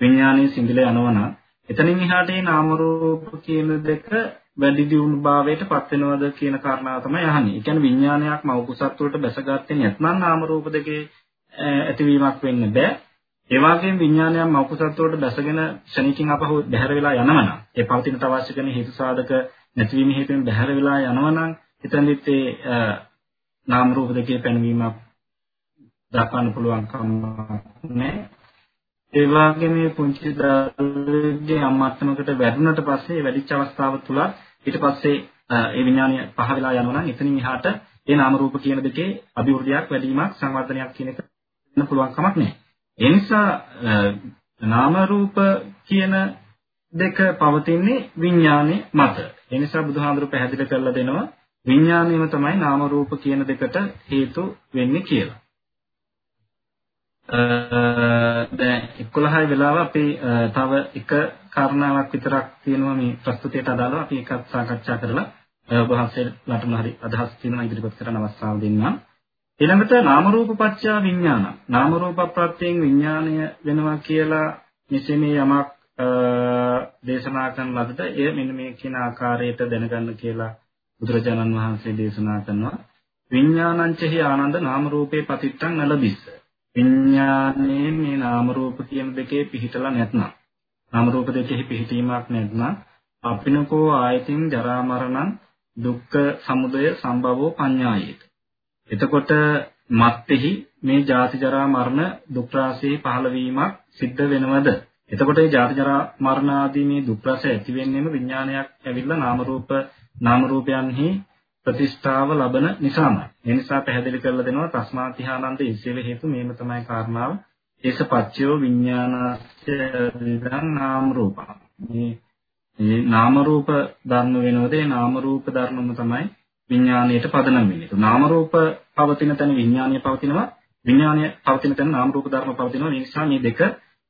විඥානයේ සිඳිලා යනවනම් එතනින් එහාට මේ නාම රූප කියන දෙක වැඩි දියුණු භාවයට පත් වෙනවද කියන කාරණාව තමයි අහන්නේ. ඒ කියන්නේ විඥානයක් මව කුසත් වලට බැසගත්තේ නැත්නම් නාම රූප දෙකේ ඇතිවීමක් වෙන්න බෑ. ඒ වගේම විඥානයක් මව කුසත් වලට බැසගෙන ශනිකින් අපහු බැහැර වෙලා යනවනම් ඒ පවතින අවශ්‍ය කරන හේතු සාධක නැතිවීම හේතුවෙන් බැහැර වෙලා යනවනම් එතනදිත් ඒ නාම රූප දෙකේ පැනවීමක් දක්වන්න පුළුවන් කම නැහැ. ඒ වගේම මේ පුංචි දරුවෙක්ගේ අම්මත්තමකට වැටුණට පස්සේ වැඩිච්ච අවස්ථාව තුල ඊට පස්සේ ඒ විඥානය පහ වෙලා යනවා නම් එතනින් එහාට ඒ නාම රූප කියන දෙකේ අභිවෘද්ධියක් වැඩිවීමක් සංවර්ධනයක් කියන එක වෙන්න පුළුවන් කමක් නැහැ. ඒ නිසා නාම රූප කියන දෙක පවතින්නේ විඥානයේ මත. ඒ නිසා බුදුහාඳුර පැහැදිලි කරලා දෙනවා විඥානයම තමයි නාම රූප කියන දෙකට හේතු වෙන්නේ කියලා. දැන් 11 වෙලාව අපි තව එක කාරණාවක් විතරක් තියෙනවා මේ ප්‍රස්තුතියට අදාළව අපි ඒකත් සාකච්ඡා කරලා ඔබ වහන්සේලාටම හරි අදහස් තියෙනවා ඉදිරිපත් කරන්න අවස්ථාව දෙන්නම්. ඊළඟට නාම රූප පත්‍යා විඥාන. නාම රූප ප්‍රත්‍යයෙන් විඥාණය වෙනවා කියලා මෙසේ මේ යමක් දේශනා කරන ලදට එය මෙන්න මේ කියන ආකාරයට දැනගන්න කියලා බුදුරජාණන් වහන්සේ දේශනා කරනවා. විඥානංචහි ආනන්ද නාම රූපේ පතිත්තං නලබිස්ස. විඥානයේ මේ නාම රූප කියන දෙකේ පිහිටලා නැත්නම් නාම රූප දෙකෙහි පිහිටීමක් නැත්නම් අපිනකෝ ආයතින් ජරා මරණං දුක්ඛ සමුදය සම්භවෝ පඤ්ඤායේත. එතකොට මත්ෙහි මේ ජාති ජරා මරණ දුක් රාශී පහළ වීමක් සිද්ධ වෙනවද? එතකොට මේ ජාති ජරා මරණ ආදී මේ දුක් රස ඇති වෙන්නේම විඥානයක් ඇවිල්ලා නාම රූප නාම රූපයන්හි ප්‍රතිෂ්ඨාව ලබන නිසාමයි. ඒ නිසා පැහැදිලි කරලා දෙනවා තස්මාතිහානන්ද ඉස්සෙල හේතු මේම තමයි කාරණාව. ඒසපච්චයෝ විඥානස්ය විදං නාම රූපං. මේ මේ නාම රූප ධර්ම වෙනවද? ඒ නාම රූප ධර්මම තමයි විඥාණයට පදනම් වෙන්නේ. නාම රූප පවතින තැන විඥාණය පවතිනවා. විඥාණය පවතින තැන නාම රූප ධර්ම පවතිනවා. ඒ නිසා මේ දෙක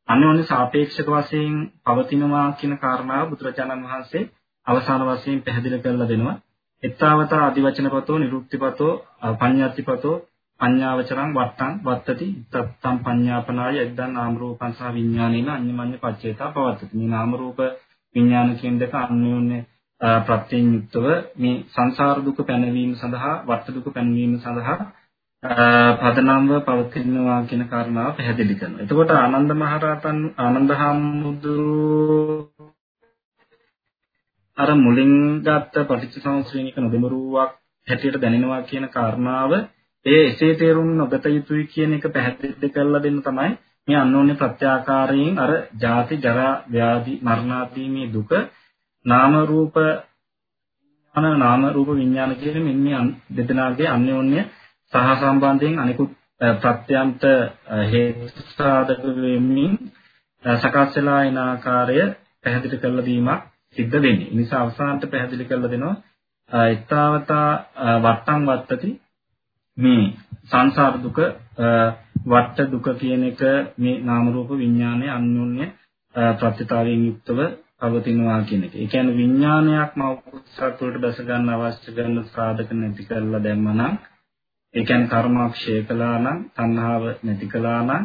අන්‍යෝන්‍ය සාපේක්ෂක වශයෙන් පවතිනවා කියන කාරණාව බුදුරජාණන් වහන්සේ අවසාන වශයෙන් පැහැදිලි කරලා දෙනවා. එත්තාවත අදිවචනපතෝ නිරුක්තිපතෝ පඤ්ඤාතිපතෝ පඤ්ඤාවචරං වත්තං වත්තති තත්තම් පඤ්ඤාපනාය එද්දන් නාම රූපං සහ විඥානේන අඤ්ඤමඤ්ඤ පච්චේතා පවත්තති මේ නාම රූප විඥාන කියන දෙක අන්‍යෝන්‍ය ප්‍රත්‍යයෙන් යුක්තව මේ සංසාර දුක පැනවීම සඳහා වට දුක පැනවීම සඳහා පදනම්ව පවතිනවා කියන කාරණාව පැහැදිලි කරනවා. එතකොට ආනන්ද මහරහතන් ආනන්ද හාමුදුරුවෝ අර මුලින් ගත්ත පටිච්චසමුප්පාදික නොදෙමරුවක් හැටියට දැනෙනවා කියන කාරණාව ඒ එසේ තේරුම් නොගත යුතුයි කියන එක පැහැදිලි කරලා දෙන්න තමයි මේ අන්‍යෝන්‍ය ප්‍රත්‍යාකාරයෙන් අර ජාති ජරා ව්‍යාධි මරණ ආදී මේ දුක නාම රූප අන නාම රූප විඥාන කියන මෙන්න දෙදෙනාගේ අන්‍යෝන්‍ය සහ සම්බන්ධයෙන් අනිකුත් ප්‍රත්‍යන්ත හේතු සාධක වෙමින් සකස් වෙලා එන ආකාරය පැහැදිලි කරලා දීමක් සිද්ධ වෙන්නේ. ඒ නිසා අවසානට පැහැදිලි කරලා දෙනවා ඊතාවතා වට්ටම් වත්තති මේ සංසාර දුක වට්ට දුක කියන එක මේ නාම රූප විඥානයේ අන්‍යෝන්‍ය ප්‍රත්‍යතාවයෙන් යුක්තව පවතිනවා කියන එක. ඒ කියන්නේ විඥානයක් මෞසත් වලට දැස ගන්න අවශ්‍ය කරන සාධක නැති කරලා දැම්මනම් ඒ කියන්නේ කර්මක්ෂය කළා නම් තණ්හාව නැති කළා නම්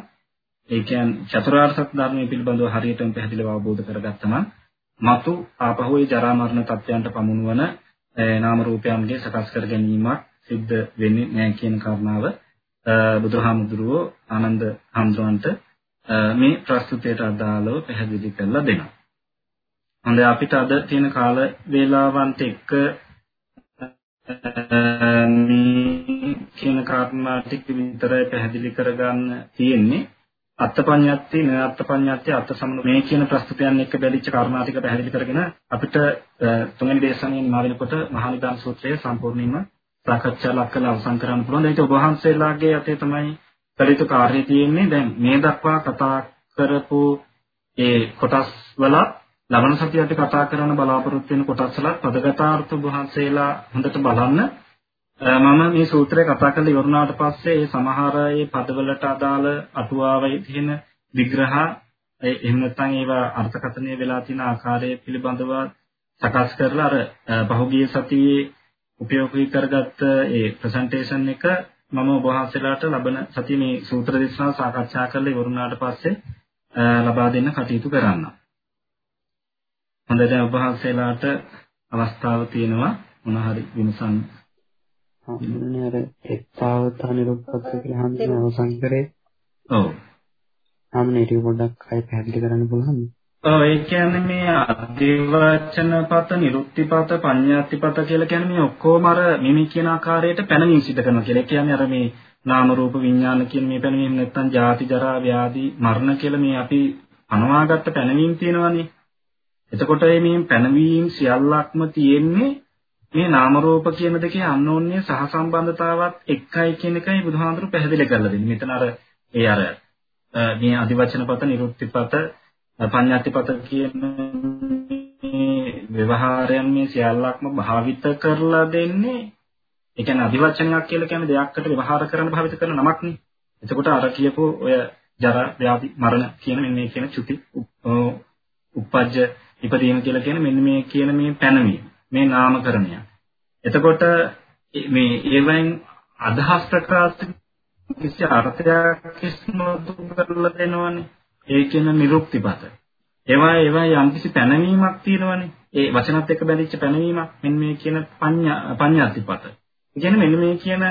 ඒ කියන්නේ චතුරාර්ය සත්‍ය ධර්මයේ පිළිබඳව හරියටම පැහැදිලිව අවබෝධ කරගත්තා නම් මතු ආපහු ඒ ජරා මරණ තත්ත්වයන්ට පමුණුවන නාම රූපයන්ගේ සකස් කර ගැනීමක් සිද්ධ වෙන්නේ නැහැ කියන කාරණාව බුදුහාමුදුරුවෝ ආනන්ද හඳුරන්ට මේ ප්‍රස්තුතයට අදාළව පැහැදිලි කරලා දෙනවා. හොඳයි අපිට අද තියෙන කාල වේලාවන්ට එක්ක මේ කියන කාරණා ටික විතරයි පැහැදිලි කරගන්න තියෙන්නේ. අත්පඤ්ඤත්ති නත්පඤ්ඤත්ති අත් සමන මේ කියන ප්‍රස්තුතයන් එක්ක බැලිච්ච කාරණා ටික පැහැදිලි කරගෙන අපිට තුන්වෙනි දේශනාවේ මාවිනකොට මහා නිදාන සූත්‍රය සම්පූර්ණයෙන්ම සාකච්ඡා ලක් කරලා අවසන් කරන්න පුළුවන්. ඒක ඔබ වහන්සේලාගේ අතේ තමයි කළිත කාර්යය තියෙන්නේ. දැන් මේ දක්වා කතා කරපු ඒ කොටස් වල ලබන සතියට කතා කරන්න බලාපොරොත්තු වෙන කොටස් වල පදගතාර්ථ වහන්සේලා හොඳට බලන්න. මම මේ සූත්‍රය කතා කරලා ඉවරනාට පස්සේ ඒ සමහර ඒ පදවලට අදාළ අටුවාවේ තියෙන විග්‍රහ එහෙම නැත්නම් ඒවා අර්ථකථනය වෙලා තියෙන ආකාරය පිළිබඳව සකස් කරලා අර පහුගිය සතියේ උපයෝගී කරගත්ත ඒ ප්‍රසන්ටේෂන් එක මම ඔබ වහන්සේලාට ලබන සතියේ මේ සූත්‍ර දේශනාව සාකච්ඡා කරලා ඉවරුනාට පස්සේ ලබා දෙන්න කටයුතු කරන්න. හොඳයි දැන් ඔබ වහන්සේලාට අවස්ථාව තියෙනවා මොන හරි විමසන්න. හම්බුනේ අර එක්තාවතා නිරුක්තත් කියලා හන්දේ අවසන් කරේ. ඔව්. හම්බුනේ ඒක පොඩ්ඩක් අය පැහැදිලි කරන්න පුළුවන්ද? ඔව් ඒ කියන්නේ මේ අධිවචනපත, නිරුක්තිපත, පඤ්ඤාතිපත කියලා කියන්නේ මේ ඔක්කොම අර මිමි කියන ආකාරයට පැනවීම සිදු කරනවා කියලා. ඒ කියන්නේ අර මේ නාම රූප විඥාන කියන මේ පැනවීම නැත්තම් ජාති ජරා ව්‍යාධි මරණ කියලා මේ අපි අනවාගත්ත පැනවීම තියෙනවානේ. එතකොට මේ පැනවීම සියල්ලක්ම තියෙන්නේ මේ නාම රූප කියන දෙකේ අන්‍යෝන්‍ය සහසම්බන්ධතාවත් එක්කයි කියන එකයි බුදුහාඳුරු පැහැදිලි කරලා දෙන්නේ. මෙතන අර ඒ අර මේ අධිවචනපත, නිරුක්තිපත පඤ්ඤාතිපත කියන ව්‍යවහාරයන් මේ සියල්ලක්ම භාවිත කරලා දෙන්නේ ඒ කියන්නේ අදිවචනයක් කියලා කියන්නේ දෙයක්කට ව්‍යවහාර කරන්න භාවිත කරන නමක්නේ. එතකොට අර කියපු ඔය ජරා ව්‍යාධි මරණ කියන මෙන්න මේ කියන චුති උප්පජ්ජ ඉපදීම කියලා කියන මෙන්න මේ කියන මේ පැනවීම මේ නාමකරණය. එතකොට මේ ඒවෙන් අදහස් ප්‍රකාශ කිසි අර්ථයක් කිසිමතු කරලා දෙනවනේ. ඒ කියන නිරුක්තිපත. ඒවා ඒවා යම්කිසි පැනවීමක් තියෙනවනේ. ඒ වචනත් එක්ක බැඳිච්ච පැනවීමක් මෙන්න මේ කියන පඤ්ඤා පඤ්ඤාතිපත. ඒ කියන්නේ මෙන්න මේ කියන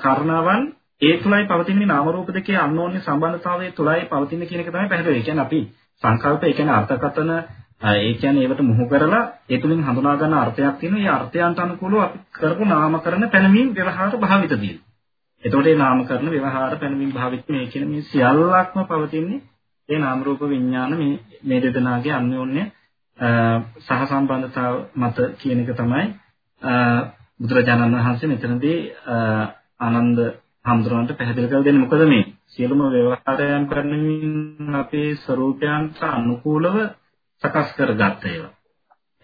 කාරණාවන් ඒ තුලයි පවතින මේ නාම රූප දෙකේ අන්‍යෝන්‍ය සම්බන්ධතාවය තුලයි පවතින කියන එක තමයි පැහැදිලි. ඒ කියන්නේ අපි සංකල්ප ඒ කියන්නේ අර්ථකතන ඒ කියන්නේ ඒවට මුහු කරලා ඒ තුලින් හඳුනා ගන්න අර්ථයක් තියෙනවා. ඒ අර්ථයන්ට අනුකූලව අපි කරපු නාමකරණ පැනවීම ව්‍යවහාර භාවිත තියෙනවා. එතකොට මේ නාමකරණ ව්‍යවහාර පැනවීම භාවිත මේ කියන මේ සියල්ලක්ම පවතින්නේ ඒ නාම රූප විඥාන මේ මේ දෙදෙනාගේ අන්‍යෝන්‍ය සහසම්බන්ධතාව මත කියන එක තමයි බුදුරජාණන් වහන්සේ මෙතනදී ආනන්ද හඳුරනට පැහැදිලි කරලා දෙන්නේ මොකද මේ සියලුම ව්‍යවහාරයන් කරනමින් අපේ ස්වરૂපයන්ට අනුකූලව සකස් කරගත්ත ඒවා.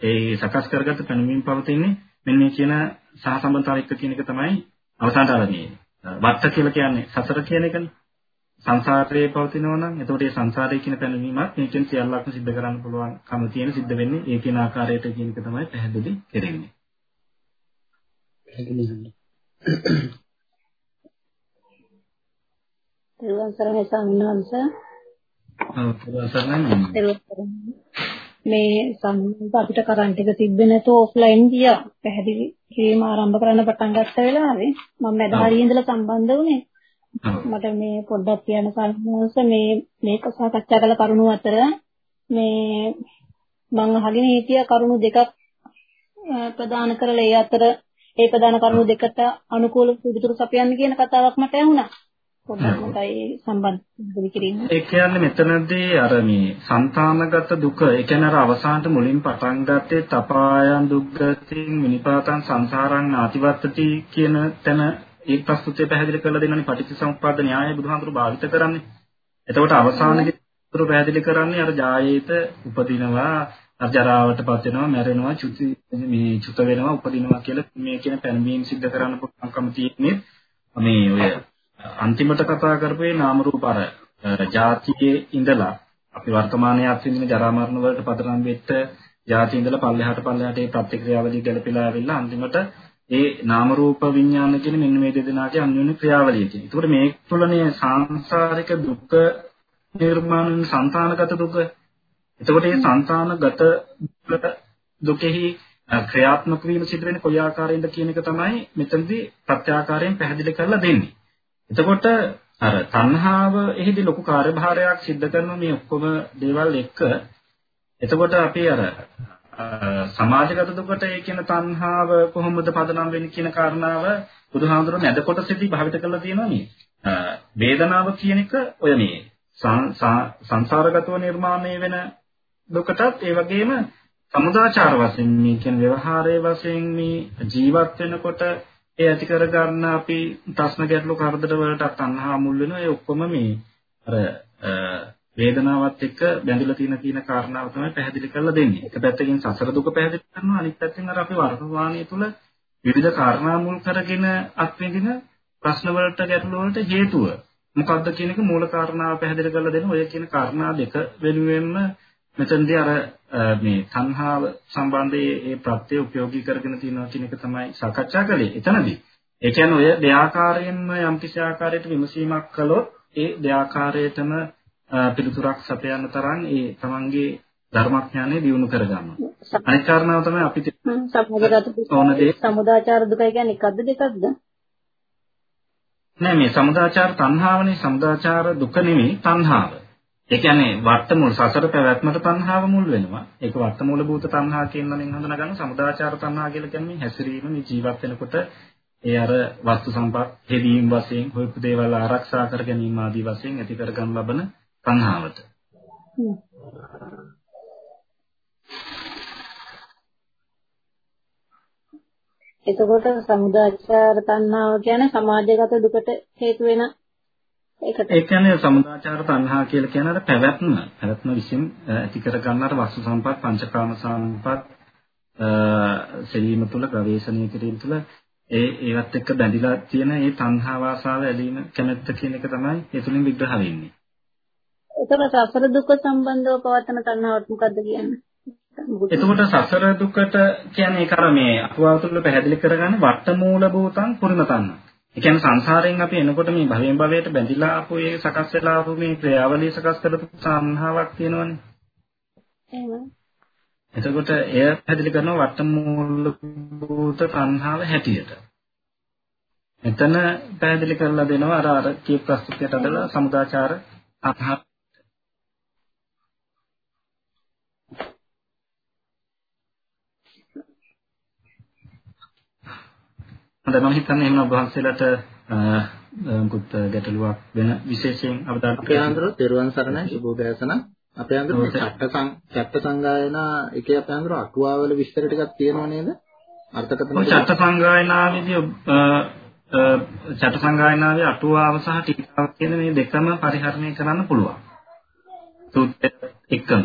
ඒ සකස් කරගත්ත පැනවීම පවතින්නේ මෙන්න මේ කියන සහසම්බන්ධතාවය එක්ක කියන එක තමයි අවසානට අරගෙන. වත්ත කියලා කියන්නේ සසර කියන එකනේ. සංසාරයේ පවතිනවා නම් එතකොට මේ සංසාරයේ කියන පැනවීමත් මේකෙන් සියල්ලක්ම සිද්ධ කරන්න පුළුවන් කම තියෙන සිද්ධ වෙන්නේ ඒ කියන ආකාරයට කියන එක තමයි පැහැදිලි කරන්නේ. පැහැදිලි තෙරුවන් සරණයි සම්මානස. මේ සම්මානස අපිට කරන්ට් එක තිබ්බේ නැතුව ඔෆ්ලයින් ගියා. පැහැදිලි කිරීම ආරම්භ කරන්න පටන් ගත්ත වෙලාවේ මම මැද හරිය ඉඳලා සම්බන්ධ වුණේ. මට මේ පොඩ්ඩක් කියන්න සල්මෝස මේ මේක සාකච්ඡා කළ කරුණු අතර මේ මම අහගෙන හිටිය කරුණු දෙකක් ප්‍රදාන කරලා ඒ අතර ඒ ප්‍රධාන කරුණු දෙකට අනුකූල පිළිතුරු සපයන්න කියන කතාවක් මට ඇහුණා. පොඩ්ඩක් මට ඒ සම්බන්ධ කිරීම. ඒ කියන්නේ මෙතනදී අර මේ సంతානගත දුක, ඒ කියන්නේ අර අවසානට මුලින් පටන් ගත්තේ තපායන් දුක්ගතින් විනිපාතං සංසාරං ආතිවත්තති කියන තැන ඒ ප්‍රස්තුතය පැහැදිලි කරලා දෙනවානේ පටිච්චසමුප්පාද න්‍යාය බුදුහාමුදුරු භාවිත කරන්නේ. එතකොට අවසානයේ බුදුහාමුදුරු පැහැදිලි කරන්නේ අර ජායේත උපදිනවා ජරාවටපත් වෙනවා මැරෙනවා චුති මේ චුත වෙනවා උපදිනවා කියලා මේ කියන පැනවීම සිද්ධ කරන්න පුළුවන්කම තියෙන්නේ මේ ඔය අන්තිමට කතා කරපේ නාම රූප අර ජාතියේ ඉඳලා අපි වර්තමානයේ අත්විඳින ජරා මරණ වලට පදනම් වෙච්ච ජාති ඉඳලා පල්ලෙහාට පල්ලෙහාට ඒ ප්‍රතික්‍රියාවලිය ගැලපීලා ආවිල්ලා අන්තිමට ඒ නාම රූප විඥාන කියන මෙන්න මේ දෙදෙනාගේ අන්‍යෝන්‍ය ක්‍රියාවලිය තියෙනවා. ඒකට මේ තුළනේ සාංශාරික දුක නිර්මාණ සංතානගත දුක. එතකොට මේ සංතානගත දුකෙහි ක්‍රියාත්මක වීම සිද්ධ වෙන්නේ කොයි ආකාරයෙන්ද කියන එක තමයි මෙතනදී ප්‍රත්‍යාකාරයෙන් පැහැදිලි කරලා දෙන්නේ. එතකොට අර තණ්හාව එහිදී ලොකු කාර්යභාරයක් සිද්ධ කරන මේ ඔක්කොම දේවල් එක්ක එතකොට අපි අර සමාජගත දුකට ඒ කියන තණ්හාව කොහොමද පදනම් වෙන්නේ කියන කාරණාව බුදුහාමුදුරුවෝ මැද කොටසෙදී භාවිත කරලා තියෙනවා මේ. වේදනාව කියන එක ඔය මේ සංසාරගතව නිර්මාණය වෙන දුකටත් ඒ වගේම සමුදාචාර වශයෙන් මේ කියන ව්‍යවහාරයේ වශයෙන් මේ ජීවත් වෙනකොට ඒ ඇති කර ගන්න අපි ප්‍රශ්න ගැටලු කරදර වලට තණ්හා මුල් වෙනවා. ඒ ඔක්කොම මේ අර වේදනාවත් එක්ක බැඳිලා තියෙන තියෙන කාරණාව තමයි පැහැදිලි කරලා දෙන්නේ. එක පැත්තකින් සසර දුක පැහැදිලි කරනවා. අනිත් පැත්තෙන් අර අපි වර්තමානයේ තුල විවිධ කාරණා මුල් කරගෙන අත්විඳින ප්‍රශ්න වලට ගැටලු වලට හේතුව මොකක්ද කියන එක මූල කාරණාව පැහැදිලි කරලා දෙන ඔය කියන කාරණා දෙක වෙනුවෙන්ම මෙතනදී අර මේ සංහාව සම්බන්ධයේ ඒ ප්‍රත්‍ය උපයෝගී කරගෙන තියෙනවා කියන එක තමයි සාකච්ඡා කළේ. එතනදී ඒ කියන්නේ ඔය දෙආකාරයෙන්ම යම්කිසි ආකාරයකට විමසීමක් කළොත් ඒ දෙආකාරයටම පිළිතුරක් සපයන්න තරම් ඒ තමන්ගේ ධර්මඥානය දියුණු කරගන්නවා. අනිත් කාරණාව තමයි අපිට සමුදාගත සමුදාචාර දුකයි කියන්නේ එකක්ද දෙකක්ද? නෑ මේ සමුදාචාර තණ්හාවනේ සමුදාචාර දුක නෙමෙයි තණ්හාව. ඒ කියන්නේ වට්ටමුල් සසර පැවැත්මට තණ්හාව මුල් වෙනවා. ඒක වට්ටමූල භූත තණ්හා කියන නමින් හඳුනා ගන්න සමුදාචාර තණ්හා කියලා කියන්නේ මේ හැසිරීම මේ ජීවත් වෙනකොට ඒ අර වස්තු සම්පත් හෙදීම් වශයෙන් හොයපු දේවල් ආරක්ෂා කර ගැනීම ආදී වශයෙන් ඇති කර ගන්න ලබන තණ්හාවට. එතකොට සමුදාචාර තණ්හාව කියන්නේ සමාජගත දුකට හේතු වෙන ඒකට ඒ කියන්නේ සමුදාචාර තණ්හා කියලා කියන අර පැවැත්ම පැවැත්ම විසින් ඇති කර ගන්නාට වස්තු සම්පත් පංචකාම සම්පත් සෙවීම තුළ ගවේෂණය කිරීම තුළ ඒ ඒවත් එක්ක බැඳිලා තියෙන ඒ තණ්හා වාසාව ඇලීම කැමැත්ත කියන එක තමයි ඒ තුලින් විග්‍රහ වෙන්නේ. එතකොට සසර දුක සම්බන්ධව පවත්වන තණ්හාවට මොකද්ද කියන්නේ? එතකොට සසර දුකට කියන්නේ ඒක අර මේ අතුවා තුළ පැහැදිලි කරගන්නේ වට්ටමූල භූතං පුරිම තණ්හා. ඒ කියන්නේ සංසාරයෙන් අපි එනකොට මේ භවයෙන් භවයට බැඳිලා ආපු ඒ සකස් වෙලා ආපු මේ ක්‍රියාවලිය සකස් කරපු සංහාවක් තියෙනවනේ. එහෙම. එතකොට එය පැහැදිලි කරනවා වට්ටමූල භූත සංහාව හැටියට. එතන පැහැදිලි කරලා දෙනවා අර අර කීප ප්‍රස්තුතියට අදලා සමුදාචාර අහක් හොඳයි මම හිතන්නේ එහෙනම් ඔබ වහන්සේලාට මුකුත් ගැටලුවක් වෙන විශේෂයෙන් අවධානය අපේ අඳුර තෙරුවන් සරණයි. සුබෝදයසන අපේ අඳුර චට්ට සං චට්ට සංගායනා එකේ අපේ අඳුර අටුවාවල විස්තර ටිකක් තියෙනව නේද? අර්ථකථන ඔය චට්ට සංගායනාවේදී චට්ට සංගායනාවේ අටුවාව සහ ටීකාව කියන මේ දෙකම පරිහරණය කරන්න පුළුවන්. සූත්‍ර එකම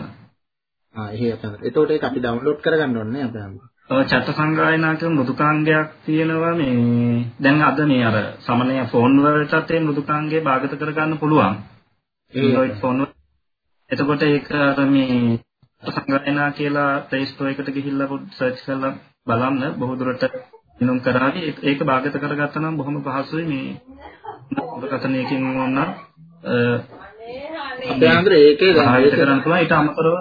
ආ එහෙ අපේ අඳුර එතකොට ඒක අපි ඩවුන්ලෝඩ් කරගන්න ඕනේ අපේ අඳුර චත්ත සංගායනා කියන මෘදුකාංගයක් තියෙනවා මේ. දැන් අද මේ අර සමනය ෆෝන් වලටත් ඒ මෘදුකාංගය භාගත කරගන්න පුළුවන්. Android ෆෝන් එතකොට ඒක අර මේ සංගායනා කියලා Play Store එකට ගිහිල්ලා සර්ච් කරලා බලන්න. බොහෝ දුරට දිනුම් කරාවි. ඒක භාගත කරගත්තා නම් බොහොම පහසුයි මේ දුරකථනයකින් වුණා අපේ අnder ඒකේ භාවිත කරන්න පුළුවන්. ඊට අමතරව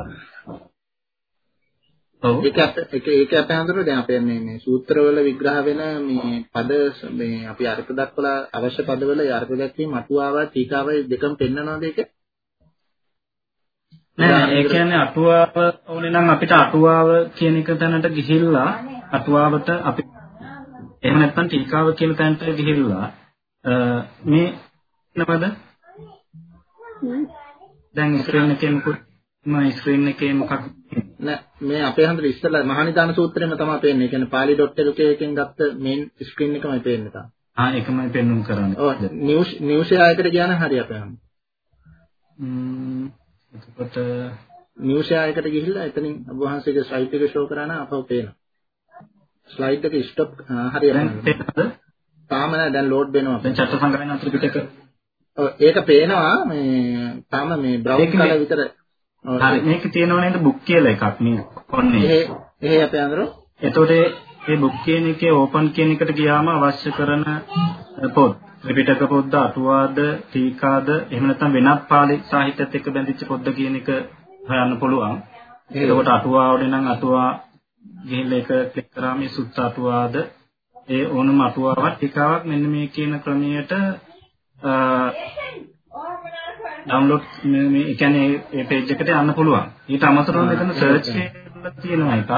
ඔව්. ඒක ඒක ඒක අපේ හඳුනන දැන් අපේ මේ මේ සූත්‍රවල විග්‍රහ වෙන මේ පද මේ අපි අර්ථ දක්වලා අවශ්‍ය පදවල අර්ථ දැක්වීම අටුවාව ටීකාව දෙකම පෙන්නනවාද ඒක? නෑ ඒ කියන්නේ අටුවාව ඕනේ නම් අපිට අටුවාව කියන එක තැනට ගිහිල්ලා අටුවාවට අපි එහෙම නැත්නම් ටීකාව කියන තැනට ගිහිල්ලා මේ නේද දැන් ස්ක්‍රීන් එකේ මොකද මම ස්ක්‍රීන් එකේ මොකක් නෑ මේ අපේ හන්දර ඉස්සලා මහනිදාන සූත්‍රෙම තමයි පේන්නේ. ඒ කියන්නේ pali.lk එකෙන් ගත්ත මේන් ස්ක්‍රීන් එකමයි පේන්නේ තාම. ආ ඒකමයි පෙන්වුම් කරන්නේ. ඔව් නිවුස් නිවුස් ආයතනයට ගියානම් හරි අපේ හන්ද. ම්ම් එතකොට නිවුස් ආයතනයට ගිහිල්ලා එතනින් ඔබ වහන්සේගේ සයිට් එක ෂෝ කරා නම් අපව පේනවා. ස්ලයිඩ් එක ස්ටොප් හරි අපේ. තාම දැන් ලෝඩ් වෙනවා. දැන් චත්ත සංගායනා ත්‍රිපිටක ඔව් ඒක පේනවා මේ තාම මේ බ්‍රවුන් කලර් විතර හරි මේක තියෙනව නේද බුක් කියලා එකක් මේ කොන්නේ. එහෙ එහෙ අපේ අඳුර. එතකොට මේ බුක් කියන එකේ ඕපන් කියන එකට ගියාම අවශ්‍ය කරන පොත් ත්‍රිපිටක පොත්ද අටුවාද ටීකාද එහෙම නැත්නම් වෙනත් පාලි සාහිත්‍යයත් එක්ක බැඳිච්ච පොත්ද කියන එක හොයන්න පුළුවන්. එතකොට අටුවාවනේ නම් අටුවා ගිහිල්ලා ඒක ක්ලික් කරාම මේ සුත්ත අටුවාද ඒ ඕනම අටුවාවක් ටිකාවක් මෙන්න මේ කියන ක්‍රමයට ඩවුන්ලෝඩ් මේ මේ කියන්නේ ඒ පේජ් එකට යන්න පුළුවන්. ඊට අමතරව මෙතන සර්ච් කියලා තියෙනවා එකක්.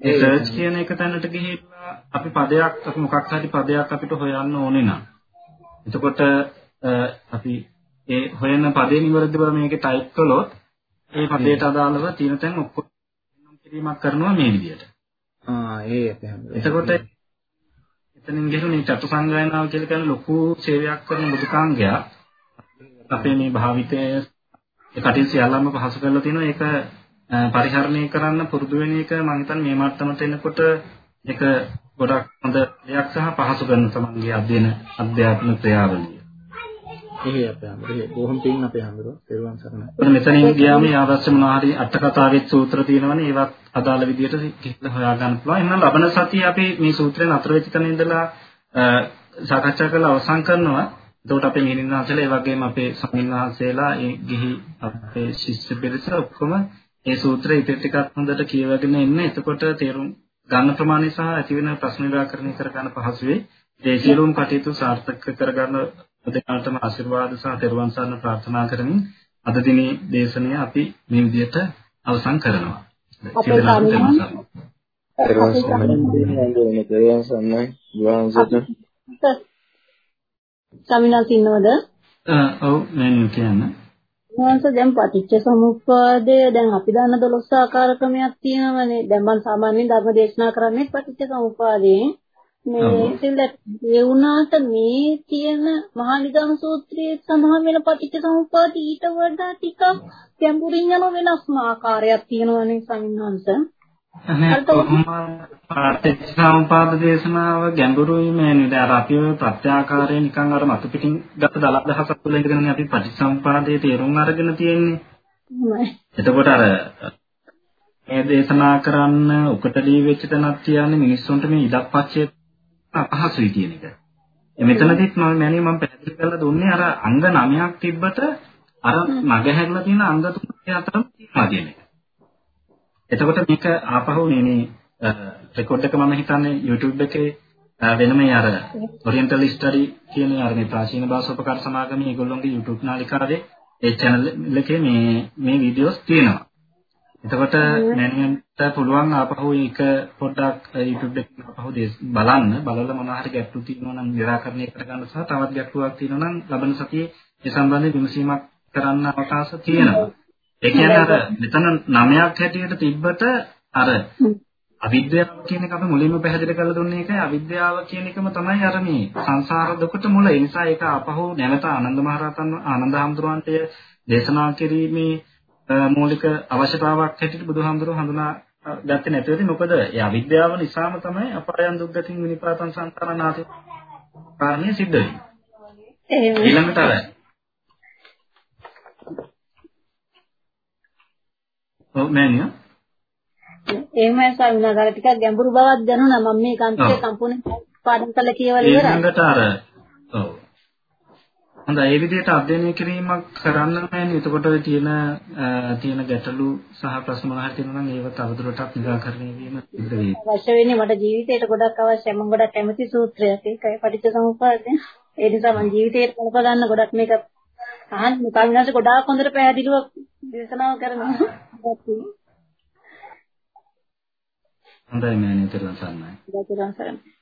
ඒ සර්ච් කියන එක තැනට ගිහිල්ලා අපි පදයක් අපි මොකක් හරි පදයක් අපිට හොයන්න ඕනේ නම් එතකොට අපි ඒ හොයන පදේ නිවැරදිව මේකේ ටයිප් කළොත් ඒ පදයට අදාළව තියෙන තැන් ඔක්කොම කිරීමක් කරනවා මේ විදිහට. ආ ඒ එතකොට එතනින් ගෙහුනේ චතු සංගායනාව කියලා කියන ලොකු සේවයක් කරන මුදුකාංගයක් අපේ මේ භාවිතයේ කටින් සියල්ලම පහසු කරලා තියෙනවා ඒක පරිහරණය කරන්න පුරුදු වෙන එක මම හිතන්නේ මේ මට්ටමට එනකොට ඒක ගොඩක් හොඳ දෙයක් සහ පහසු කරන තමන්ගේ අධ්‍යයන අධ්‍යාත්ම ක්‍රියාවලිය. එහේ අපේ හැමෝම බොහොම පිං අපේ හැමෝම පෙරවන් සරණයි. මෙතනින් ගියාම ආවශ්‍ය මොනවා හරි අට කතාවෙත් සූත්‍ර තියෙනවනේ ඒවත් අදාළ විදිහට කිහිල්ල හොයා ගන්න පුළුවන්. එහෙනම් ලබන සතිය අපි මේ සූත්‍රයෙන් අතර වෙච්ච තැන ඉඳලා සාකච්ඡා කරලා අවසන් කරනවා. එතකොට අපේ මිහිඳුන් වහන්සේලා ඒ වගේම අපේ ස්වාමීන් වහන්සේලා ඒ ගිහි අපේ ශිෂ්‍ය පිරිස ඔක්කොම ඒ සූත්‍රය ඉතින් ටිකක් හොඳට කියවගෙන ඉන්න. එතකොට තේරුම් ගන්න ප්‍රමාණය සහ ඇති වෙන ප්‍රශ්න නිරාකරණය කර ගන්න පහසු වෙයි. සියලුම කටයුතු සාර්ථක කරගන්න දෙනාටම ආශිර්වාද සහ තෙරුවන් සරණ ප්‍රාර්ථනා කරමින් අද දිනේ දේශනය අපි මේ විදිහට අවසන් කරනවා. අපේ සාමිනා තෙරුවන් සරණයි. තෙරුවන් සරණයි. වහන්සේට සමිනාස් ඉන්නවද? ඔව් මම කියන්න. මොනවාද දැන් පටිච්ච සමුප්පාදය දැන් අපි දන්න 12 ආකාර ක්‍රමයක් තියෙනවනේ. දැන් මම සාමාන්‍යයෙන් ධර්ම දේශනා කරන්නේ පටිච්ච සමුප්පාදයෙන්. මේ සිල්ද ඒ වුණාට මේ තියෙන මහා නිදාන සූත්‍රයේ සඳහන් වෙන පටිච්ච සමුප්පාද ඊට වඩා ටිකක් ගැඹුරින් යන වෙනස්ම ආකාරයක් තියෙනවනේ සමින්හංශ. පටිච්චසමුපාද දේශනාව ගැඹුරුයි මේ නේද අර අපි ඔය ප්‍රත්‍යාකාරයෙන් නිකන් අර මතු පිටින් ගත දලදහසක් තුළ ඉඳගෙන අපි පටිච්චසමුපාදයේ තේරුම් අරගෙන තියෙන්නේ. එතකොට අර මේ දේශනා කරන්න උකටලී වෙච්ච තැනක් කියන්නේ මිනිස්සුන්ට මේ ඉදක්පච්චය අපහසුයි කියන එක. මෙතනදිත් මම මැනේ මම පැහැදිලි කරලා දුන්නේ අර අංග 9ක් තිබ්බට අර මග හැරලා තියෙන අංග තුන අතරම තියෙනවා කියන එක. එතකොට මේක ආපහු මේ මේ රෙකෝඩ් එක මම හිතන්නේ YouTube එකේ වෙන මේ අර Oriental Study කියන අර මේ ප්‍රාචීන භාෂෝපකාර සමාගමේ ඒගොල්ලෝගේ YouTube නාලිකාවේ ඒ channel එකේ මේ මේ වීඩියෝස් තියෙනවා. එතකොට මෑනියන්ට පුළුවන් ආපහු ඒක පොඩ්ඩක් YouTube එකේ ආපහු බලන්න බලලා මොනවා හරි ගැටලු තියෙනවා නම් निराකරණය කරගන්න සහ තවත් ගැටලුවක් තියෙනවා නම් ලබන සතියේ ඒ සම්බන්ධයෙන් විමසීමක් කරන්න අවකාශ තියෙනවා. ඒ කියන්නේ අර මෙතන නමයක් හැටියට තිබ්බට අර අවිද්‍යාව කියන එක අපි මුලින්ම පැහැදිලි කරලා දුන්නේ ඒකයි. අවිද්‍යාව කියන එකම තමයි අර මේ සංසාර දුකට මුල. ඒ නිසා ඒක ආපහු නැවත ආනන්ද මහරහතන් ආනන්ද හඳුරන්ට දේශනා කිරීමේ මූලික අවශ්‍යතාවයක් හැටියට බුදුහාමුදුරුවෝ හඳුනා ගත්තේ නැති වෙති මොකද? ඒ අවිද්‍යාව නිසාම තමයි අපායන් දුක්ගතින් විනිපාතං සංකාරණාති කාරණේ සිද්ධ වෙන්නේ. ඊළඟට ඔව් නෑනිය එහෙමයි ස්වාමීනාගාර ටිකක් ගැඹුරු බවක් දැනුණා මම මේ කන්තිය සම්පූර්ණ පාඩම් කරලා කියවලා ඉවරයි ඊළඟට අර ඔව් හොඳයි ඒ විදිහට අධ්‍යයනය කිරීමක් කරන්න ඕනේ. එතකොට ඔය තියෙන තියෙන ගැටලු සහ ප්‍රශ්න මොනවා හරි තියෙනවා නම් ඒව තවදුරටත් නිරාකරණය වීම සිද්ධ වෙයි. අවශ්‍ය වෙන්නේ මට ජීවිතේට ගොඩක් අවශ්‍යයි. මම ගොඩක් කැමති සූත්‍රයක්. ඒකයි පටිච්චසමුප්පාදය. ඒ නිසා මම ජීවිතේට කල්ප ගන්න ගොඩක් මේක අහන්න කවිනාස ගොඩාක් හොඳට පැහැදිලිව දේශනාව කරනවා. හොඳයි මෑණියන් තෙරුවන් සරණයි. තෙරුවන් සරණයි.